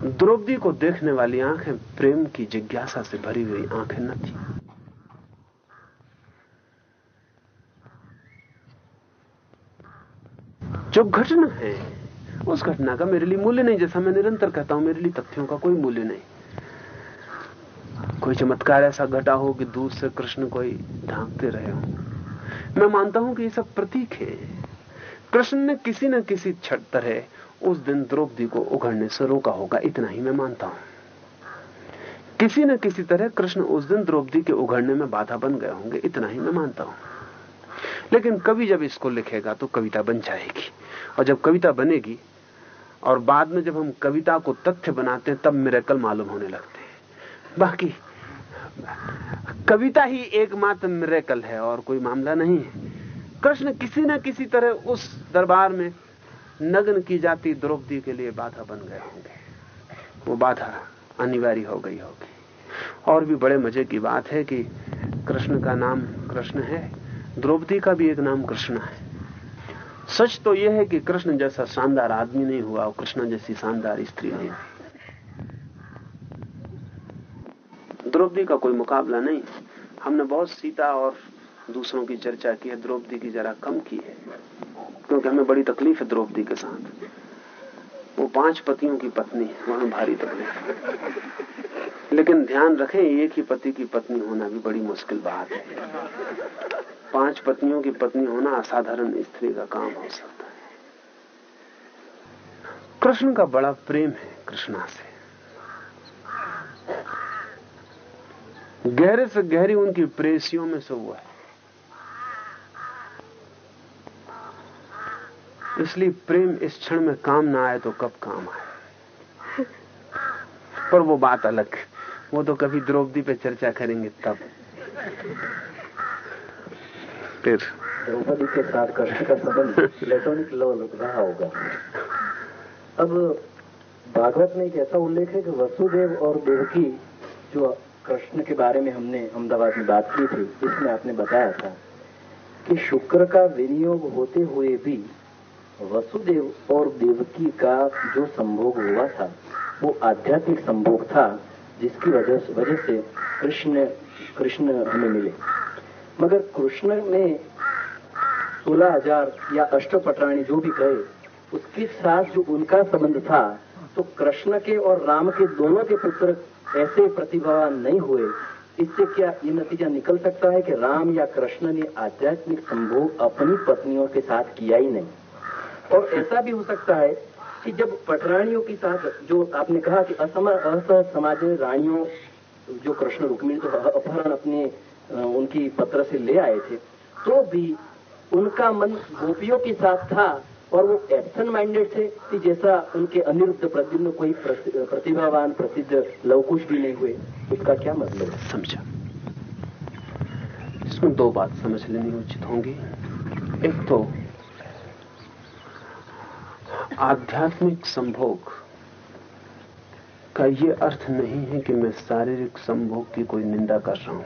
द्रौपदी को देखने वाली आँखें प्रेम की जिज्ञासा से भरी हुई आँखें न थी। जो घटना है, उस घटना का मेरे लिए मूल्य नहीं, जैसा मैं निरंतर कहता हूँ, मेरे लिए तथ्यों का कोई मूल्य नहीं। कोई चमत्कार ऐसा घटा हो कि दूर से कृष्ण कोई ढांकते रहे हो। मैं मानता हूँ कि ये सब प्रतीक है। कृष्ण ने किसी न किसी छठ तरह उस दिन द्रौपदी को उघड़ने से रोका होगा, इतना ही मैं मानता हूँ। किसी न किसी तरह कृष्ण उस दिन द्रौपदी के उघड़ने में बाधा बन गए होंगे, इतना ही मैं मानता हूँ। लेकिन कवि जब इसको लिखेगा तो कविता बन जाएगी, और जब कविता बनेगी, और बाद में जब हम कविता को तथ्य बनाते हैं, तब मेरे कल मालूम होने लगते हैं। बाकी, कविता ही एकमात्र मिरेकल है, और कोई मामला नहीं है। कृष्ण किसी न किसी तरह उस दरबार में नग्न की जाती द्रौपदी के लिए बाधा बन गए होंगे। वो बाधा अनिवार्य हो गई होगी। और भी बड़े मज़े की बात है कि कृष्ण का नाम कृष्ण है, द्रौपदी का भी एक नाम कृष्ण है। सच तो यह है कि कृष्ण जैसा शानदार आदमी नहीं हुआ, और कृष्ण जैसी शानदार स्त्री नहीं हुई। द्रौपदी का कोई मुकाबला नहीं। हमने बहुत सीता और दूसरों की चर्चा की है, द्रौपदी की जरा कम की है। क्योंकि हमें बड़ी तकलीफ़ है द्रौपदी के साथ। वो पाँच पतियों की पत्नी है, वहाँ भारी तकलीफ़ लेकिन ध्यान रखें, एक ही पति की पत्नी होना भी बड़ी मुश्किल बात है। पाँच पत्नियों की पत्नी होना असाधारण स्त्री का काम हो सकता है। कृष्ण का बड़ा प्रेम है कृष्णा से। गहरे से गहरी उनकी प्रेसियों में से हुआ है। इसलिए प्रेम इस क्षण में काम ना आए तो कब काम आए? पर वो बात अलग वो तो कभी द्रौपदी पे चर्चा करेंगे तब। फिर? द्रौपदी के साथ कृष्ण का संबंध प्लेटोनिक लव रहा होगा। अब भागवत में एक ऐसा उल्लेख है कि वसुदेव और देवकी जो कृष्ण के बारे में हमने अहमदाबाद में बात की थी इसमें आपने बताया था कि शुक्र का विनियोग होते हुए भी वसुदेव और देवकी का जो संभोग हुआ था, वो आध्यात्मिक संभोग था, जिसकी वजह वजह से कृष्ण कृष्ण हमें मिले। मगर कृष्ण ने सोलह हज़ार या अष्टपटराणी जो भी कहे, उसके साथ जो उनका संबंध था तो कृष्ण के और राम के दोनों के पुत्र ऐसे प्रतिभावान नहीं हुए। इससे क्या ये नतीजा निकल सकता है कि राम या कृष्ण ने आध्यात्मिक संभोग अपनी पत्नियों के साथ किया ही नहीं? और ऐसा भी हो सकता है कि जब पटरानियों के साथ जो आपने कहा कि असम समाज रानियों, जो कृष्ण रुक्मिणी तो अपहरण अपने उनकी पत्र से ले आए थे तो भी उनका मन गोपियों के साथ था और वो एब्सेंट माइंडेड थे कि जैसा उनके अनिरुद्ध प्रद्युम्न कोई प्रतिभावान, प्रसिद्ध लवकुश भी नहीं हुए। उसका क्या मतलब समझा। इसमें दो बात समझ लेनी उचित होंगी। एक तो आध्यात्मिक संभोग का ये अर्थ नहीं है कि मैं शारीरिक संभोग की कोई निंदा कर रहा हूँ।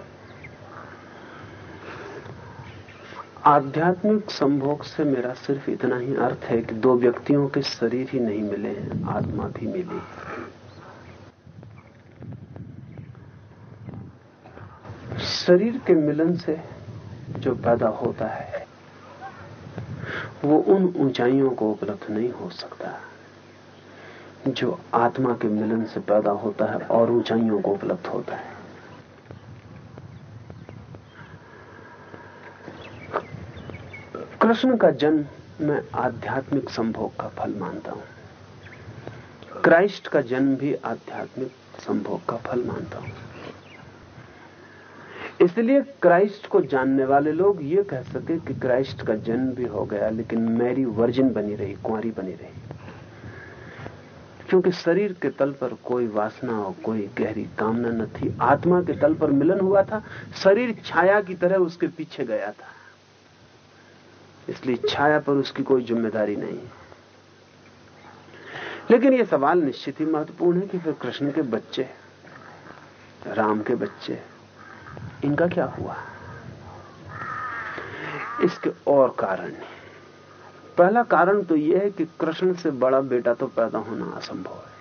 आध्यात्मिक संभोग से मेरा सिर्फ़ इतना ही अर्थ है कि दो व्यक्तियों के शरीर ही नहीं मिले हैं, आत्मा भी मिली। शरीर के मिलन से जो पैदा होता है वो उन ऊंचाइयों को उपलब्ध नहीं हो सकता। जो आत्मा के मिलन से पैदा होता है और ऊंचाइयों को उपलब्ध होता है। कृष्ण का जन्म मैं आध्यात्मिक संभोग का फल मानता हूँ। क्राइस्ट का जन्म भी आध्यात्मिक संभोग का फल मानता हूँ। इसलिए क्राइस्ट को जानने वाले लोग ये कह सके कि क्राइस्ट का जन्म भी हो गया, लेकिन मैरी वर्जिन बनी रही, कुंवारी बनी रही। क्योंकि शरीर के तल पर कोई वासना और कोई गहरी कामना न थी, आत्मा के तल पर मिलन हुआ था, शरीर छाया की तरह उसके पीछे गया था। इसलिए छाया पर उसकी कोई ज़िम्मेदारी नहीं। है लेकिन यह सवाल निश्चित ही महत्वपूर्ण है कि फिर कृष्ण के बच्चे, राम के बच्चे इनका क्या हुआ? इसके और कारण। पहला कारण तो यह है कि कृष्ण से बड़ा बेटा तो पैदा होना असंभव है।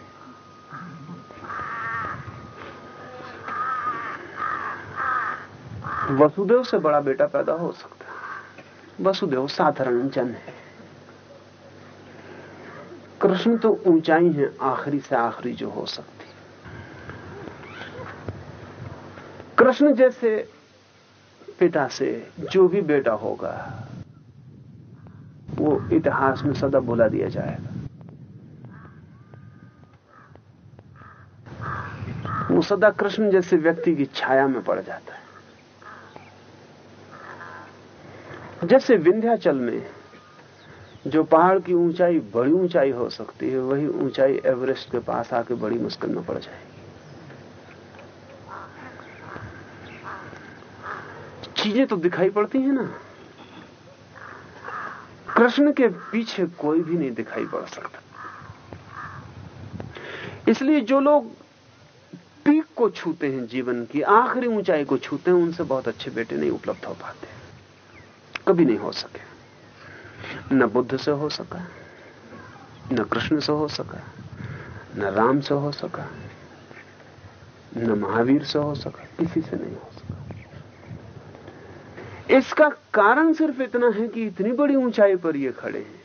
वसुदेव से बड़ा बेटा पैदा हो सकता है। वसुदेव साधारण जन है। कृष्ण तो ऊंचाई है, आखिरी से आखिरी जो हो सकती कृष्ण जैसे पिता से, जो भी बेटा होगा, वो इतिहास में सदा भुला दिया जाएगा। वो सदा कृष्ण जैसे व्यक्ति की छाया में पड़ जाता है। जैसे विंध्याचल में जो पहाड़ की ऊंचाई, बड़ी ऊंचाई हो सकती है, वही ऊंचाई एवरेस्ट के पास आके बड़ी मुश्किल में पड़ जाएगी। चीज़ें तो दिखाई पड़ती हैं ना। कृष्ण के पीछे कोई भी नहीं दिखाई पड़ सकता। इसलिए जो लोग पीक को छूते हैं जीवन की, आखिरी ऊंचाई को छूते हैं, उनसे बहुत अच्छे बेटे नहीं उपलब्ध हो पाते। कभी नहीं हो सके। न बुद्ध से हो सका, न कृष्ण से हो सका, न राम से हो सका, न महावीर से हो सका, किसी से नहीं हो इसका कारण सिर्फ़ इतना है कि इतनी बड़ी ऊंचाई पर ये खड़े हैं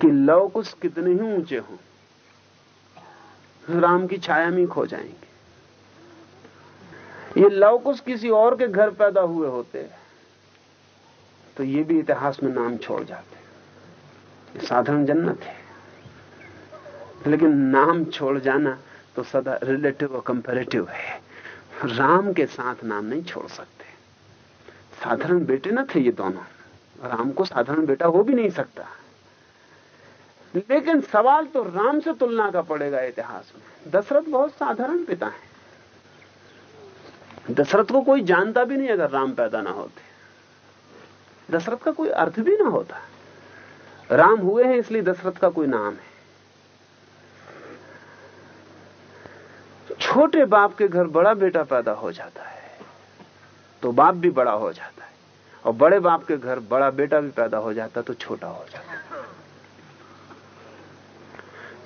कि लव कुछ कितने ही ऊँचे हों। राम की छाया में खो जाएँगे। ये लव कुछ किसी और के घर पैदा हुए होते तो ये भी इतिहास में नाम छोड़ जाते साधारण जन्नत है। लेकिन नाम छोड़ जाना तो सदा रिलेटिव और कंपेरेटिव है। राम के साथ नाम नहीं छोड़ सकते। साधारण बेटे ना थे ये दोनों। राम को साधारण बेटा हो भी नहीं सकता। लेकिन सवाल तो राम से तुलना का पड़ेगा इतिहास में। दशरथ बहुत साधारण पिता है। दशरथ को कोई जानता भी नहीं अगर राम पैदा ना होते। दशरथ का कोई अर्थ भी ना होता। राम हुए हैं इसलिए दशरथ का कोई नाम है। छोटे बाप के घर बड़ा बेटा पैदा हो जाता है तो बाप भी बड़ा हो जाता है। और बड़े बाप के घर बड़ा बेटा भी पैदा हो जाता तो छोटा हो जाता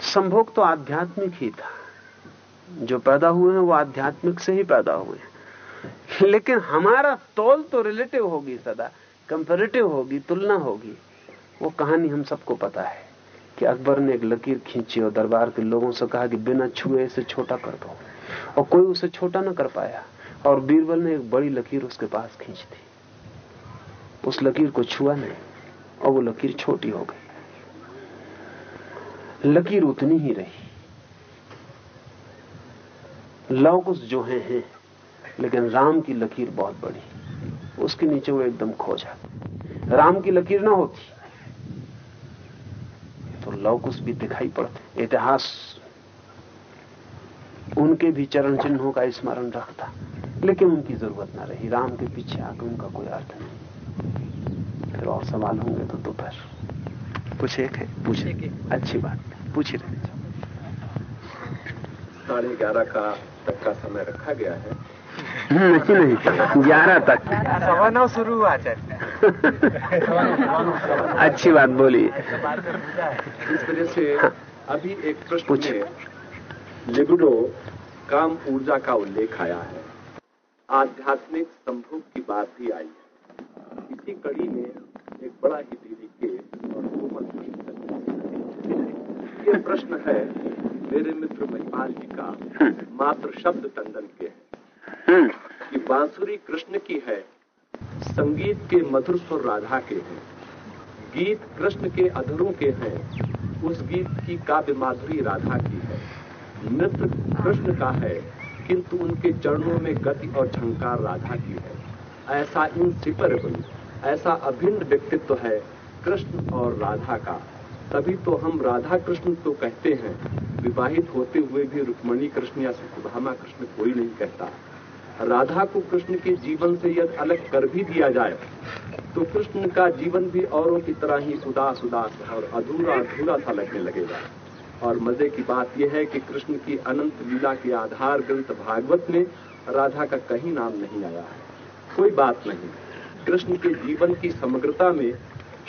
संभोग तो आध्यात्मिक ही था। जो पैदा हुए हैं, वो आध्यात्मिक से ही पैदा हुए हैं। लेकिन हमारा तौल तो रिलेटिव होगी सदा कंपेरेटिव होगी, तुलना होगी। वो कहानी हम सबको पता है कि अकबर ने एक लकीर खींची और दरबार के लोगों से कहा कि बिना छुए इसे छोटा कर दो। और कोई उसे छोटा ना कर पाया। और बीरबल ने एक बड़ी लकीर उसके पास खींच दी। उस लकीर को छुआ नहीं, और वो लकीर छोटी हो गई। लकीर उतनी ही रही। लव कुछ जो है, हैं, लेकिन राम की लकीर बहुत बड़ी। उसके नीचे वो एकदम खो जाते। राम की लकीर ना होती। तो लव कुछ भी दिखाई पड़ते। इतिहास उनके भी चरण चिन्हों का स्मरण रखता। लेकिन उनकी ज़रूरत ना रही। राम के पीछे आकर उनका कोई अर्थ नहीं। फिर और सवाल होंगे तो दोपहर। कुछ एक है? पूछे अच्छी बात। पूछ रहे साढ़े ग्यारह का तक का समय रखा गया है। नहीं नहीं। ग्यारह तक। सवा नौ शुरू हुआ अच्छी बात बोली इस वजह से अभी एक प्रश्न पूछ। लिबिडो काम ऊर्जा का उल्लेख आया है। आध्यात्मिक संभोग की बात भी आई है। इसी कड़ी में एक बड़ा ही दीदी के और ये प्रश्न है मेरे मित्र महिपाल जी का मात्र शब्द टंडन के है। कि बांसुरी कृष्ण की है, संगीत के मधुर स्वर राधा के हैं। गीत कृष्ण के अधरों के हैं, उस गीत की काव्य माधुरी राधा की है। नृत्य कृष्ण का है, किंतु उनके चरणों में गति और झंकार राधा की है। ऐसा इनसिपरेबल ऐसा अभिन्न व्यक्तित्व है कृष्ण और राधा का। तभी तो हम राधा कृष्ण तो कहते हैं। विवाहित होते हुए भी रुक्मणी कृष्ण या सुधामा कृष्ण कोई नहीं कहता। राधा को कृष्ण के जीवन से यदि अलग कर भी दिया जाए तो कृष्ण का जीवन भी औरों की तरह ही उदास उदास और अधूरा अधूरा सा लगने लगेगा। और मज़े की बात यह है कि कृष्ण की अनंत लीला के आधार ग्रंथ भागवत में राधा का कहीं नाम नहीं आया है। कोई बात नहीं। कृष्ण के जीवन की समग्रता में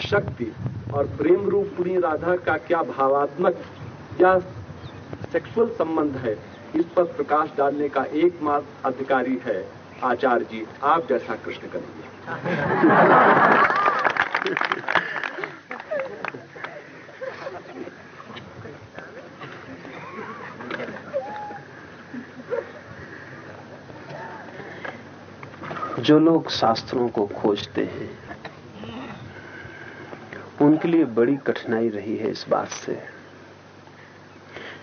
शक्ति और प्रेम रूप पूरी राधा का क्या भावात्मक या सेक्सुअल संबंध है, इस पर प्रकाश डालने का एकमात्र अधिकारी है आचार्य जी। आप जैसा कृष्ण करेंगे। जो लोग शास्त्रों को खोजते हैं, उनके लिए बड़ी कठिनाई रही है इस बात से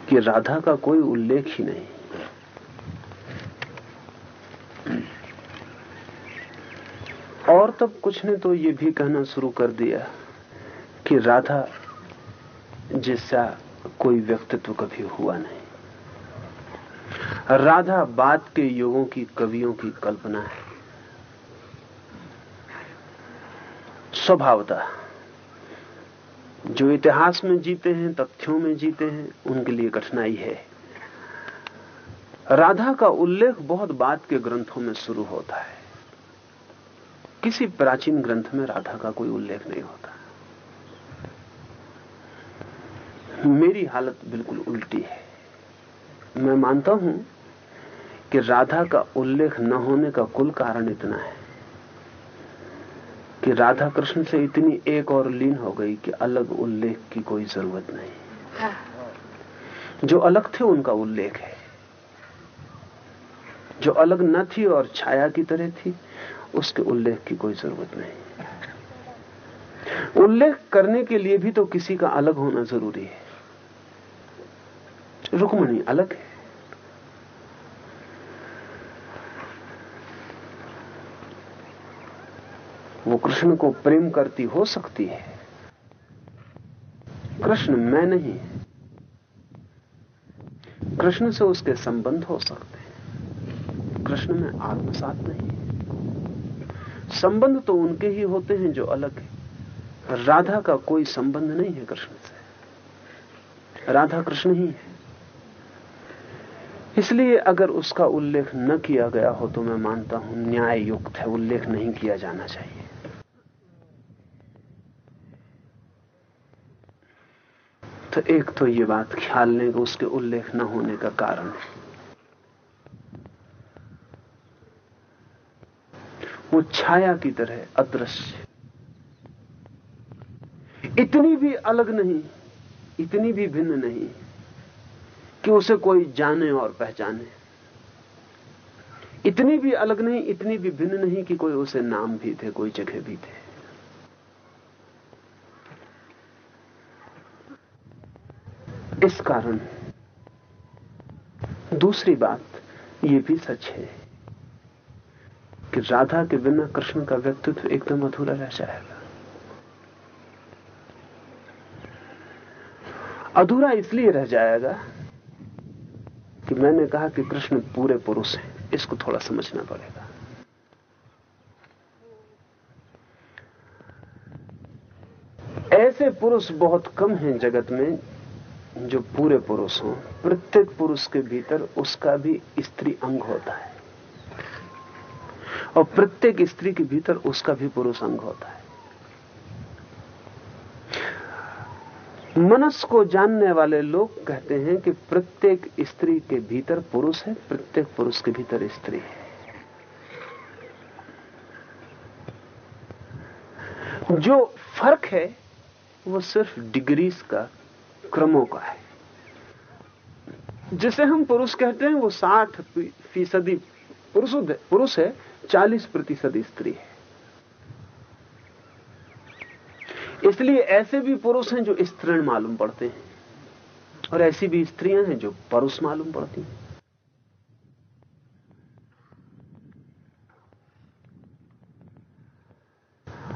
कि राधा का कोई उल्लेख ही नहीं। और तब कुछ ने तो ये भी कहना शुरू कर दिया कि राधा जैसा कोई व्यक्तित्व कभी हुआ नहीं। राधा बाद के युगों की कवियों की कल्पना है। स्वभावता। जो इतिहास में जीते हैं, तथ्यों में जीते हैं, उनके लिए कठिनाई है। राधा का उल्लेख बहुत बाद के ग्रंथों में शुरू होता है। किसी प्राचीन ग्रंथ में राधा का कोई उल्लेख नहीं होता। मेरी हालत बिल्कुल उल्टी है। मैं मानता हूँ कि राधा का उल्लेख न होने का कुल कारण इतना है। कि राधा कृष्ण से इतनी एक और लीन हो गई कि अलग उल्लेख की कोई ज़रूरत नहीं। जो अलग थे उनका उल्लेख है। जो अलग न थी और छाया की तरह थी उसके उल्लेख की कोई ज़रूरत नहीं। उल्लेख करने के लिए भी तो किसी का अलग होना ज़रूरी है। रुकमणी अलग है। वो कृष्ण को प्रेम करती हो सकती है। कृष्ण मैं नहीं। कृष्ण से उसके संबंध हो सकते हैं। कृष्ण में आत्मसात नहीं। संबंध तो उनके ही होते हैं जो अलग है। राधा का कोई संबंध नहीं है कृष्ण से। राधा कृष्ण ही है। इसलिए अगर उसका उल्लेख न किया गया हो तो मैं मानता हूँ न्याय युक्त है, उल्लेख नहीं किया जाना चाहिए। तो एक तो ये बात ख्याल लें कि उसके उल्लेख न होने का कारण। है वो छाया की तरह अदृश्य इतनी भी अलग नहीं, इतनी भी भिन्न नहीं कि उसे कोई जाने और पहचाने। इतनी भी अलग नहीं, इतनी भी भिन्न नहीं कि कोई उसे नाम भी थे कोई जगह भी थे इस कारण। दूसरी बात यह भी सच है कि राधा के बिना कृष्ण का व्यक्तित्व एकदम अधूरा रह जाएगा। अधूरा इसलिए रह जाएगा कि मैंने कहा कि कृष्ण पूरे पुरुष हैं, इसको थोड़ा समझना पड़ेगा। ऐसे पुरुष बहुत कम हैं जगत में जो पूरे पुरुष हो, प्रत्येक पुरुष के भीतर उसका भी स्त्री अंग होता है। और प्रत्येक स्त्री के भीतर उसका भी पुरुष अंग होता है। मनस को जानने वाले लोग कहते हैं कि प्रत्येक स्त्री के भीतर पुरुष है, प्रत्येक पुरुष के भीतर स्त्री है। जो फ़र्क है, वो सिर्फ़ डिग्रीज का क्रमों का है। जिसे हम पुरुष कहते हैं, वो साठ फ़ीसदी पुरुष पुरुष है, चालीस प्रतिशत स्त्री है। इसलिए ऐसे भी पुरुष हैं जो स्त्रीण मालूम पड़ते हैं, और ऐसी भी स्त्रियाँ हैं जो पुरुष मालूम पड़ती हैं।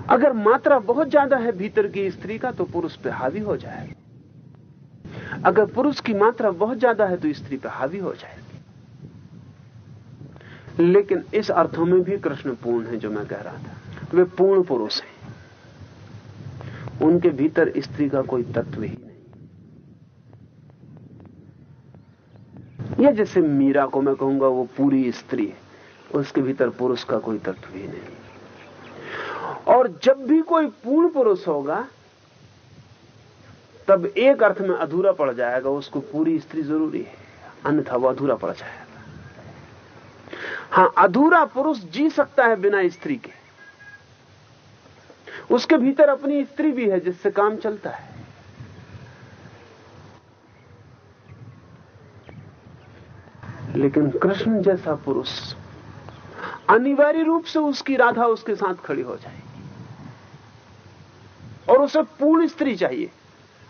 अगर मात्रा बहुत ज़्यादा है भीतर की स्त्री का तो पुरुष पे हावी हो जाएगा। अगर पुरुष की मात्रा बहुत ज़्यादा है तो स्त्री पर हावी हो जाएगी। लेकिन इस अर्थों में भी कृष्ण पूर्ण है जो मैं कह रहा था। वे पूर्ण पुरुष हैं। उनके भीतर स्त्री का कोई तत्व ही नहीं। या जैसे मीरा को मैं कहूँगा, वो पूरी स्त्री है। उसके भीतर पुरुष का कोई तत्व ही नहीं। और जब भी कोई पूर्ण पुरुष होगा तब एक अर्थ में अधूरा पड़ जाएगा, उसको पूरी स्त्री ज़रूरी है। अन्यथा वो अधूरा पड़ जाएगा। हाँ, अधूरा पुरुष जी सकता है बिना स्त्री के। उसके भीतर अपनी स्त्री भी है, जिससे काम चलता है। लेकिन कृष्ण जैसा पुरुष अनिवार्य रूप से उसकी राधा उसके साथ खड़ी हो जाएगी। और उसे पूर्ण स्त्री चाहिए।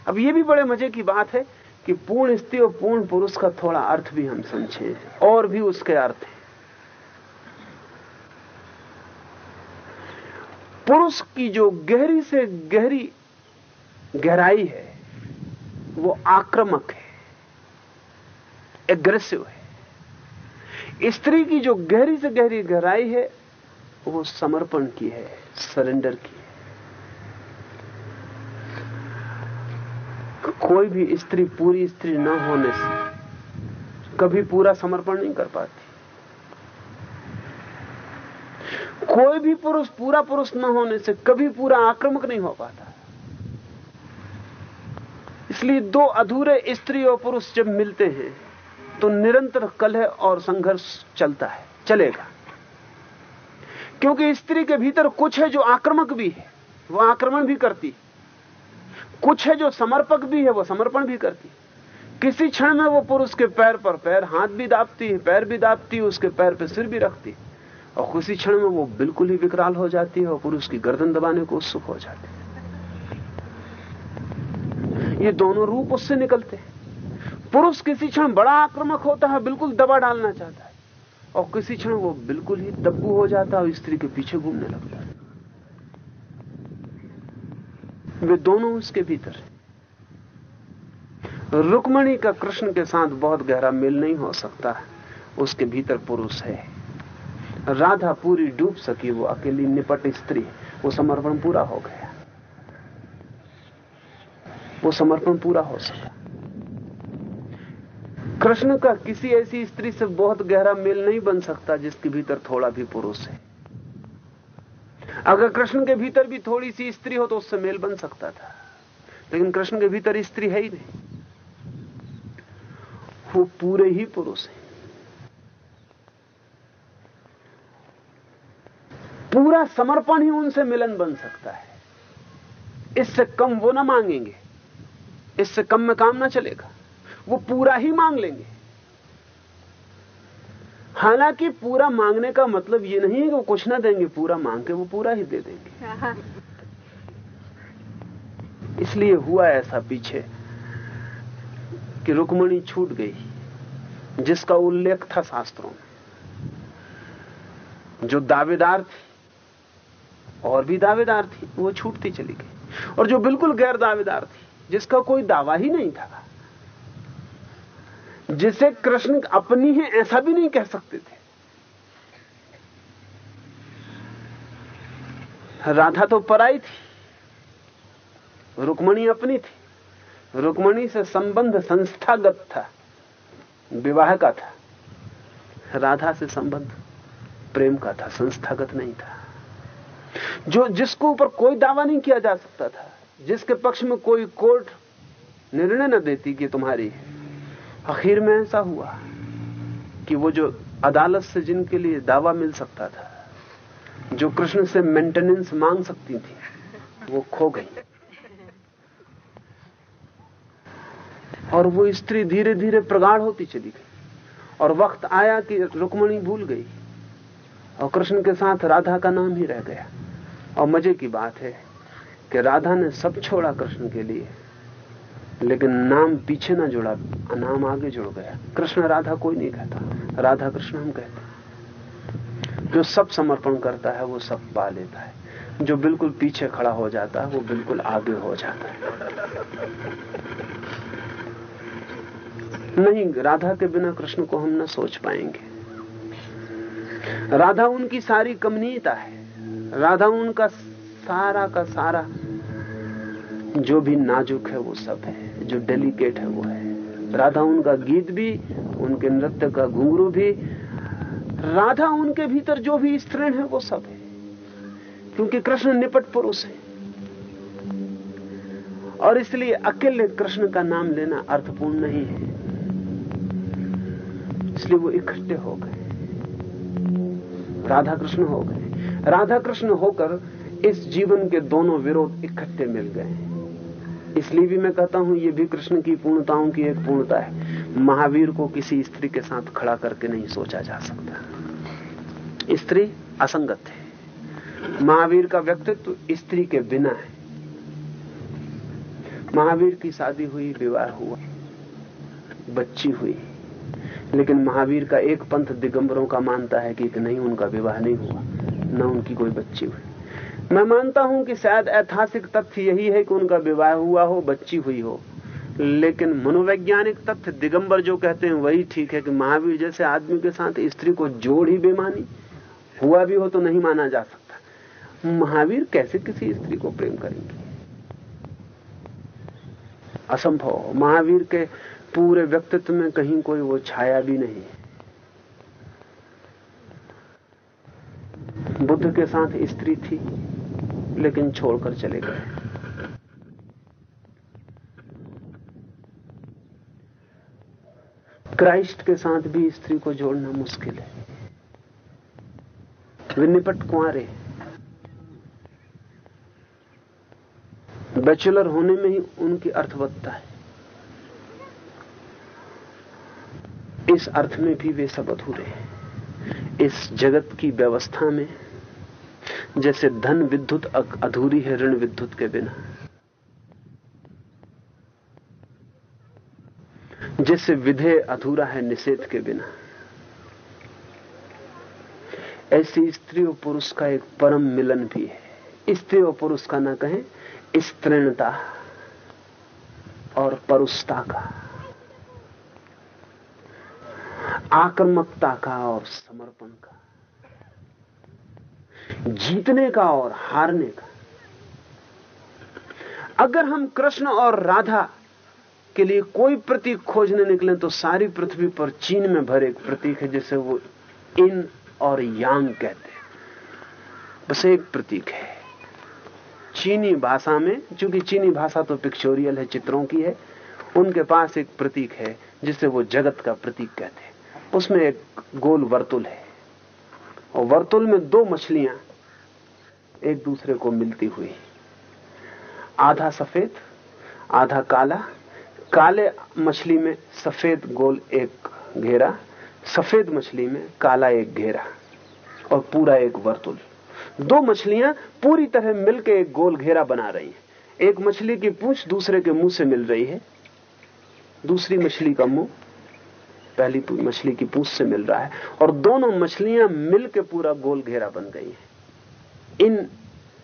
अब यह भी बड़े मज़े की बात है कि पूर्ण स्त्री और पूर्ण पुरुष का थोड़ा अर्थ भी हम समझे और भी उसके अर्थ है। पुरुष की जो गहरी से गहरी गहराई है, वो आक्रामक है एग्रेसिव है। स्त्री की जो गहरी से गहरी गहराई है, वो समर्पण की है सरेंडर की है। कोई भी स्त्री, पूरी स्त्री न होने से कभी पूरा समर्पण नहीं कर पाती। कोई भी पुरुष, पूरा पुरुष न होने से कभी पूरा आक्रमक नहीं हो पाता। इसलिए दो अधूरे स्त्री और पुरुष जब मिलते हैं तो निरंतर कलह और संघर्ष चलता है, चलेगा। क्योंकि स्त्री के भीतर कुछ है जो आक्रमक भी है वह आक्रमण भी करती कुछ है जो समर्पक भी है, वो समर्पण भी करती किसी क्षण में वो पुरुष के पैर पर पैर, हाथ भी दापती है, पैर भी दापती है, उसके पैर पर सिर भी रखती और किसी क्षण में वो बिल्कुल ही विकराल हो जाती है और पुरुष की गर्दन दबाने को उत्सुक हो जाती है। ये दोनों रूप उससे निकलते हैं। पुरुष किसी क्षण बड़ा आक्रामक होता है, बिल्कुल दबा डालना चाहता है। और किसी क्षण वो बिल्कुल ही दब्बू हो जाता है और स्त्री के पीछे घूमने लगता है। वे दोनों उसके भीतर रुक्मणी का कृष्ण के साथ बहुत गहरा मेल नहीं हो सकता उसके भीतर पुरुष है। राधा पूरी डूब सकी, वो अकेली निपट स्त्री वो समर्पण पूरा हो गया। वो समर्पण पूरा हो सका। कृष्ण का किसी ऐसी स्त्री से बहुत गहरा मेल नहीं बन सकता जिसके भीतर थोड़ा भी पुरुष है। अगर कृष्ण के भीतर भी थोड़ी सी स्त्री हो तो उससे मेल बन सकता था। लेकिन कृष्ण के भीतर स्त्री है ही नहीं। वो पूरे ही पुरुष है। पूरा समर्पण ही उनसे मिलन बन सकता है। इससे कम वो ना मांगेंगे। इससे कम में काम ना चलेगा। वो पूरा ही मांग लेंगे। हालाँकि पूरा मांगने का मतलब ये नहीं है कि वो कुछ ना देंगे, पूरा मांग के वो पूरा ही दे देंगे। इसलिए हुआ ऐसा पीछे कि रुक्मणी छूट गई, जिसका उल्लेख था शास्त्रों में, जो दावेदार थी, और भी दावेदार थी, वो छूटती चली गई, और जो बिल्कुल गैर दावेदार थी, जिसका कोई दावा ही नहीं था। जिसे कृष्ण अपनी है ऐसा भी नहीं कह सकते थे। राधा तो पराई थी, रुक्मणी अपनी थी। रुक्मणी से संबंध संस्थागत था, विवाह का था। राधा से संबंध प्रेम का था, संस्थागत नहीं था। जो जिसको ऊपर कोई दावा नहीं किया जा सकता था, जिसके पक्ष में कोई कोर्ट निर्णय न देती कि तुम्हारी आखिर में ऐसा हुआ कि वो जो अदालत से जिनके लिए दावा मिल सकता था, जो कृष्ण से मेंटेनेंस मांग सकती थी, वो खो गई। और वो स्त्री धीरे धीरे प्रगाढ़ होती चली गई। और वक्त आया कि रुक्मणी भूल गई। और कृष्ण के साथ राधा का नाम ही रह गया। और मज़े की बात है कि राधा ने सब छोड़ा कृष्ण के लिए। लेकिन नाम पीछे ना जुड़ा, नाम आगे जुड़ गया। कृष्ण राधा कोई नहीं कहता। राधा कृष्ण हम कहते जो सब समर्पण करता है, वो सब पा लेता है। जो बिल्कुल पीछे खड़ा हो जाता है, वो बिल्कुल आगे हो जाता है। नहीं, राधा के बिना कृष्ण को हम ना सोच पाएँगे। राधा उनकी सारी कमनीयता है। राधा उनका सारा का सारा जो भी नाजुक है वो सब है, जो डेलिकेट है वो है। राधा उनका गीत भी, उनके नृत्य का घुंघरू भी, राधा उनके भीतर जो भी स्त्रीण है वो सब है। क्योंकि कृष्ण निपट पुरुष है। और इसलिए अकेले कृष्ण का नाम लेना अर्थपूर्ण नहीं है। इसलिए वो इकट्ठे हो गए। राधा कृष्ण हो गए। राधा कृष्ण होकर इस जीवन के दोनों विरोध इकट्ठे मिल गए। इसलिए भी मैं कहता हूँ, ये भी कृष्ण की पूर्णताओं की एक पूर्णता है। महावीर को किसी स्त्री के साथ खड़ा करके नहीं सोचा जा सकता। स्त्री असंगत है। महावीर का व्यक्तित्व स्त्री के बिना है। महावीर की शादी हुई, विवाह हुआ, बच्ची हुई। लेकिन महावीर का एक पंथ दिगंबरों का मानता है कि नहीं, उनका विवाह नहीं हुआ, न उनकी कोई बच्ची हुई। मैं मानता हूँ कि शायद ऐतिहासिक तथ्य यही है कि उनका विवाह हुआ हो, बच्ची हुई हो। लेकिन मनोवैज्ञानिक तथ्य दिगंबर जो कहते हैं, वही ठीक है कि महावीर जैसे आदमी के साथ स्त्री को जोड़ ही बेमानी। हुआ भी हो तो नहीं माना जा सकता। महावीर कैसे किसी स्त्री को प्रेम करेंगे? असंभव महावीर के पूरे व्यक्तित्व में कहीं कोई वो छाया भी नहीं बुद्ध के साथ स्त्री थी। लेकिन छोड़कर चले गए। क्राइस्ट के साथ भी स्त्री को जोड़ना मुश्किल है। वे निपट कुआरे बैचलर होने में ही उनकी अर्थवत्ता है। इस अर्थ में भी वे सब अधूरे हैं। इस जगत की व्यवस्था में जैसे धन विद्युत अधूरी है ऋण विद्युत के बिना। जैसे विधेय अधूरा है निषेध के बिना। ऐसी स्त्री और पुरुष का एक परम मिलन भी है। स्त्री और पुरुष का ना कहें, स्त्रीणता और परुषता का। आक्रमकता का और समर्पण का। जीतने का और हारने का। अगर हम कृष्ण और राधा के लिए कोई प्रतीक खोजने निकले तो सारी पृथ्वी पर चीन में भरे एक प्रतीक है, जिसे वो इन और यांग कहते हैं। बस एक प्रतीक है। चीनी भाषा में क्योंकि चीनी भाषा तो पिक्चोरियल है, चित्रों की है, उनके पास एक प्रतीक है, जिसे वो जगत का प्रतीक कहते हैं। उसमें एक गोल वर्तुल है। और वर्तुल में दो मछलियाँ एक दूसरे को मिलती हुई। आधा सफ़ेद, आधा काला। काले मछली में सफ़ेद गोल एक घेरा, सफ़ेद मछली में काला एक घेरा और पूरा एक वर्तुल। दो मछलियाँ पूरी तरह मिलकर एक गोल घेरा बना रही हैं। एक मछली की पूछ दूसरे के मुँह से मिल रही है। दूसरी मछली का मुँह पहली मछली की पूछ से मिल रहा है। और दोनों मछलियाँ मिलकर पूरा गोल घेरा बन गई है। इन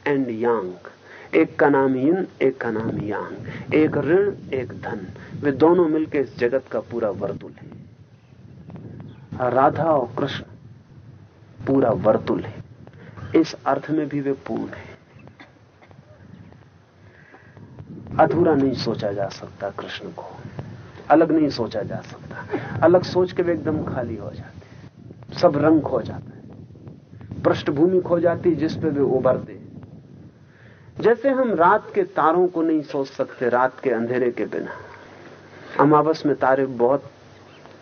एंड यांग एक का नाम इन एक का नाम यांग एक ऋण, एक धन। वे दोनों मिलकर इस जगत का पूरा वर्तुल है। राधा और कृष्ण पूरा वर्तुल है। इस अर्थ में भी वे पूर्ण है। अधूरा नहीं सोचा जा सकता कृष्ण को। अलग नहीं सोचा जा सकता। अलग सोच के वे एकदम खाली हो जाते सब रंग खो जाता है। पृष्ठभूमि खो जाती जिस पे वे उभरते जैसे हम रात के तारों को नहीं सोच सकते, रात के अंधेरे के बिना। अमावस में तारे बहुत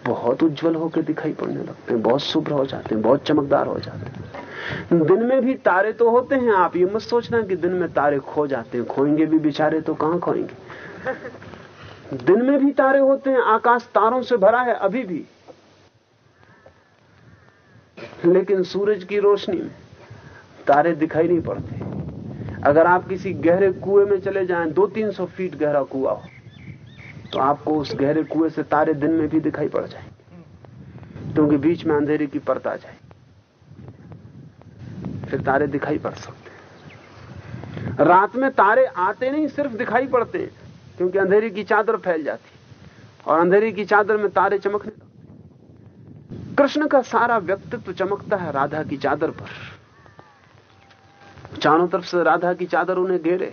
बहुत उज्जवल होकर दिखाई पड़ने लगते हैं, बहुत शुभ्र हो जाते हैं, बहुत चमकदार हो जाते हैं। दिन में भी तारे तो होते हैं, आप ये मत सोचना कि दिन में तारे खो जाते हैं। खोएँगे भी बेचारे तो कहाँ खोएँगे? दिन में भी तारे होते हैं, आकाश तारों से भरा है, अभी भी। लेकिन सूरज की रोशनी में तारे दिखाई नहीं पड़ते। अगर आप किसी गहरे कुएँ में चले जाएँ दो तीन सौ फीट गहरा कुआ हो तो आपको उस गहरे कुएँ से तारे दिन में भी दिखाई पड़ जाएँगे क्योंकि बीच में अंधेरे की परत आ जाए। फिर तारे दिखाई पड़ सकते रात में तारे आते नहीं, सिर्फ़ दिखाई पड़ते क्योंकि अंधेरी की चादर फैल जाती और अंधेरी की चादर में तारे चमकने लगते कृष्ण का सारा व्यक्तित्व चमकता है राधा की चादर पर। चारों तरफ़ से राधा की चादर उन्हें घेरे।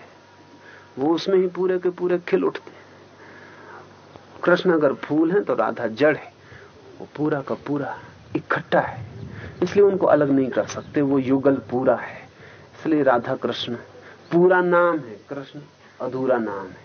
वो उसमें ही पूरे के पूरे खिल उठते कृष्ण अगर फूल है तो राधा जड़। है वो पूरा का पूरा इकट्ठा है। इसलिए उनको अलग नहीं कर सकते। वो युगल पूरा है। इसलिए राधा कृष्ण, पूरा नाम है कृष्ण, अधूरा नाम है।